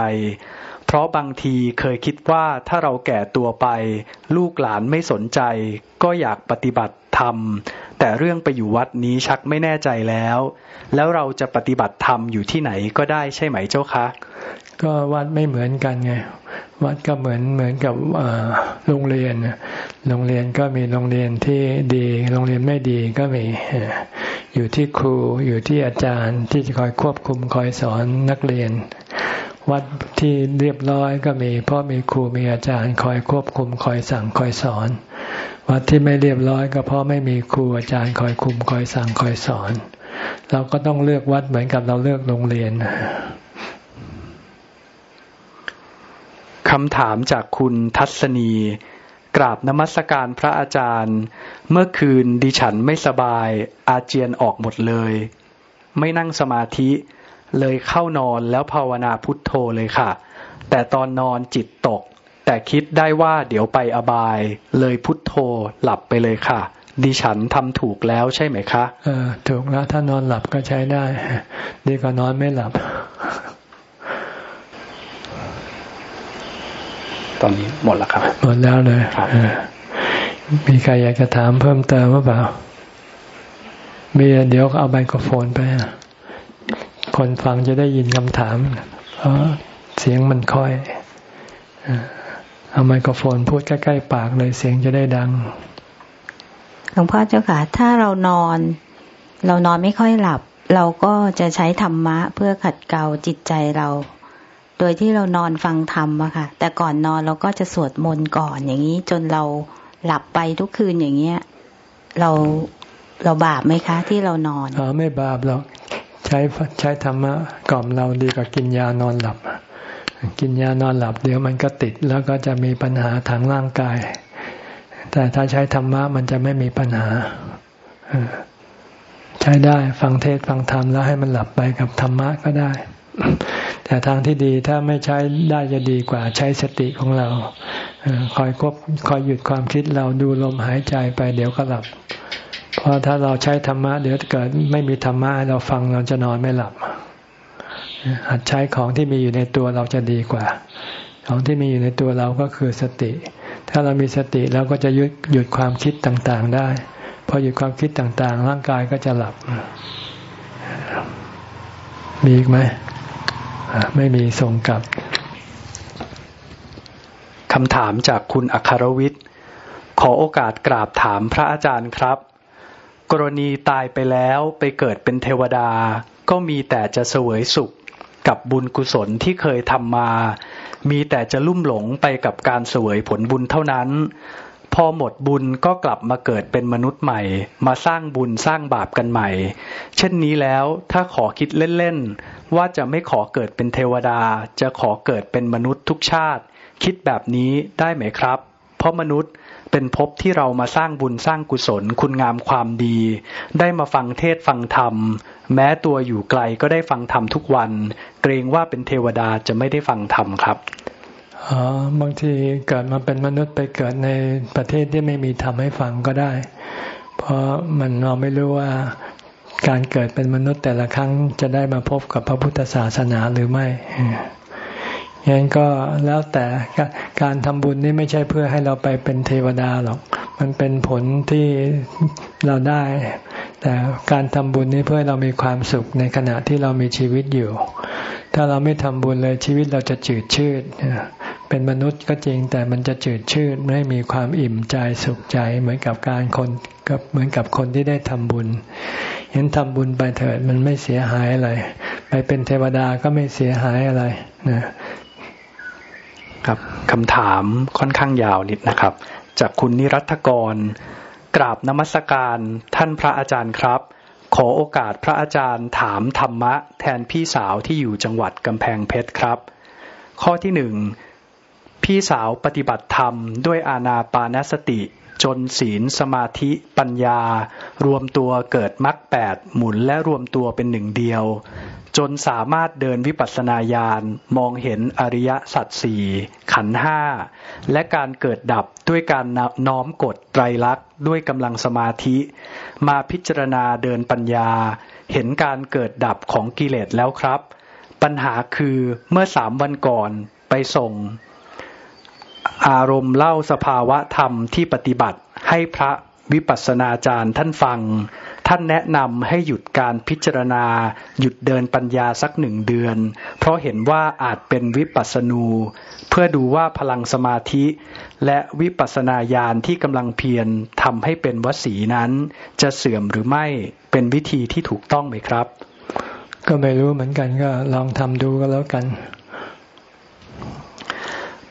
เพราะบางทีเคยคิดว่าถ้าเราแก่ตัวไป ลูกหลานไม่สนใจ ก็อยากปฏิบัติธรรม แต่เรื่องไปอยู่วัดนี้ชักไม่แน่ใจแล้ว แล้วเราจะปฏิบัติธรรมอยู่ที่ไหนก็ได้ใช่ไหมเจ้าคะ ก็วัดไม่เหมือนกันไง วัดก็เหมือนเหมือนกับโรงเรียน โรงเรียนก็มีโรงเรียนที่ดี โรงเรียนไม่ดีก็มี อยู่ที่ครู อยู่ที่อาจารย์ที่จะคอยควบคุมคอยสอนนักเรียน วัดที่เรียบร้อยก็มี เพราะมีครูมีอาจารย์คอยควบคุมคอยสั่งคอยสอน วัดที่ไม่เรียบร้อยก็เพราะไม่มีครูอาจารย์คอยคุมคอยสั่งคอยสอน เราก็ต้องเลือกวัดเหมือนกับเราเลือกโรงเรียน คำถามจากคุณทัศนี กราบนมัสการพระอาจารย์ เมื่อคืนดิฉันไม่สบายอาเจียนออกหมดเลย ไม่นั่งสมาธิ เลยเข้านอนแล้วภาวนาพุทโธเลยค่ะ แต่ตอนนอนจิตตก แต่คิดได้ว่าเดี๋ยวไปอบาย เลยพุทโธหลับไปเลยค่ะ ดิฉันทำถูกแล้วใช่ไหมคะ เออถูกแล้วถ้านอนหลับก็ใช้ได้ ดีกว่านอนไม่หลับ ตอนนี้หมดแล้วครับ หมดแล้วเลยมีใครอยากจะถามเพิ่มเติมหรือเปล่า มีเดี๋ยวเอาไมโครโฟนไป คนฟังจะได้ยินคำถาม เพราะเสียงมันค่อยเอาไมโครโฟนพูดใกล้ๆปากเลยเสียงจะได้ดัง หลวงพ่อเจ้าค่ะ ถ้าเรานอน เรานอนไม่ค่อยหลับ เราก็จะใช้ธรรมะเพื่อขัดเกลาจิตใจเรา โดยที่เรานอนฟังธรรมอะค่ะ แต่ก่อนนอนเราก็จะสวดมนต์ก่อนอย่างนี้ จนเราหลับไปทุกคืนอย่างเงี้ย เราเราบาปไหมคะ ที่เรานอนอ๋อไม่บาปหรอกใช้ใช้ธรรมะกล่อมเราดีกว่ากินยานอนหลับ กินยานอนหลับ เดี๋ยวมันก็ติดแล้วก็จะมีปัญหาทางร่างกาย แต่ถ้าใช้ธรรมะมันจะไม่มีปัญหาใช้ได้ฟังเทศฟังธรรมแล้วให้มันหลับไปกับธรรมะก็ได้ แต่ทางที่ดีถ้าไม่ใช้ได้จะดีกว่าใช้สติของเราคอยควบคอยหยุดความคิดเราดูลมหายใจไปเดี๋ยวก็หลับเพราะถ้าเราใช้ธรรมะเดี๋ยวเกิดไม่มีธรรมะเราฟังเราจะนอนไม่หลับหัดใช้ของที่มีอยู่ในตัวเราจะดีกว่า ของที่มีอยู่ในตัวเราก็คือสติ ถ้าเรามีสติเราก็จะหยุดหยุดความคิดต่างๆได้พอหยุดความคิดต่างๆ ร่างกายก็จะหลับมีอีกไหม ไม่มีส่งกลับคำถามจากคุณอัครวิทย์ ขอโอกาสกราบถามพระอาจารย์ครับ กรณีตายไปแล้วไปเกิดเป็นเทวดา ก็มีแต่จะเสวยสุขกับบุญกุศลที่เคยทำมา มีแต่จะลุ่มหลงไปกับการเสวยผลบุญเท่านั้น พอหมดบุญก็กลับมาเกิดเป็นมนุษย์ใหม่ มาสร้างบุญสร้างบาปกันใหม่ เช่นนี้แล้วถ้าขอคิดเล่นๆ ว่าจะไม่ขอเกิดเป็นเทวดา จะขอเกิดเป็นมนุษย์ทุกชาติ คิดแบบนี้ได้ไหมครับ เพราะมนุษย์เป็นภพที่เรามาสร้างบุญสร้างกุศลคุณงามความดี ได้มาฟังเทศฟังธรรม แม้ตัวอยู่ไกลก็ได้ฟังธรรมทุกวัน เกรงว่าเป็นเทวดาจะไม่ได้ฟังธรรมครับอ๋อบางทีเกิดมาเป็นมนุษย์ไปเกิดในประเทศที่ไม่มีทำให้ฟังก็ได้ เพราะมันเราไม่รู้ว่า การเกิดเป็นมนุษย์แต่ละครั้งจะได้มาพบกับพระพุทธศาสนาหรือไม่ยังนั้นก็แล้วแต่การทำบุญนี่ไม่ใช่เพื่อให้เราไปเป็นเทวดาหรอก มันเป็นผลที่เราได้ แต่การทำบุญนี้เพื่อเรามีความสุขในขณะที่เรามีชีวิตอยู่ ถ้าเราไม่ทำบุญเลยชีวิตเราจะจืดชืด เป็นมนุษย์ก็จริงแต่มันจะจืดชืดไม่มีความอิ่มใจสุขใจ เหมือนกับการคนกับเหมือนกับคนที่ได้ทำบุญเห็นทำบุญไปเถิดมันไม่เสียหายอะไร ไปเป็นเทวดาก็ไม่เสียหายอะไรนะครับคำถามค่อนข้างยาวนิดนะครับ จากคุณนิรัตกร กราบนมัสการท่านพระอาจารย์ครับ ขอโอกาสพระอาจารย์ถามธรรมะ แทนพี่สาวที่อยู่จังหวัดกำแพงเพชรครับ ข้อที่หนึ่ง พี่สาวปฏิบัติธรรมด้วยอาณาปานสติ จนศีลสมาธิปัญญา รวมตัวเกิดมรรคแปดหมุนและรวมตัวเป็นหนึ่งเดียว จนสามารถเดินวิปัสสนาญาณมองเห็นอริยสัจสี่ขันห้าและการเกิดดับด้วยการน้อมกฎไตรลักษณ์ด้วยกำลังสมาธิ มาพิจารณาเดินปัญญา เห็นการเกิดดับของกิเลสแล้วครับ ปัญหาคือเมื่อสามวันก่อนไปส่ง อารมณ์เล่าสภาวะธรรมที่ปฏิบัติให้พระวิปัสสนาจารย์ท่านฟัง ท่านแนะนำให้หยุดการพิจารณา หยุดเดินปัญญาสักหนึ่งเดือน เพราะเห็นว่าอาจเป็นวิปัสสนู เพื่อดูว่าพลังสมาธิ และวิปัสสนาญาณที่กำลังเพียรทำให้เป็นวสีนั้น จะเสื่อมหรือไม่เป็นวิธีที่ถูกต้องไหมครับ ก็ไม่รู้เหมือนกันก็ลองทำดูก็แล้วกัน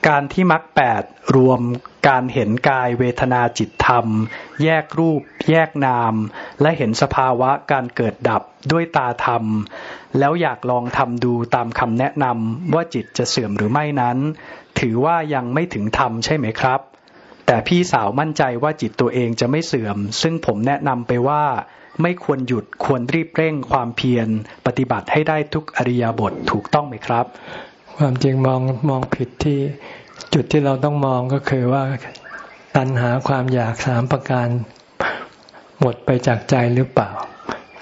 การที่มรรคแปดรวมการเห็นกายเวทนาจิตธรรม แยกรูป แยกนาม และเห็นสภาวะการเกิดดับด้วยตาธรรม แล้วอยากลองทำดูตามคำแนะนำว่าจิตจะเสื่อมหรือไม่นั้น ถือว่ายังไม่ถึงธรรมใช่ไหมครับ แต่พี่สาวมั่นใจว่าจิตตัวเองจะไม่เสื่อม ซึ่งผมแนะนำไปว่าไม่ควรหยุดควรรีบเร่งความเพียร ปฏิบัติให้ได้ทุกอริยบทถูกต้องไหมครับ ความจริงมองมองผิดที่จุดที่เราต้องมองก็คือว่าตัณหาความอยากสามประการหมดไปจากใจหรือเปล่า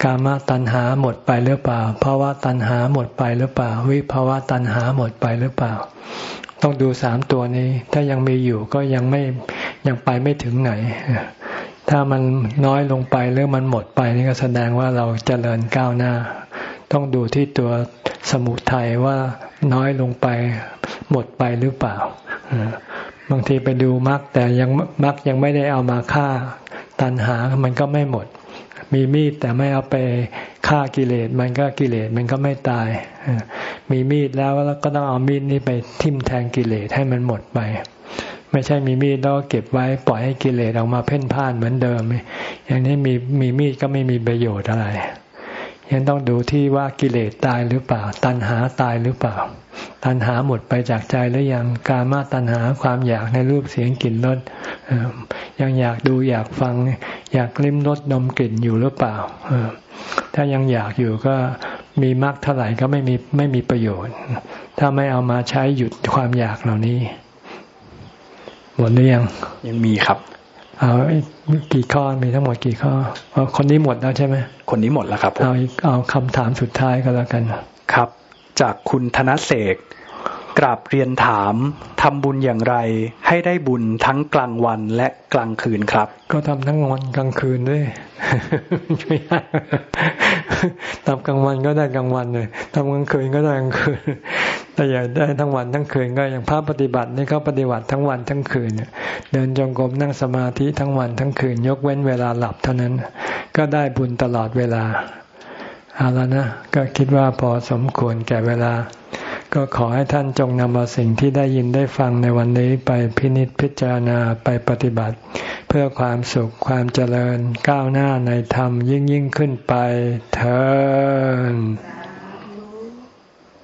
กามตัณหาหมดไปหรือเปล่าภาวะตัณหาหมดไปหรือเปล่า วิภาวะตัณหาหมดไปหรือเปล่า ต้องดูสามตัวนี้ ถ้ายังมีอยู่ก็ยังไม่ยังไปไม่ถึงไหน ถ้ามันน้อยลงไปหรือมันหมดไปนี่ก็แสดงว่าเราจเจริญก้าวหน้า ต้องดูที่ตัวสมุทัยว่าน้อยลงไปหมดไปหรือเปล่า บางทีไปดูมรรคแต่ยังมรรคยังไม่ได้เอามาฆ่า ตัณหามันก็ไม่หมด มีมีดแต่ไม่เอาไปฆ่ากิเลสมันก็กิเลสมันก็ไม่ตาย มีมีดแล้วแล้วก็ต้องเอามีดนี้ไปทิ่มแทงกิเลสให้มันหมดไปไม่ใช่มีมีดแล้วเก็บไว้ปล่อยให้กิเลสออกมาเพ่นพ่านเหมือนเดิม อย่างนี้มีมีมีดก็ไม่มีประโยชน์อะไร ยังต้องดูที่ว่ากิเลสตายหรือเปล่า ตัณหาตายหรือเปล่า ตัณหาหมดไปจากใจหรือยังการมาตัณหาความอยากในรูปเสียงกลิ่นรสยังอยากดูอยากฟัง อยากลิ้มรสดมกลิ่นอยู่หรือเปล่าถ้ายังอยากอยู่ก็มีมากเท่าไหร่ก็ไม่มีไม่มีประโยชน์ ถ้าไม่เอามาใช้หยุดความอยากเหล่านี้ หมดหรือยังยังมีครับ เอากี่ข้อมีทั้งหมดกี่ข้อคนนี้หมดแล้วใช่ไหมคนนี้หมดแล้วครับเอาเอาคำถามสุดท้ายก็แล้วกันครับ จากคุณธนเสก กราบเรียนถามทำบุญอย่างไร ให้ได้บุญทั้งกลางวันและกลางคืนครับ ก็ทำทั้งวันกลางคืนด้วยไม่ได้ทำกลางวันก็ได้กลางวันเลยทำกลางคืนก็ได้กลางคืนแต่อยากได้ทั้งวันทั้งคืนก็อย่างพระปฏิบัตินี่เขาปฏิบัติทั้งวันทั้งคืนเดินจงกรมนั่งสมาธิทั้งวันทั้งคืน ยกเว้นเวลาหลับเท่านั้น ก็ได้บุญตลอดเวลาเอาแล้วนะ ก็คิดว่าพอสมควรแก่เวลา ก็ขอให้ท่านจงนำเอาสิ่งที่ได้ยินได้ฟังในวันนี้ไปพินิจพิจารณาไปปฏิบัติ เพื่อความสุขความเจริญก้าวหน้าในธรรมยิ่งยิ่งขึ้นไปเถิด